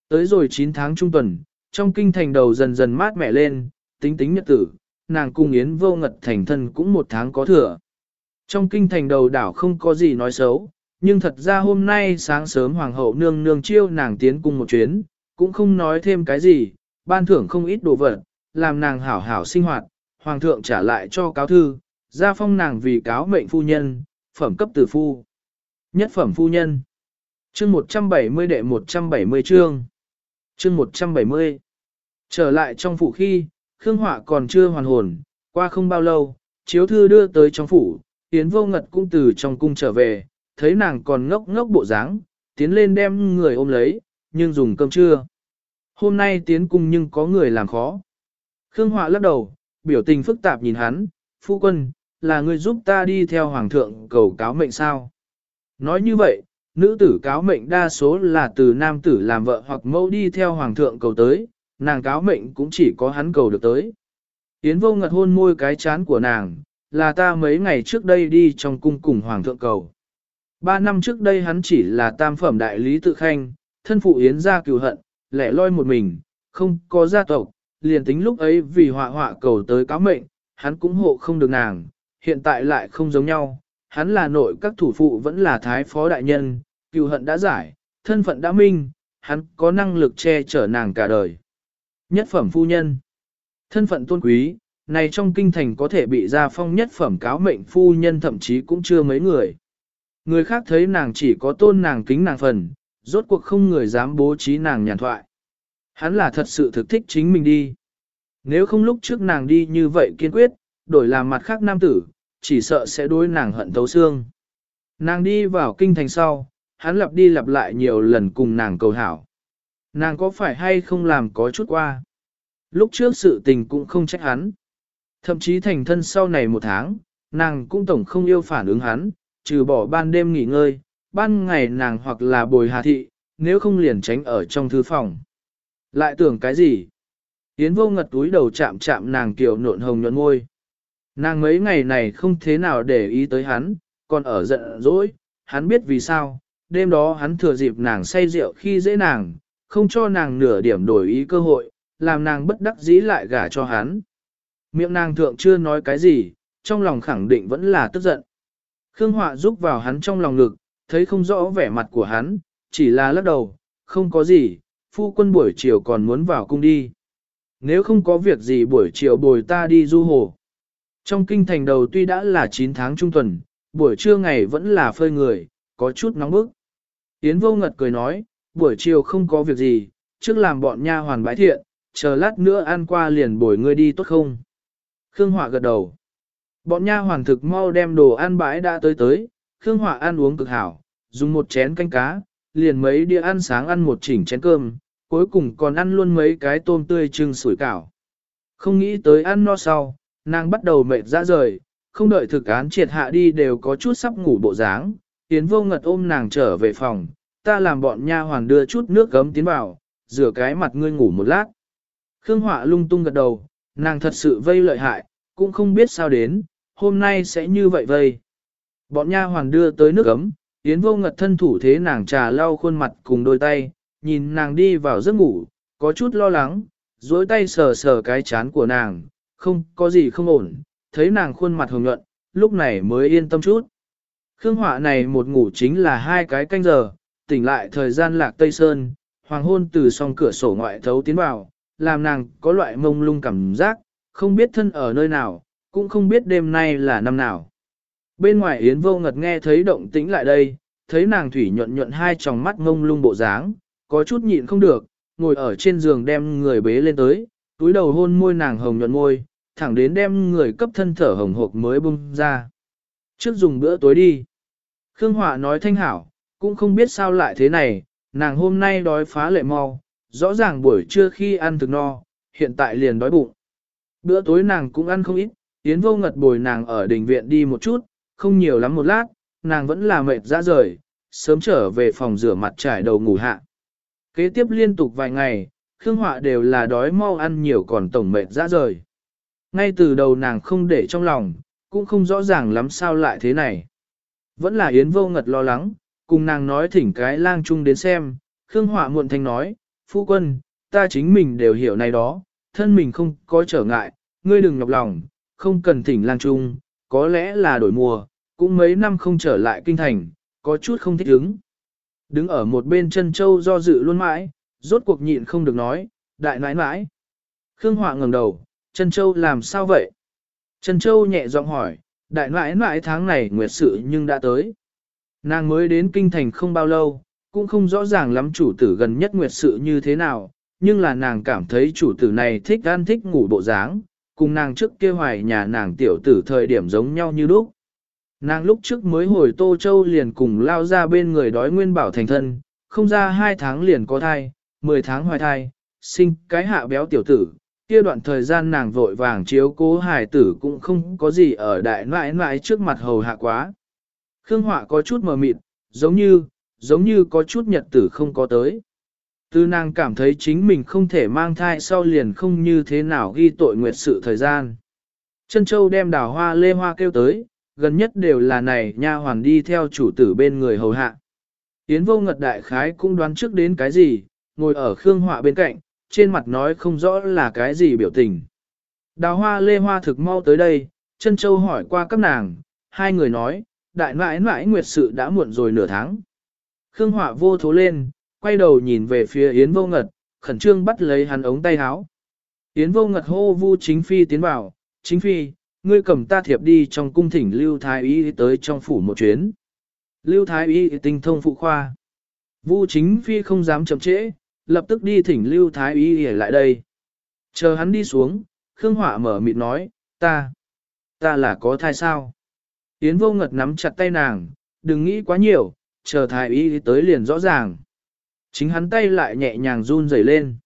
Tới rồi 9 tháng trung tuần, trong kinh thành đầu dần dần mát mẻ lên, tính tính nhật tử, nàng cung yến vô ngật thành thân cũng một tháng có thừa. Trong kinh thành đầu đảo không có gì nói xấu, nhưng thật ra hôm nay sáng sớm hoàng hậu nương nương chiêu nàng tiến cung một chuyến, cũng không nói thêm cái gì, ban thưởng không ít đồ vật, làm nàng hảo hảo sinh hoạt, hoàng thượng trả lại cho cáo thư, ra phong nàng vì cáo mệnh phu nhân, phẩm cấp tử phu. Nhất phẩm phu nhân. Chương 170 đệ 170 chương. Chương 170. Trở lại trong phủ khi, Khương Họa còn chưa hoàn hồn, qua không bao lâu, chiếu thư đưa tới trong phủ, Yến Vô Ngật cũng từ trong cung trở về, thấy nàng còn ngốc ngốc bộ dáng, tiến lên đem người ôm lấy, nhưng dùng cơm trưa. Hôm nay tiến cung nhưng có người làm khó. Khương Họa lắc đầu, biểu tình phức tạp nhìn hắn, phu quân, là người giúp ta đi theo hoàng thượng cầu cáo mệnh sao. Nói như vậy, nữ tử cáo mệnh đa số là từ nam tử làm vợ hoặc mẫu đi theo hoàng thượng cầu tới, nàng cáo mệnh cũng chỉ có hắn cầu được tới. Yến vô ngật hôn môi cái chán của nàng, là ta mấy ngày trước đây đi trong cung cùng hoàng thượng cầu. Ba năm trước đây hắn chỉ là tam phẩm đại lý tự khanh, thân phụ Yến ra cừu hận, lẻ loi một mình, không có gia tộc, liền tính lúc ấy vì họa họa cầu tới cáo mệnh, hắn cũng hộ không được nàng, hiện tại lại không giống nhau, hắn là nội các thủ phụ vẫn là thái phó đại nhân, cừu hận đã giải, thân phận đã minh, hắn có năng lực che chở nàng cả đời. Nhất phẩm phu nhân, thân phận tôn quý, này trong kinh thành có thể bị ra phong nhất phẩm cáo mệnh phu nhân thậm chí cũng chưa mấy người. Người khác thấy nàng chỉ có tôn nàng kính nàng phần, rốt cuộc không người dám bố trí nàng nhàn thoại. Hắn là thật sự thực thích chính mình đi. Nếu không lúc trước nàng đi như vậy kiên quyết, đổi làm mặt khác nam tử, chỉ sợ sẽ đối nàng hận thấu xương. Nàng đi vào kinh thành sau, hắn lặp đi lặp lại nhiều lần cùng nàng cầu hảo. Nàng có phải hay không làm có chút qua. Lúc trước sự tình cũng không trách hắn. Thậm chí thành thân sau này một tháng, nàng cũng tổng không yêu phản ứng hắn, trừ bỏ ban đêm nghỉ ngơi, ban ngày nàng hoặc là bồi hà thị, nếu không liền tránh ở trong thư phòng. Lại tưởng cái gì? Yến vô ngật túi đầu chạm chạm nàng kiểu nộn hồng nhuận ngôi. Nàng mấy ngày này không thế nào để ý tới hắn, còn ở giận dỗi, hắn biết vì sao, đêm đó hắn thừa dịp nàng say rượu khi dễ nàng, không cho nàng nửa điểm đổi ý cơ hội, làm nàng bất đắc dĩ lại gả cho hắn. Miệng nàng thượng chưa nói cái gì, trong lòng khẳng định vẫn là tức giận. Khương Họa giúp vào hắn trong lòng ngực, thấy không rõ vẻ mặt của hắn, chỉ là lắc đầu, không có gì, phu quân buổi chiều còn muốn vào cung đi. Nếu không có việc gì buổi chiều bồi ta đi du hồ. Trong kinh thành đầu tuy đã là 9 tháng trung tuần, buổi trưa ngày vẫn là phơi người, có chút nóng bức. Yến vô ngật cười nói, buổi chiều không có việc gì, trước làm bọn nha hoàn bái thiện, chờ lát nữa ăn qua liền bồi ngươi đi tốt không? Khương Họa gật đầu. Bọn nha hoàn thực mau đem đồ ăn bãi đã tới tới, Khương Họa ăn uống cực hảo, dùng một chén canh cá, liền mấy đĩa ăn sáng ăn một chỉnh chén cơm, cuối cùng còn ăn luôn mấy cái tôm tươi trưng sủi cảo. Không nghĩ tới ăn no sau, nàng bắt đầu mệt ra rời, không đợi thực án triệt hạ đi đều có chút sắp ngủ bộ dáng. Tiến vô ngật ôm nàng trở về phòng, ta làm bọn nha hoàn đưa chút nước gấm tiến vào, rửa cái mặt ngươi ngủ một lát. Khương Họa lung tung gật đầu, nàng thật sự vây lợi hại, cũng không biết sao đến, hôm nay sẽ như vậy vây. Bọn nha hoàn đưa tới nước ấm, Yến vô ngật thân thủ thế nàng trà lau khuôn mặt cùng đôi tay, nhìn nàng đi vào giấc ngủ, có chút lo lắng, duỗi tay sờ sờ cái chán của nàng, không có gì không ổn, thấy nàng khuôn mặt hồng nhuận, lúc này mới yên tâm chút. Khương họa này một ngủ chính là hai cái canh giờ, tỉnh lại thời gian lạc Tây Sơn, hoàng hôn từ song cửa sổ ngoại thấu tiến vào, làm nàng có loại mông lung cảm giác, không biết thân ở nơi nào, cũng không biết đêm nay là năm nào. Bên ngoài Yến vô ngật nghe thấy động tĩnh lại đây, thấy nàng thủy nhuận nhuận hai tròng mắt ngông lung bộ dáng, có chút nhịn không được, ngồi ở trên giường đem người bế lên tới, túi đầu hôn môi nàng hồng nhuận môi, thẳng đến đem người cấp thân thở hồng hộc mới bung ra. Trước dùng bữa tối đi. Khương Họa nói thanh hảo, cũng không biết sao lại thế này, nàng hôm nay đói phá lệ mau, rõ ràng buổi trưa khi ăn thực no, hiện tại liền đói bụng. Bữa tối nàng cũng ăn không ít, Yến vô ngật bồi nàng ở đình viện đi một chút, không nhiều lắm một lát, nàng vẫn là mệt ra rời, sớm trở về phòng rửa mặt trải đầu ngủ hạ. Kế tiếp liên tục vài ngày, Khương Họa đều là đói mau ăn nhiều còn tổng mệt ra rời. Ngay từ đầu nàng không để trong lòng, cũng không rõ ràng lắm sao lại thế này. Vẫn là Yến vô ngật lo lắng, cùng nàng nói thỉnh cái lang chung đến xem, Khương Họa muộn thanh nói, phu quân, ta chính mình đều hiểu này đó, thân mình không có trở ngại, ngươi đừng nhọc lòng, không cần thỉnh lang chung, có lẽ là đổi mùa, cũng mấy năm không trở lại kinh thành, có chút không thích ứng. Đứng ở một bên chân châu do dự luôn mãi, rốt cuộc nhịn không được nói, đại nãi nãi. Khương Họa ngẩng đầu, chân châu làm sao vậy? Chân châu nhẹ giọng hỏi, đại nãi nãi tháng này nguyệt sự nhưng đã tới. Nàng mới đến kinh thành không bao lâu, cũng không rõ ràng lắm chủ tử gần nhất nguyệt sự như thế nào, nhưng là nàng cảm thấy chủ tử này thích ăn thích ngủ bộ dáng, cùng nàng trước kia hoài nhà nàng tiểu tử thời điểm giống nhau như lúc. Nàng lúc trước mới hồi Tô Châu liền cùng lao ra bên người đói nguyên bảo thành thân, không ra hai tháng liền có thai, mười tháng hoài thai, sinh cái hạ béo tiểu tử. Kia đoạn thời gian nàng vội vàng chiếu cố hài tử cũng không có gì ở đại nãi nãi trước mặt hầu hạ quá. Khương Họa có chút mờ mịt, giống như, giống như có chút nhật tử không có tới. Tư nàng cảm thấy chính mình không thể mang thai sau liền không như thế nào ghi tội nguyệt sự thời gian. Trân Châu đem đào hoa lê hoa kêu tới, gần nhất đều là này nha hoàn đi theo chủ tử bên người hầu hạ. Yến vô ngật đại khái cũng đoán trước đến cái gì, ngồi ở khương họa bên cạnh, trên mặt nói không rõ là cái gì biểu tình. Đào hoa lê hoa thực mau tới đây, chân Châu hỏi qua các nàng, hai người nói, đại nãi nãi nguyệt sự đã muộn rồi nửa tháng. Khương họa vô thố lên, quay đầu nhìn về phía Yến vô ngật, khẩn trương bắt lấy hắn ống tay áo. Yến vô ngật hô vu chính phi tiến vào, chính phi, ngươi cầm ta thiệp đi trong cung thỉnh Lưu Thái Y tới trong phủ một chuyến. Lưu Thái Y tinh thông phụ khoa. Vu chính phi không dám chậm trễ, lập tức đi thỉnh Lưu Thái Y lại đây. Chờ hắn đi xuống, Khương Hỏa mở mịt nói, ta, ta là có thai sao? Yến vô ngật nắm chặt tay nàng, đừng nghĩ quá nhiều, chờ Thái Y tới liền rõ ràng. Chính hắn tay lại nhẹ nhàng run rẩy lên.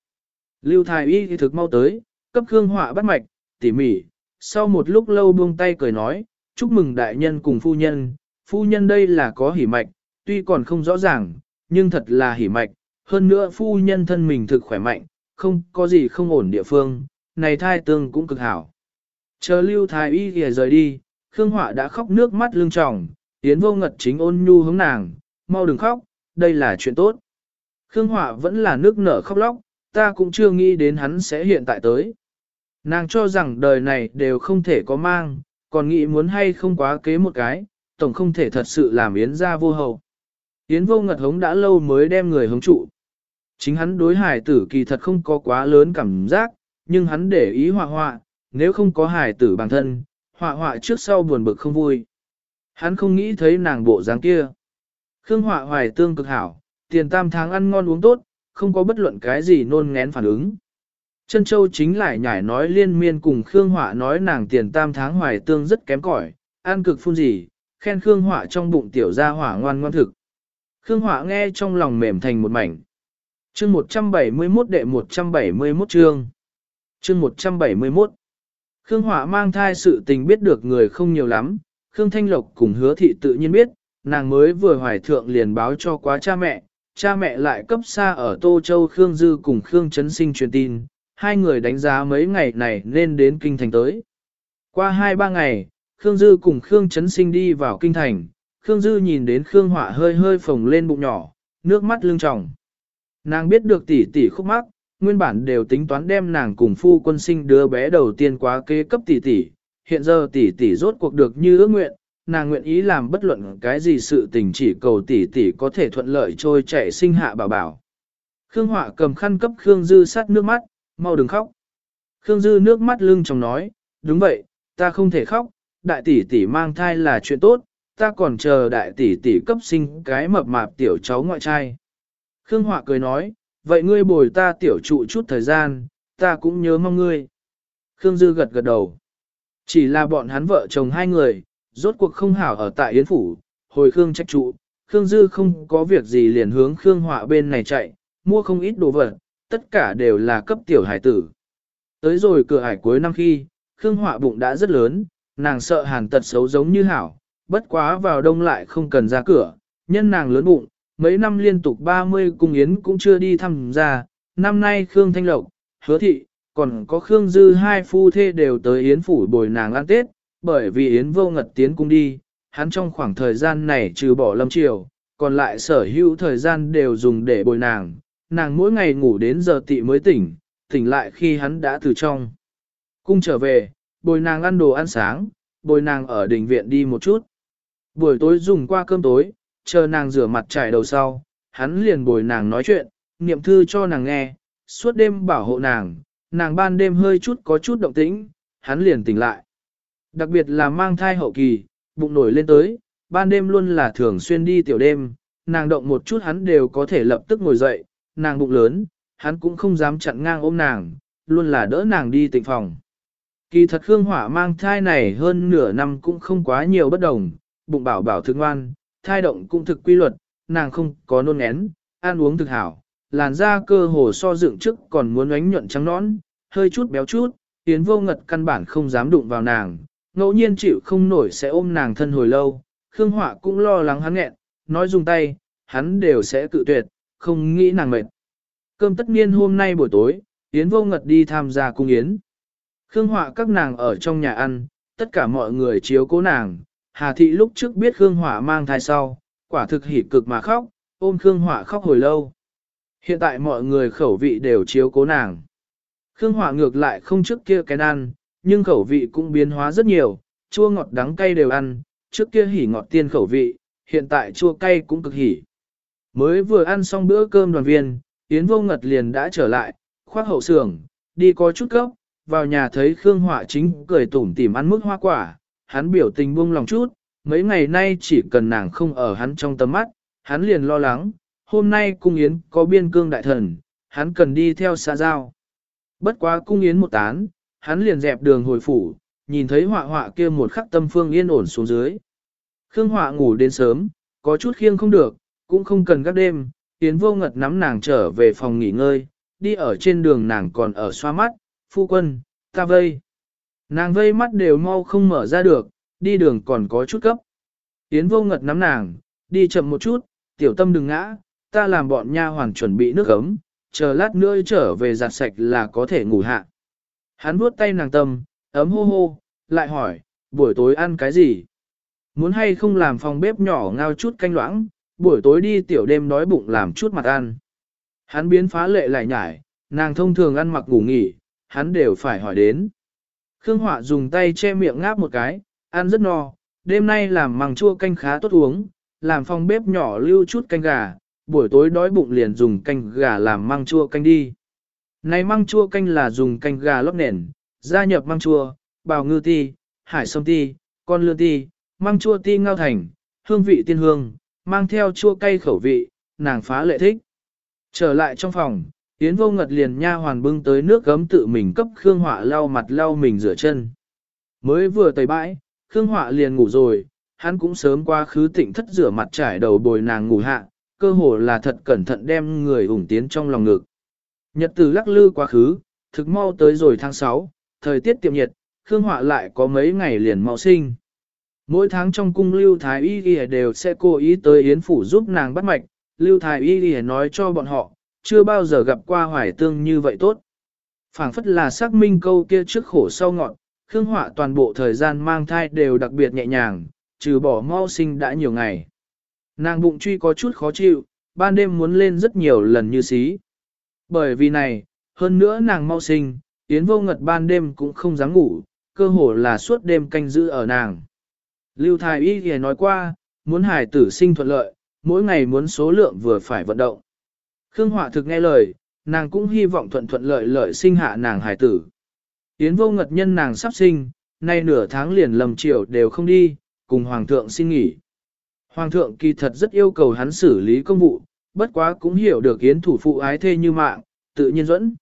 Lưu Thái Y thực mau tới, cấp Khương Hỏa bắt mạch, tỉ mỉ, sau một lúc lâu buông tay cười nói, chúc mừng đại nhân cùng phu nhân, phu nhân đây là có hỉ mạch, tuy còn không rõ ràng, nhưng thật là hỉ mạch, hơn nữa phu nhân thân mình thực khỏe mạnh, không có gì không ổn địa phương, này thai tương cũng cực hảo. Chờ lưu thái y kìa rời đi, Khương Họa đã khóc nước mắt lưng tròng, tiến vô ngật chính ôn nhu hướng nàng, mau đừng khóc, đây là chuyện tốt. Khương Họa vẫn là nước nở khóc lóc, ta cũng chưa nghĩ đến hắn sẽ hiện tại tới. Nàng cho rằng đời này đều không thể có mang, còn nghĩ muốn hay không quá kế một cái, tổng không thể thật sự làm Yến ra vô hậu. Yến vô ngật hống đã lâu mới đem người hống trụ. Chính hắn đối hải tử kỳ thật không có quá lớn cảm giác, nhưng hắn để ý họa họa, nếu không có hải tử bản thân, họa họa trước sau buồn bực không vui. Hắn không nghĩ thấy nàng bộ dáng kia. Khương họa hoài tương cực hảo, tiền tam tháng ăn ngon uống tốt, không có bất luận cái gì nôn ngén phản ứng. Trân Châu chính lại nhảy nói liên miên cùng Khương Họa nói nàng tiền tam tháng hoài tương rất kém cỏi, ăn cực phun gì, khen Khương Họa trong bụng tiểu ra hỏa ngoan ngoan thực. Khương Họa nghe trong lòng mềm thành một mảnh. Chương 171 đệ 171 chương. Chương 171. Khương Họa mang thai sự tình biết được người không nhiều lắm, Khương Thanh Lộc cùng hứa thị tự nhiên biết, nàng mới vừa hoài thượng liền báo cho quá cha mẹ, cha mẹ lại cấp xa ở Tô Châu Khương Dư cùng Khương Trấn Sinh truyền tin, hai người đánh giá mấy ngày này nên đến kinh thành tới. Qua hai ba ngày, Khương Dư cùng Khương Trấn Sinh đi vào kinh thành, Khương Dư nhìn đến Khương Họa hơi hơi phồng lên bụng nhỏ, nước mắt lưng tròng. Nàng biết được tỷ tỷ khúc mắc, nguyên bản đều tính toán đem nàng cùng phu quân sinh đứa bé đầu tiên quá kế cấp tỷ tỷ, hiện giờ tỷ tỷ rốt cuộc được như ước nguyện, nàng nguyện ý làm bất luận cái gì sự tình chỉ cầu tỷ tỷ có thể thuận lợi trôi chạy sinh hạ bảo bảo. Khương Họa cầm khăn cấp Khương Dư sát nước mắt, mau đừng khóc. Khương Dư nước mắt lưng trong nói, đúng vậy, ta không thể khóc, đại tỷ tỷ mang thai là chuyện tốt, ta còn chờ đại tỷ tỷ cấp sinh cái mập mạp tiểu cháu ngoại trai. Khương Họa cười nói, vậy ngươi bồi ta tiểu trụ chút thời gian, ta cũng nhớ mong ngươi. Khương Dư gật gật đầu. Chỉ là bọn hắn vợ chồng hai người, rốt cuộc không hảo ở tại Yến Phủ, hồi Khương trách trụ, Khương Dư không có việc gì liền hướng Khương Họa bên này chạy, mua không ít đồ vật, tất cả đều là cấp tiểu hải tử. Tới rồi cửa hải cuối năm khi, Khương Họa bụng đã rất lớn, nàng sợ hàn tật xấu giống như hảo, bất quá vào đông lại không cần ra cửa, nhân nàng lớn bụng, mấy năm liên tục 30 cung yến cũng chưa đi thăm ra, năm nay Khương Thanh Lộc, Hứa Thị, còn có Khương Dư hai phu thê đều tới yến phủ bồi nàng ăn Tết, bởi vì yến vô ngật tiến cung đi, hắn trong khoảng thời gian này trừ bỏ lâm triều, còn lại sở hữu thời gian đều dùng để bồi nàng, nàng mỗi ngày ngủ đến giờ tị mới tỉnh, tỉnh lại khi hắn đã từ trong. Cung trở về, bồi nàng ăn đồ ăn sáng, bồi nàng ở đình viện đi một chút. Buổi tối dùng qua cơm tối, chờ nàng rửa mặt trải đầu sau, hắn liền bồi nàng nói chuyện, niệm thư cho nàng nghe, suốt đêm bảo hộ nàng, nàng ban đêm hơi chút có chút động tĩnh, hắn liền tỉnh lại. Đặc biệt là mang thai hậu kỳ, bụng nổi lên tới, ban đêm luôn là thường xuyên đi tiểu đêm, nàng động một chút hắn đều có thể lập tức ngồi dậy, nàng bụng lớn, hắn cũng không dám chặn ngang ôm nàng, luôn là đỡ nàng đi tịnh phòng. Kỳ thật Khương Hỏa mang thai này hơn nửa năm cũng không quá nhiều bất đồng, bụng bảo bảo thương ngoan, thai động cũng thực quy luật, nàng không có nôn én, ăn uống thực hảo, làn da cơ hồ so dựng trước còn muốn ánh nhuận trắng nõn, hơi chút béo chút, tiến vô ngật căn bản không dám đụng vào nàng, ngẫu nhiên chịu không nổi sẽ ôm nàng thân hồi lâu, Khương Hỏa cũng lo lắng hắn nghẹn, nói dùng tay, hắn đều sẽ cự tuyệt, không nghĩ nàng mệt. Cơm tất niên hôm nay buổi tối, Yến vô ngật đi tham gia cung yến. Khương Họa các nàng ở trong nhà ăn, tất cả mọi người chiếu cố nàng. Hà thị lúc trước biết Khương Họa mang thai sau, quả thực hỉ cực mà khóc, ôm Khương Họa khóc hồi lâu. Hiện tại mọi người khẩu vị đều chiếu cố nàng. Khương Họa ngược lại không trước kia cái ăn, nhưng khẩu vị cũng biến hóa rất nhiều, chua ngọt đắng cay đều ăn, trước kia hỉ ngọt tiên khẩu vị, hiện tại chua cay cũng cực hỉ. Mới vừa ăn xong bữa cơm đoàn viên, Yến vô ngật liền đã trở lại, khoác hậu sưởng, đi có chút cấp, vào nhà thấy Khương Họa chính cười tủm tỉm ăn mức hoa quả, hắn biểu tình buông lòng chút, mấy ngày nay chỉ cần nàng không ở hắn trong tầm mắt, hắn liền lo lắng, hôm nay cung yến có biên cương đại thần, hắn cần đi theo xa giao. Bất quá cung yến một tán, hắn liền dẹp đường hồi phủ, nhìn thấy họa họa kia một khắc tâm phương yên ổn xuống dưới. Khương họa ngủ đến sớm, có chút khiêng không được, cũng không cần gác đêm, Yến vô ngật nắm nàng trở về phòng nghỉ ngơi, đi ở trên đường nàng còn ở xoa mắt, phu quân, ta vây. Nàng vây mắt đều mau không mở ra được, đi đường còn có chút cấp. Yến vô ngật nắm nàng, đi chậm một chút, tiểu tâm đừng ngã, ta làm bọn nha hoàn chuẩn bị nước ấm, chờ lát nữa trở về giặt sạch là có thể ngủ hạ. Hắn vuốt tay nàng tâm, ấm hô hô, lại hỏi, buổi tối ăn cái gì? Muốn hay không làm phòng bếp nhỏ ngao chút canh loãng, buổi tối đi tiểu đêm đói bụng làm chút mặt ăn. Hắn biến phá lệ lại nhải, nàng thông thường ăn mặc ngủ nghỉ, hắn đều phải hỏi đến. Khương Họa dùng tay che miệng ngáp một cái, ăn rất no, đêm nay làm măng chua canh khá tốt uống, làm phòng bếp nhỏ lưu chút canh gà, buổi tối đói bụng liền dùng canh gà làm măng chua canh đi. Này măng chua canh là dùng canh gà lóc nền, gia nhập măng chua, bào ngư ti, hải sông ti, con lươn ti, măng chua ti ngao thành, hương vị tiên hương, mang theo chua cay khẩu vị, nàng phá lệ thích. Trở lại trong phòng, Yến vô ngật liền nha hoàn bưng tới nước gấm tự mình cấp Khương Họa lau mặt lau mình rửa chân. Mới vừa tẩy bãi, Khương Họa liền ngủ rồi, hắn cũng sớm qua khứ tịnh thất rửa mặt trải đầu bồi nàng ngủ hạ, cơ hồ là thật cẩn thận đem người ủng tiến trong lòng ngực. Nhật tử lắc lư quá khứ, thực mau tới rồi tháng 6, thời tiết tiệm nhiệt, Khương Họa lại có mấy ngày liền mau sinh. Mỗi tháng trong cung Lưu Thái Y Ghi đều sẽ cố ý tới Yến Phủ giúp nàng bắt mạch, Lưu Thái Y Ghi nói cho bọn họ, chưa bao giờ gặp qua hoài tương như vậy tốt. phảng phất là xác minh câu kia trước khổ sau ngọn, Khương Họa toàn bộ thời gian mang thai đều đặc biệt nhẹ nhàng, trừ bỏ mau sinh đã nhiều ngày. Nàng bụng truy có chút khó chịu, ban đêm muốn lên rất nhiều lần như xí. Bởi vì này, hơn nữa nàng mau sinh, Yến vô ngật ban đêm cũng không dám ngủ, cơ hồ là suốt đêm canh giữ ở nàng. Lưu Thái Y thì nói qua, muốn hài tử sinh thuận lợi, mỗi ngày muốn số lượng vừa phải vận động. Khương Họa thực nghe lời, nàng cũng hy vọng thuận thuận lợi lợi sinh hạ nàng hài tử. Yến vô ngật nhân nàng sắp sinh, nay nửa tháng liền lầm chiều đều không đi, cùng Hoàng thượng xin nghỉ. Hoàng thượng kỳ thật rất yêu cầu hắn xử lý công vụ, bất quá cũng hiểu được Yến thủ phụ ái thê như mạng, tự nhiên dẫn.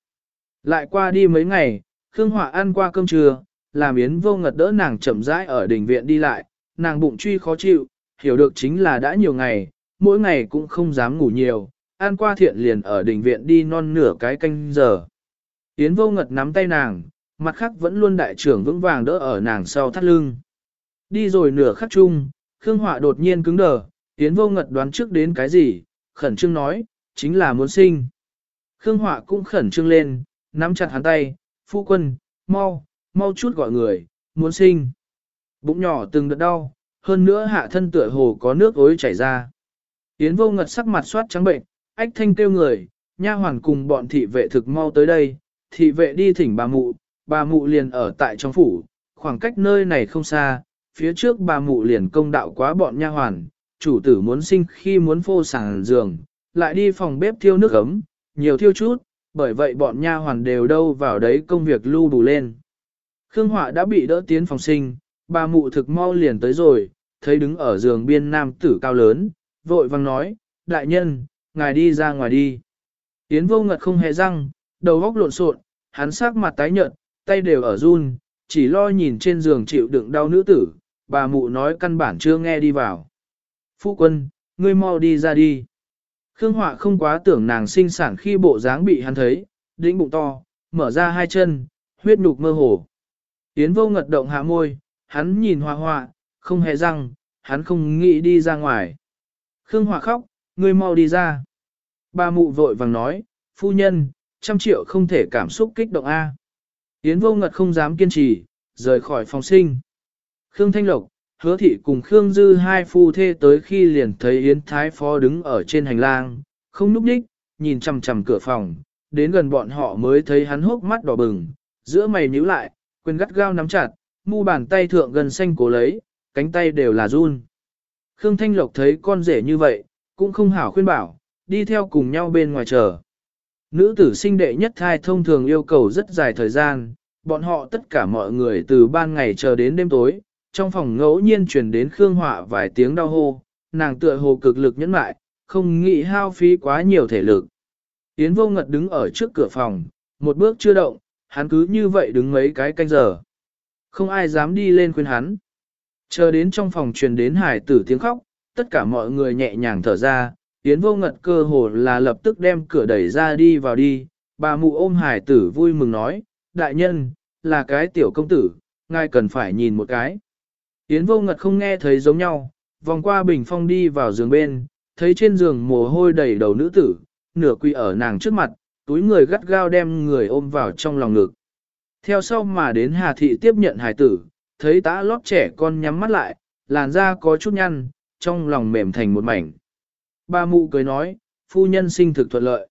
Lại qua đi mấy ngày, Khương Họa ăn qua cơm trưa, làm Yến vô ngật đỡ nàng chậm rãi ở đỉnh viện đi lại, nàng bụng truy khó chịu, hiểu được chính là đã nhiều ngày, mỗi ngày cũng không dám ngủ nhiều, an qua thiện liền ở đỉnh viện đi non nửa cái canh giờ. Yến vô ngật nắm tay nàng, mặt khác vẫn luôn đại trưởng vững vàng đỡ ở nàng sau thắt lưng. Đi rồi nửa khắc chung, Khương Họa đột nhiên cứng đờ, Yến vô ngật đoán trước đến cái gì, khẩn trương nói, chính là muốn sinh. Khương Họa cũng khẩn trương lên, nắm chặt hắn tay, phu quân, mau, mau chút gọi người, muốn sinh. Bụng nhỏ từng đợt đau, hơn nữa hạ thân tựa hồ có nước ối chảy ra. Yến vô ngật sắc mặt soát trắng bệnh, ách thanh kêu người, nha hoàn cùng bọn thị vệ thực mau tới đây, thị vệ đi thỉnh bà mụ, bà mụ liền ở tại trong phủ, khoảng cách nơi này không xa, phía trước bà mụ liền công đạo quá bọn nha hoàn, chủ tử muốn sinh khi muốn phô sàng giường, lại đi phòng bếp thiêu nước ấm, nhiều thiêu chút, bởi vậy bọn nha hoàn đều đâu vào đấy công việc lưu bù lên. Khương Họa đã bị đỡ tiến phòng sinh, bà mụ thực mau liền tới rồi, thấy đứng ở giường biên nam tử cao lớn, vội vang nói, đại nhân, ngài đi ra ngoài đi. Yến vô ngật không hề răng, đầu góc lộn xộn, hắn sắc mặt tái nhợt, tay đều ở run, chỉ lo nhìn trên giường chịu đựng đau nữ tử, bà mụ nói căn bản chưa nghe đi vào. Phu quân, ngươi mau đi ra đi. Khương Họa không quá tưởng nàng sinh sản khi bộ dáng bị hắn thấy, đĩnh bụng to, mở ra hai chân, huyết nhục mơ hồ. Yến vô ngật động hạ môi, hắn nhìn hoa hoa, không hề răng, hắn không nghĩ đi ra ngoài. Khương hòa khóc, ngươi mau đi ra. Bà mụ vội vàng nói, phu nhân, trăm triệu không thể cảm xúc kích động A. Yến vô ngật không dám kiên trì, rời khỏi phòng sinh. Khương Thanh Lộc, hứa thị cùng Khương Dư hai phu thê tới khi liền thấy Yến Thái Phó đứng ở trên hành lang, không núp đích, nhìn chằm chằm cửa phòng, đến gần bọn họ mới thấy hắn hốc mắt đỏ bừng, giữa mày nhíu lại, quyền gắt gao nắm chặt, mu bàn tay thượng gần xanh cố lấy, cánh tay đều là run. Khương Thanh Lộc thấy con rể như vậy, cũng không hảo khuyên bảo, đi theo cùng nhau bên ngoài chờ. Nữ tử sinh đệ nhất thai thông thường yêu cầu rất dài thời gian, bọn họ tất cả mọi người từ ban ngày chờ đến đêm tối, trong phòng ngẫu nhiên truyền đến Khương Họa vài tiếng đau hô, nàng tựa hồ cực lực nhẫn mại, không nghĩ hao phí quá nhiều thể lực. Yến vô ngật đứng ở trước cửa phòng, một bước chưa động, hắn cứ như vậy đứng mấy cái canh giờ. Không ai dám đi lên khuyên hắn. Chờ đến trong phòng truyền đến hải tử tiếng khóc, tất cả mọi người nhẹ nhàng thở ra, Yến vô ngật cơ hồ là lập tức đem cửa đẩy ra đi vào đi, bà mụ ôm hải tử vui mừng nói, đại nhân, là cái tiểu công tử, ngài cần phải nhìn một cái. Yến vô ngật không nghe thấy giống nhau, vòng qua bình phong đi vào giường bên, thấy trên giường mồ hôi đầy đầu nữ tử, nửa quỳ ở nàng trước mặt, túi người gắt gao đem người ôm vào trong lòng ngực. Theo sau mà đến Hà Thị tiếp nhận hải tử, thấy tã lót trẻ con nhắm mắt lại, làn da có chút nhăn, trong lòng mềm thành một mảnh. Ba mụ cười nói, phu nhân sinh thực thuận lợi.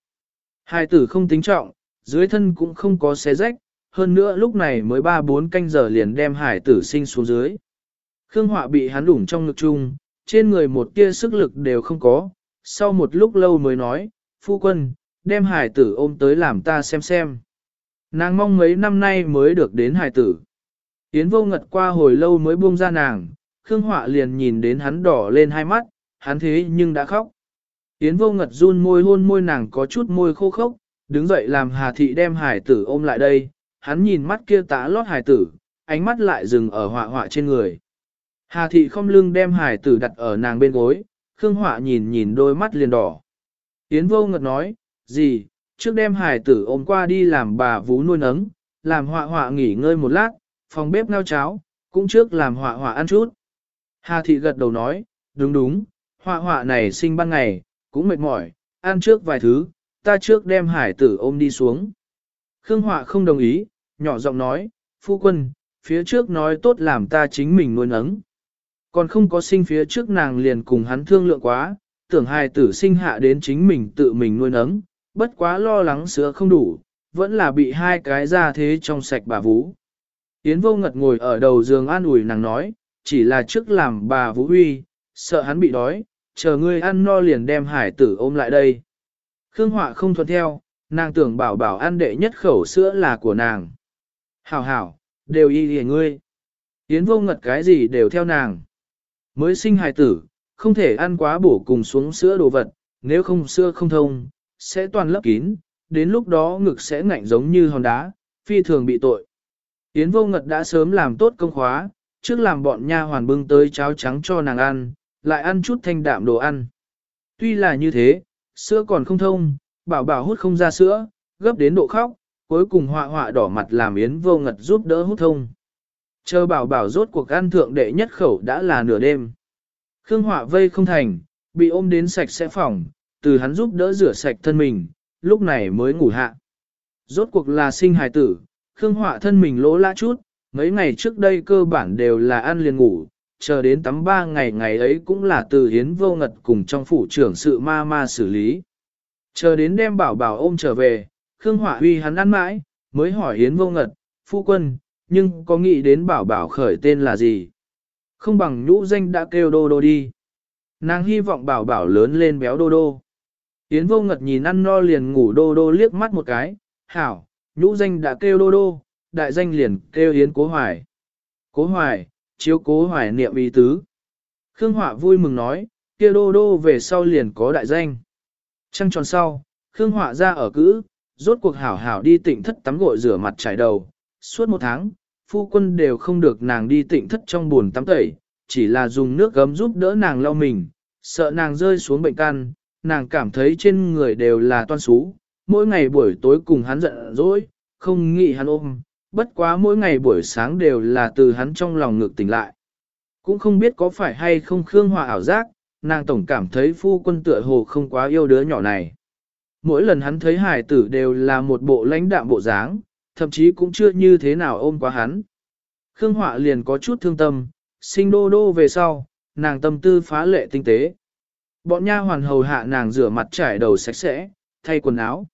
Hải tử không tính trọng, dưới thân cũng không có xé rách, hơn nữa lúc này mới ba bốn canh giờ liền đem hải tử sinh xuống dưới. Khương Họa bị hắn đủng trong ngực chung, trên người một tia sức lực đều không có, sau một lúc lâu mới nói, phu quân, đem hải tử ôm tới làm ta xem xem. Nàng mong mấy năm nay mới được đến hải tử. Yến vô ngật qua hồi lâu mới buông ra nàng, Khương Họa liền nhìn đến hắn đỏ lên hai mắt, hắn thế nhưng đã khóc. Yến vô ngật run môi hôn môi nàng có chút môi khô khốc, đứng dậy làm Hà Thị đem hải tử ôm lại đây, hắn nhìn mắt kia tá lót hải tử, ánh mắt lại dừng ở họa họa trên người. Hà Thị không lưng đem hải tử đặt ở nàng bên gối, Khương Họa nhìn nhìn đôi mắt liền đỏ. Yến vô ngật nói, gì, trước đem hải tử ôm qua đi làm bà vú nuôi nấng, làm họa họa nghỉ ngơi một lát, phòng bếp ngao cháo, cũng trước làm họa họa ăn chút. Hà Thị gật đầu nói, đúng đúng, họa họa này sinh ban ngày, cũng mệt mỏi, ăn trước vài thứ, ta trước đem hải tử ôm đi xuống. Khương Họa không đồng ý, nhỏ giọng nói, phu quân, phía trước nói tốt làm ta chính mình nuôi nấng. Còn không có sinh phía trước nàng liền cùng hắn thương lượng quá, tưởng hài tử sinh hạ đến chính mình tự mình nuôi nấng, bất quá lo lắng sữa không đủ, vẫn là bị hai cái ra thế trong sạch bà Vũ. Yến vô ngật ngồi ở đầu giường an ủi nàng nói, chỉ là trước làm bà Vũ huy, sợ hắn bị đói, chờ ngươi ăn no liền đem hải tử ôm lại đây. Khương Họa không thuận theo, nàng tưởng bảo bảo ăn đệ nhất khẩu sữa là của nàng. Hảo hảo, đều y hề ngươi. Yến vô ngật cái gì đều theo nàng. Mới sinh hài tử, không thể ăn quá bổ cùng xuống sữa đồ vật, nếu không sữa không thông, sẽ toàn lấp kín, đến lúc đó ngực sẽ ngạnh giống như hòn đá, phi thường bị tội. Yến vô ngật đã sớm làm tốt công khóa, trước làm bọn nha hoàn bưng tới cháo trắng cho nàng ăn, lại ăn chút thanh đạm đồ ăn. Tuy là như thế, Sữa còn không thông, bảo bảo hút không ra sữa, gấp đến độ khóc, cuối cùng họa họa đỏ mặt làm Yến vô ngật giúp đỡ hút thông. Chờ bảo bảo rốt cuộc ăn thượng đệ nhất khẩu đã là nửa đêm. Khương họa vây không thành, bị ôm đến sạch sẽ phòng, từ hắn giúp đỡ rửa sạch thân mình, lúc này mới ngủ hạ. Rốt cuộc là sinh hài tử, Khương họa thân mình lỗ lã chút, mấy ngày trước đây cơ bản đều là ăn liền ngủ, chờ đến tắm ba ngày ngày ấy cũng là từ hiến vô ngật cùng trong phủ trưởng sự ma ma xử lý. Chờ đến đem bảo bảo ôm trở về, Khương họa Huy hắn ăn mãi, mới hỏi hiến vô ngật, phu quân, nhưng có nghĩ đến bảo bảo khởi tên là gì? Không bằng nhũ danh đã kêu đô đô đi. Nàng hy vọng bảo bảo lớn lên béo đô đô. Yến vô ngật nhìn ăn no liền ngủ đô đô liếc mắt một cái, hảo, nhũ danh đã kêu đô đô, đại danh liền kêu Yến cố hoài. Cố hoài, chiếu cố hoài niệm ý tứ. Khương Họa vui mừng nói, kia đô đô về sau liền có đại danh. Trăng tròn sau, Khương Họa ra ở cữ, rốt cuộc hảo hảo đi tịnh thất tắm gội rửa mặt trải đầu. Suốt một tháng, phu quân đều không được nàng đi tịnh thất trong buồn tắm tẩy, chỉ là dùng nước gấm giúp đỡ nàng lau mình, sợ nàng rơi xuống bệnh căn, nàng cảm thấy trên người đều là toan xú, mỗi ngày buổi tối cùng hắn giận dỗi, không nghĩ hắn ôm, bất quá mỗi ngày buổi sáng đều là từ hắn trong lòng ngược tỉnh lại. Cũng không biết có phải hay không Khương Hòa ảo giác, nàng tổng cảm thấy phu quân tựa hồ không quá yêu đứa nhỏ này. Mỗi lần hắn thấy hải tử đều là một bộ lãnh đạm bộ dáng, thậm chí cũng chưa như thế nào ôm quá hắn. Khương Họa liền có chút thương tâm, sinh đô đô về sau, nàng tâm tư phá lệ tinh tế. Bọn nha hoàn hầu hạ nàng rửa mặt trải đầu sạch sẽ, thay quần áo.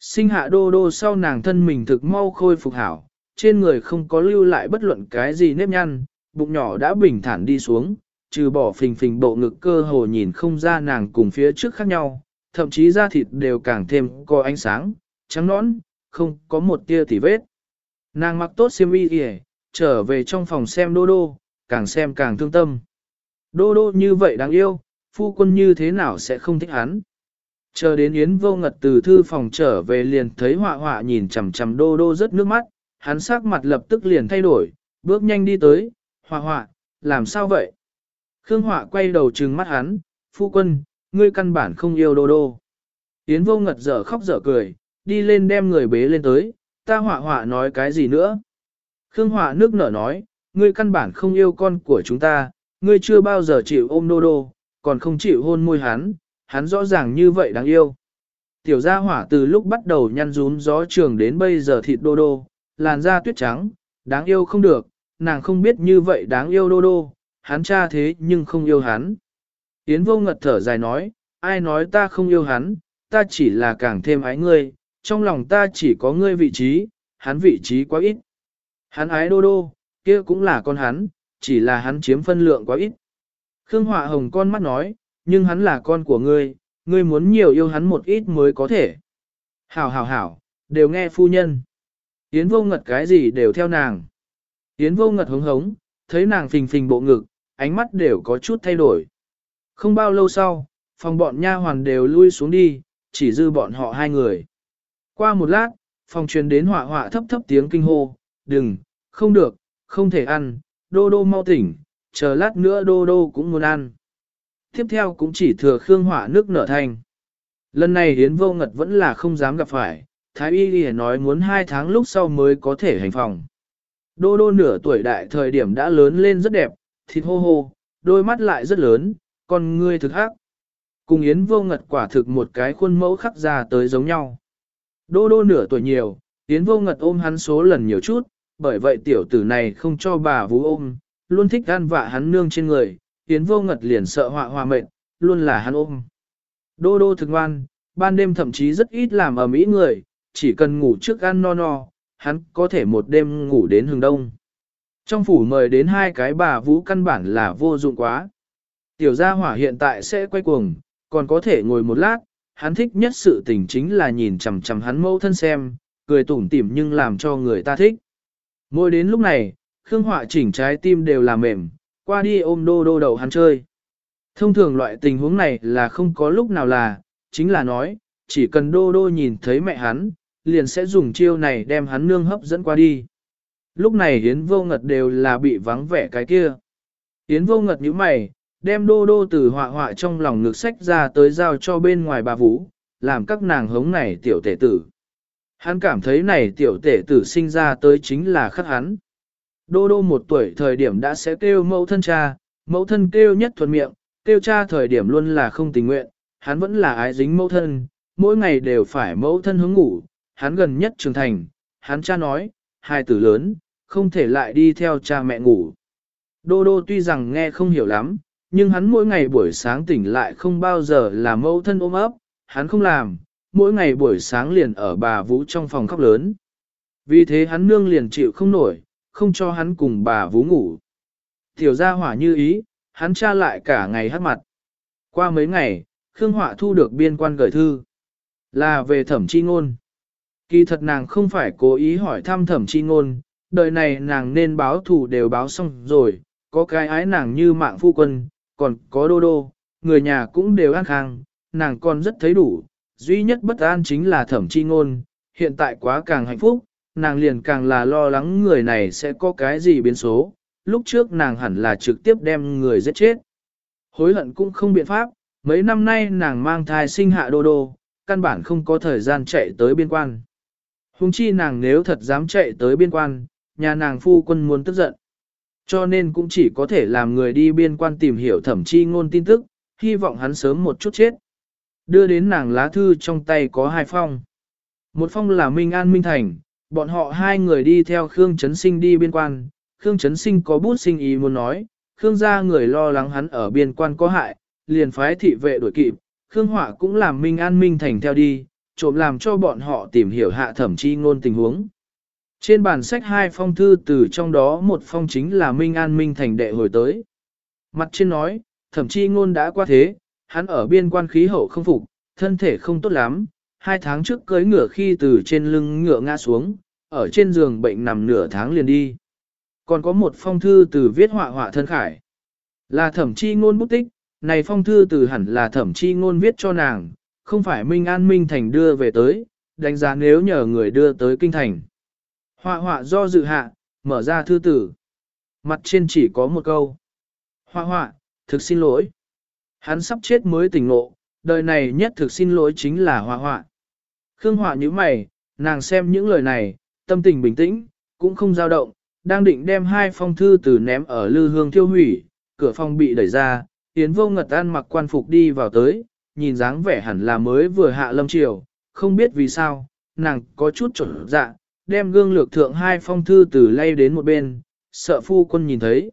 Sinh hạ đô đô sau nàng thân mình thực mau khôi phục hảo, trên người không có lưu lại bất luận cái gì nếp nhăn, bụng nhỏ đã bình thản đi xuống, trừ bỏ phình phình bộ ngực cơ hồ nhìn không ra nàng cùng phía trước khác nhau, thậm chí da thịt đều càng thêm có ánh sáng, trắng nõn, không có một tia tỉ vết. Nàng mặc tốt xiêm y kìa, trở về trong phòng xem đô đô, càng xem càng thương tâm. Đô đô như vậy đáng yêu, phu quân như thế nào sẽ không thích hắn. Chờ đến Yến vô ngật từ thư phòng trở về liền thấy họa họa nhìn chằm chằm đô đô rất nước mắt, hắn sắc mặt lập tức liền thay đổi, bước nhanh đi tới, họa họa, làm sao vậy? Khương họa quay đầu trừng mắt hắn, phu quân, ngươi căn bản không yêu đô đô. Yến vô ngật dở khóc dở cười, đi lên đem người bế lên tới, ta họa họa nói cái gì nữa? Khương họa nước nở nói, ngươi căn bản không yêu con của chúng ta, ngươi chưa bao giờ chịu ôm đô đô, còn không chịu hôn môi hắn, hắn rõ ràng như vậy đáng yêu. Tiểu gia hỏa từ lúc bắt đầu nhăn rún gió trường đến bây giờ thịt đô đô, làn da tuyết trắng, đáng yêu không được, nàng không biết như vậy đáng yêu đô đô, hắn cha thế nhưng không yêu hắn. Yến vô ngật thở dài nói, ai nói ta không yêu hắn, ta chỉ là càng thêm ái ngươi, trong lòng ta chỉ có ngươi vị trí, hắn vị trí quá ít. Hắn ái đô đô, kia cũng là con hắn, chỉ là hắn chiếm phân lượng quá ít. Khương Họa Hồng con mắt nói, nhưng hắn là con của ngươi, ngươi muốn nhiều yêu hắn một ít mới có thể. Hảo hảo hảo, đều nghe phu nhân. Yến vô ngật cái gì đều theo nàng. Yến vô ngật hống hống, thấy nàng phình phình bộ ngực, ánh mắt đều có chút thay đổi. Không bao lâu sau, phòng bọn nha hoàn đều lui xuống đi, chỉ dư bọn họ hai người. Qua một lát, phòng truyền đến họa họa thấp thấp tiếng kinh hô, đừng, không được, không thể ăn, đô đô mau tỉnh, chờ lát nữa đô đô cũng muốn ăn. Tiếp theo cũng chỉ thừa Khương hỏa nước nở thành. Lần này Hiến vô ngật vẫn là không dám gặp phải, Thái Y Ghi nói muốn hai tháng lúc sau mới có thể hành phòng. Đô đô nửa tuổi đại thời điểm đã lớn lên rất đẹp, thịt hô hô, đôi mắt lại rất lớn, còn ngươi thực hắc. Cùng Yến vô ngật quả thực một cái khuôn mẫu khắc ra tới giống nhau. Đô đô nửa tuổi nhiều, Yến vô ngật ôm hắn số lần nhiều chút, bởi vậy tiểu tử này không cho bà vú ôm, luôn thích gan vạ hắn nương trên người, Yến vô ngật liền sợ họa hòa mệnh, luôn là hắn ôm. Đô đô thực ngoan, ban đêm thậm chí rất ít làm ở mỹ người, chỉ cần ngủ trước ăn no no, hắn có thể một đêm ngủ đến hừng đông. Trong phủ mời đến hai cái bà vũ căn bản là vô dụng quá. Tiểu gia hỏa hiện tại sẽ quay cuồng, còn có thể ngồi một lát, hắn thích nhất sự tình chính là nhìn chằm chằm hắn mâu thân xem, cười tủm tỉm nhưng làm cho người ta thích. Mỗi đến lúc này, Khương Họa chỉnh trái tim đều là mềm, qua đi ôm đô đô đầu hắn chơi. Thông thường loại tình huống này là không có lúc nào là, chính là nói, chỉ cần đô đô nhìn thấy mẹ hắn, liền sẽ dùng chiêu này đem hắn nương hấp dẫn qua đi. Lúc này Yến vô ngật đều là bị vắng vẻ cái kia. Yến vô ngật như mày, đem đô đô từ họa họa trong lòng ngực sách ra tới giao cho bên ngoài bà Vũ, làm các nàng hống này tiểu tể tử. Hắn cảm thấy này tiểu tể tử sinh ra tới chính là khắc hắn. Đô đô một tuổi thời điểm đã sẽ kêu mẫu thân cha, mẫu thân kêu nhất thuận miệng, kêu cha thời điểm luôn là không tình nguyện, hắn vẫn là ái dính mẫu thân, mỗi ngày đều phải mẫu thân hướng ngủ, hắn gần nhất trưởng thành, hắn cha nói, hai tử lớn, không thể lại đi theo cha mẹ ngủ. Đô đô tuy rằng nghe không hiểu lắm, nhưng hắn mỗi ngày buổi sáng tỉnh lại không bao giờ là mẫu thân ôm ấp, hắn không làm, mỗi ngày buổi sáng liền ở bà Vũ trong phòng khóc lớn. Vì thế hắn nương liền chịu không nổi, không cho hắn cùng bà Vũ ngủ. Tiểu gia hỏa như ý, hắn tra lại cả ngày hát mặt. Qua mấy ngày, Khương Họa thu được biên quan gửi thư. Là về thẩm chi ngôn. Kỳ thật nàng không phải cố ý hỏi thăm thẩm chi ngôn, đời này nàng nên báo thù đều báo xong rồi, có cái ái nàng như mạng phu quân, còn có đô đô, người nhà cũng đều an khang, nàng còn rất thấy đủ, duy nhất bất an chính là thẩm chi ngôn, hiện tại quá càng hạnh phúc, nàng liền càng là lo lắng người này sẽ có cái gì biến số, lúc trước nàng hẳn là trực tiếp đem người giết chết. Hối hận cũng không biện pháp, mấy năm nay nàng mang thai sinh hạ đô đô, căn bản không có thời gian chạy tới biên quan. Hùng chi nàng nếu thật dám chạy tới biên quan, nhà nàng phu quân muốn tức giận. Cho nên cũng chỉ có thể làm người đi biên quan tìm hiểu thẩm chi ngôn tin tức, hy vọng hắn sớm một chút chết. Đưa đến nàng lá thư trong tay có hai phong. Một phong là Minh An Minh Thành, bọn họ hai người đi theo Khương Trấn Sinh đi biên quan. Khương Trấn Sinh có bút sinh ý muốn nói, Khương gia người lo lắng hắn ở biên quan có hại, liền phái thị vệ đuổi kịp. Khương Họa cũng làm Minh An Minh Thành theo đi, trộm làm cho bọn họ tìm hiểu hạ thẩm chi ngôn tình huống. Trên bản sách hai phong thư từ trong đó một phong chính là Minh An Minh Thành đệ hồi tới. Mặt trên nói, thẩm chi ngôn đã qua thế, hắn ở biên quan khí hậu không phục, thân thể không tốt lắm, hai tháng trước cưới ngựa khi từ trên lưng ngựa ngã xuống, ở trên giường bệnh nằm nửa tháng liền đi. Còn có một phong thư từ viết họa họa thân khải. Là thẩm chi ngôn bút tích, này phong thư từ hẳn là thẩm chi ngôn viết cho nàng, không phải Minh An Minh Thành đưa về tới, đánh giá nếu nhờ người đưa tới kinh thành. Họa họa do dự hạ, mở ra thư tử. Mặt trên chỉ có một câu. Họa họa, thực xin lỗi. Hắn sắp chết mới tỉnh ngộ, đời này nhất thực xin lỗi chính là họa họa. Khương họa như mày, nàng xem những lời này, tâm tình bình tĩnh, cũng không dao động, đang định đem hai phong thư từ ném ở lư hương thiêu hủy, cửa phòng bị đẩy ra, Yến vô ngật ăn mặc quan phục đi vào tới, nhìn dáng vẻ hẳn là mới vừa hạ lâm triều, không biết vì sao, nàng có chút trở dạ, đem gương lược thượng hai phong thư từ lay đến một bên, sợ phu quân nhìn thấy.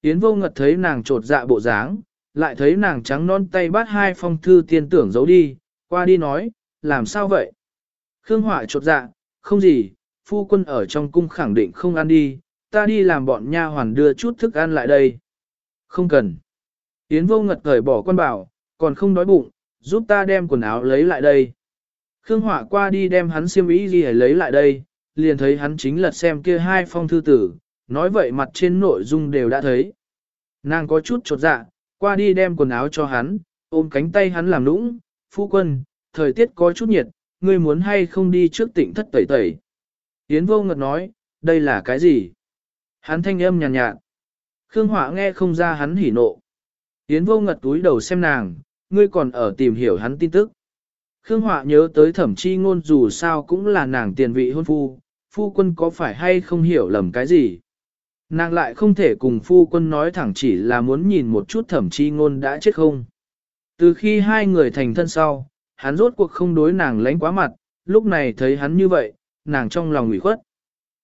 Yến vô ngật thấy nàng trột dạ bộ dáng, lại thấy nàng trắng non tay bắt hai phong thư tiên tưởng giấu đi, qua đi nói, làm sao vậy? Khương Họa trột dạ, không gì, phu quân ở trong cung khẳng định không ăn đi, ta đi làm bọn nha hoàn đưa chút thức ăn lại đây. Không cần. Yến vô ngật cởi bỏ quan bảo, còn không đói bụng, giúp ta đem quần áo lấy lại đây. Khương Hỏa qua đi đem hắn xiêm y gì lấy lại đây, liền thấy hắn chính lật xem kia hai phong thư tử, nói vậy mặt trên nội dung đều đã thấy. Nàng có chút chột dạ, qua đi đem quần áo cho hắn, ôm cánh tay hắn làm nũng, phu quân, thời tiết có chút nhiệt, ngươi muốn hay không đi trước tỉnh thất tẩy tẩy. Yến vô ngật nói, đây là cái gì? Hắn thanh âm nhàn nhạt, nhạt. Khương Họa nghe không ra hắn hỉ nộ. Yến vô ngật túi đầu xem nàng, ngươi còn ở tìm hiểu hắn tin tức. Khương Họa nhớ tới thẩm chi ngôn dù sao cũng là nàng tiền vị hôn phu, phu quân có phải hay không hiểu lầm cái gì. Nàng lại không thể cùng phu quân nói thẳng chỉ là muốn nhìn một chút thẩm chi ngôn đã chết không. Từ khi hai người thành thân sau, hắn rốt cuộc không đối nàng lánh quá mặt, lúc này thấy hắn như vậy, nàng trong lòng ủy khuất.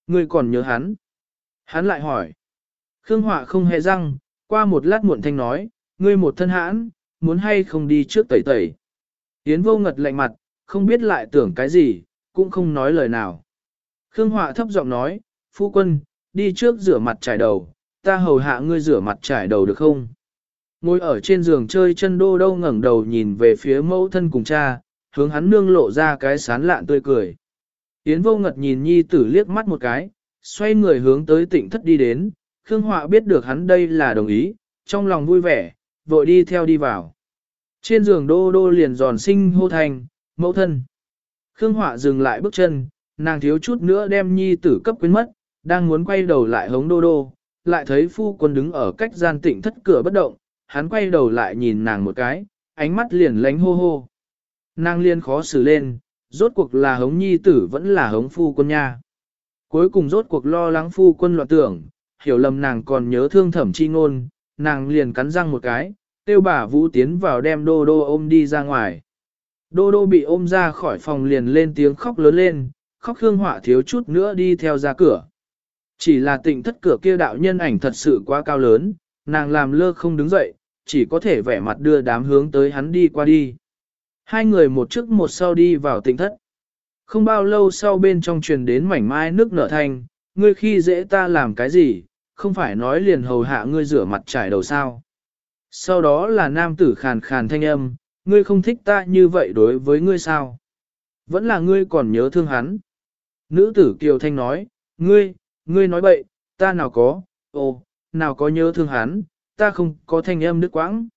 Ngươi còn nhớ hắn? Hắn lại hỏi. Khương Họa không hề răng, qua một lát muộn thanh nói, ngươi một thân hãn, muốn hay không đi trước tẩy tẩy. Yến vô ngật lạnh mặt, không biết lại tưởng cái gì, cũng không nói lời nào. Khương Họa thấp giọng nói, phu quân, đi trước rửa mặt trải đầu, ta hầu hạ ngươi rửa mặt trải đầu được không? Ngồi ở trên giường chơi chân đô đâu ngẩng đầu nhìn về phía mẫu thân cùng cha, hướng hắn nương lộ ra cái sán lạn tươi cười. Yến vô ngật nhìn nhi tử liếc mắt một cái, xoay người hướng tới tỉnh thất đi đến, Khương Họa biết được hắn đây là đồng ý, trong lòng vui vẻ, vội đi theo đi vào. Trên giường đô đô liền giòn sinh hô thành, mẫu thân. Khương Họa dừng lại bước chân, nàng thiếu chút nữa đem nhi tử cấp quyến mất, đang muốn quay đầu lại hống đô đô, lại thấy phu quân đứng ở cách gian tịnh thất cửa bất động, hắn quay đầu lại nhìn nàng một cái, ánh mắt liền lánh hô hô. Nàng liền khó xử lên, rốt cuộc là hống nhi tử vẫn là hống phu quân nha. Cuối cùng rốt cuộc lo lắng phu quân loạn tưởng, hiểu lầm nàng còn nhớ thương thẩm chi ngôn, nàng liền cắn răng một cái, tiêu bà vũ tiến vào đem đô đô ôm đi ra ngoài. Đô đô bị ôm ra khỏi phòng liền lên tiếng khóc lớn lên, khóc hương họa thiếu chút nữa đi theo ra cửa. Chỉ là tịnh thất cửa kia đạo nhân ảnh thật sự quá cao lớn, nàng làm lơ không đứng dậy, chỉ có thể vẻ mặt đưa đám hướng tới hắn đi qua đi. Hai người một trước một sau đi vào tỉnh thất. Không bao lâu sau bên trong truyền đến mảnh mai nước nở thanh, ngươi khi dễ ta làm cái gì, không phải nói liền hầu hạ ngươi rửa mặt trải đầu sao. Sau đó là nam tử khàn khàn thanh âm, ngươi không thích ta như vậy đối với ngươi sao? Vẫn là ngươi còn nhớ thương hắn. Nữ tử kiều thanh nói, ngươi, ngươi nói bậy, ta nào có, ồ, nào có nhớ thương hắn, ta không có thanh âm đứt quãng.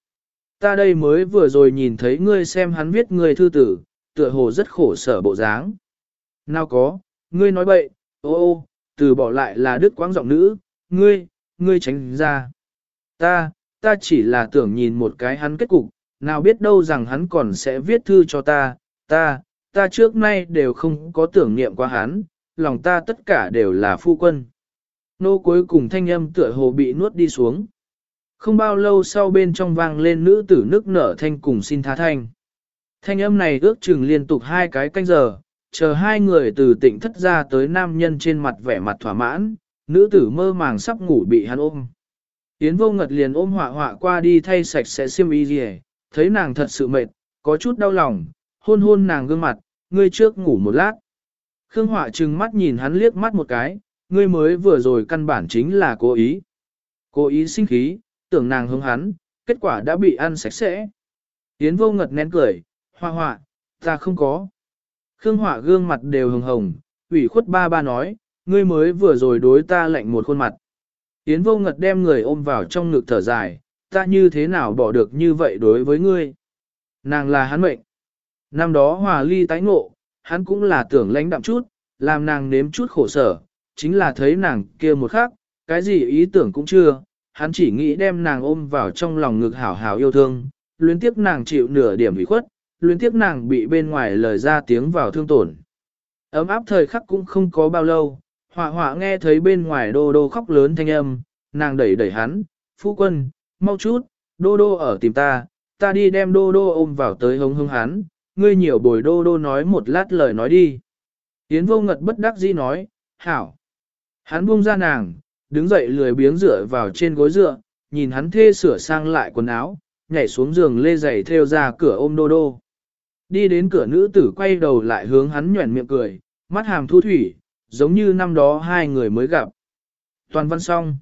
Ta đây mới vừa rồi nhìn thấy ngươi xem hắn viết ngươi thư tử, tựa hồ rất khổ sở bộ dáng. Nào có, ngươi nói bậy, ô ô, từ bỏ lại là đức quáng giọng nữ, ngươi, ngươi tránh ra. Ta, ta chỉ là tưởng nhìn một cái hắn kết cục, nào biết đâu rằng hắn còn sẽ viết thư cho ta, ta, ta trước nay đều không có tưởng niệm qua hắn, lòng ta tất cả đều là phu quân. Nô cuối cùng thanh âm tựa hồ bị nuốt đi xuống. Không bao lâu sau bên trong vang lên nữ tử nước nở thanh cùng xin tha thanh. Thanh âm này ước chừng liên tục hai cái canh giờ, chờ hai người từ tỉnh thất ra tới nam nhân trên mặt vẻ mặt thỏa mãn, nữ tử mơ màng sắp ngủ bị hắn ôm. Yến vô ngật liền ôm họa họa qua đi thay sạch sẽ xiêm y gì thấy nàng thật sự mệt, có chút đau lòng, hôn hôn nàng gương mặt, ngươi trước ngủ một lát. Khương họa trừng mắt nhìn hắn liếc mắt một cái, ngươi mới vừa rồi căn bản chính là cố ý. Cố ý sinh khí, tưởng nàng hướng hắn, kết quả đã bị ăn sạch sẽ. Yến vô ngật nén cười, hoa hoa, ta không có. Khương hỏa gương mặt đều hồng hồng, ủy khuất ba ba nói, ngươi mới vừa rồi đối ta lạnh một khuôn mặt. Yến vô ngật đem người ôm vào trong ngực thở dài, ta như thế nào bỏ được như vậy đối với ngươi. Nàng là hắn mệnh. Năm đó hòa ly tái ngộ, hắn cũng là tưởng lãnh đạm chút, làm nàng nếm chút khổ sở, chính là thấy nàng kia một khắc, cái gì ý tưởng cũng chưa, hắn chỉ nghĩ đem nàng ôm vào trong lòng ngực hảo hảo yêu thương, luyến tiếc nàng chịu nửa điểm ủy khuất, luyến tiếc nàng bị bên ngoài lời ra tiếng vào thương tổn. Ấm áp thời khắc cũng không có bao lâu, họa họa nghe thấy bên ngoài đô đô khóc lớn thanh âm, nàng đẩy đẩy hắn, phu quân, mau chút, đô đô ở tìm ta, ta đi đem đô đô ôm vào tới hống hưng hắn, ngươi nhiều bồi đô đô nói một lát lời nói đi. Yến vô ngật bất đắc dĩ nói, hảo. Hắn buông ra nàng, đứng dậy lười biếng dựa vào trên gối dựa, nhìn hắn thê sửa sang lại quần áo, nhảy xuống giường lê giày theo ra cửa ôm đô đô. Đi đến cửa nữ tử quay đầu lại hướng hắn nhuẩn miệng cười, mắt hàm thu thủy, giống như năm đó hai người mới gặp. Toàn văn xong.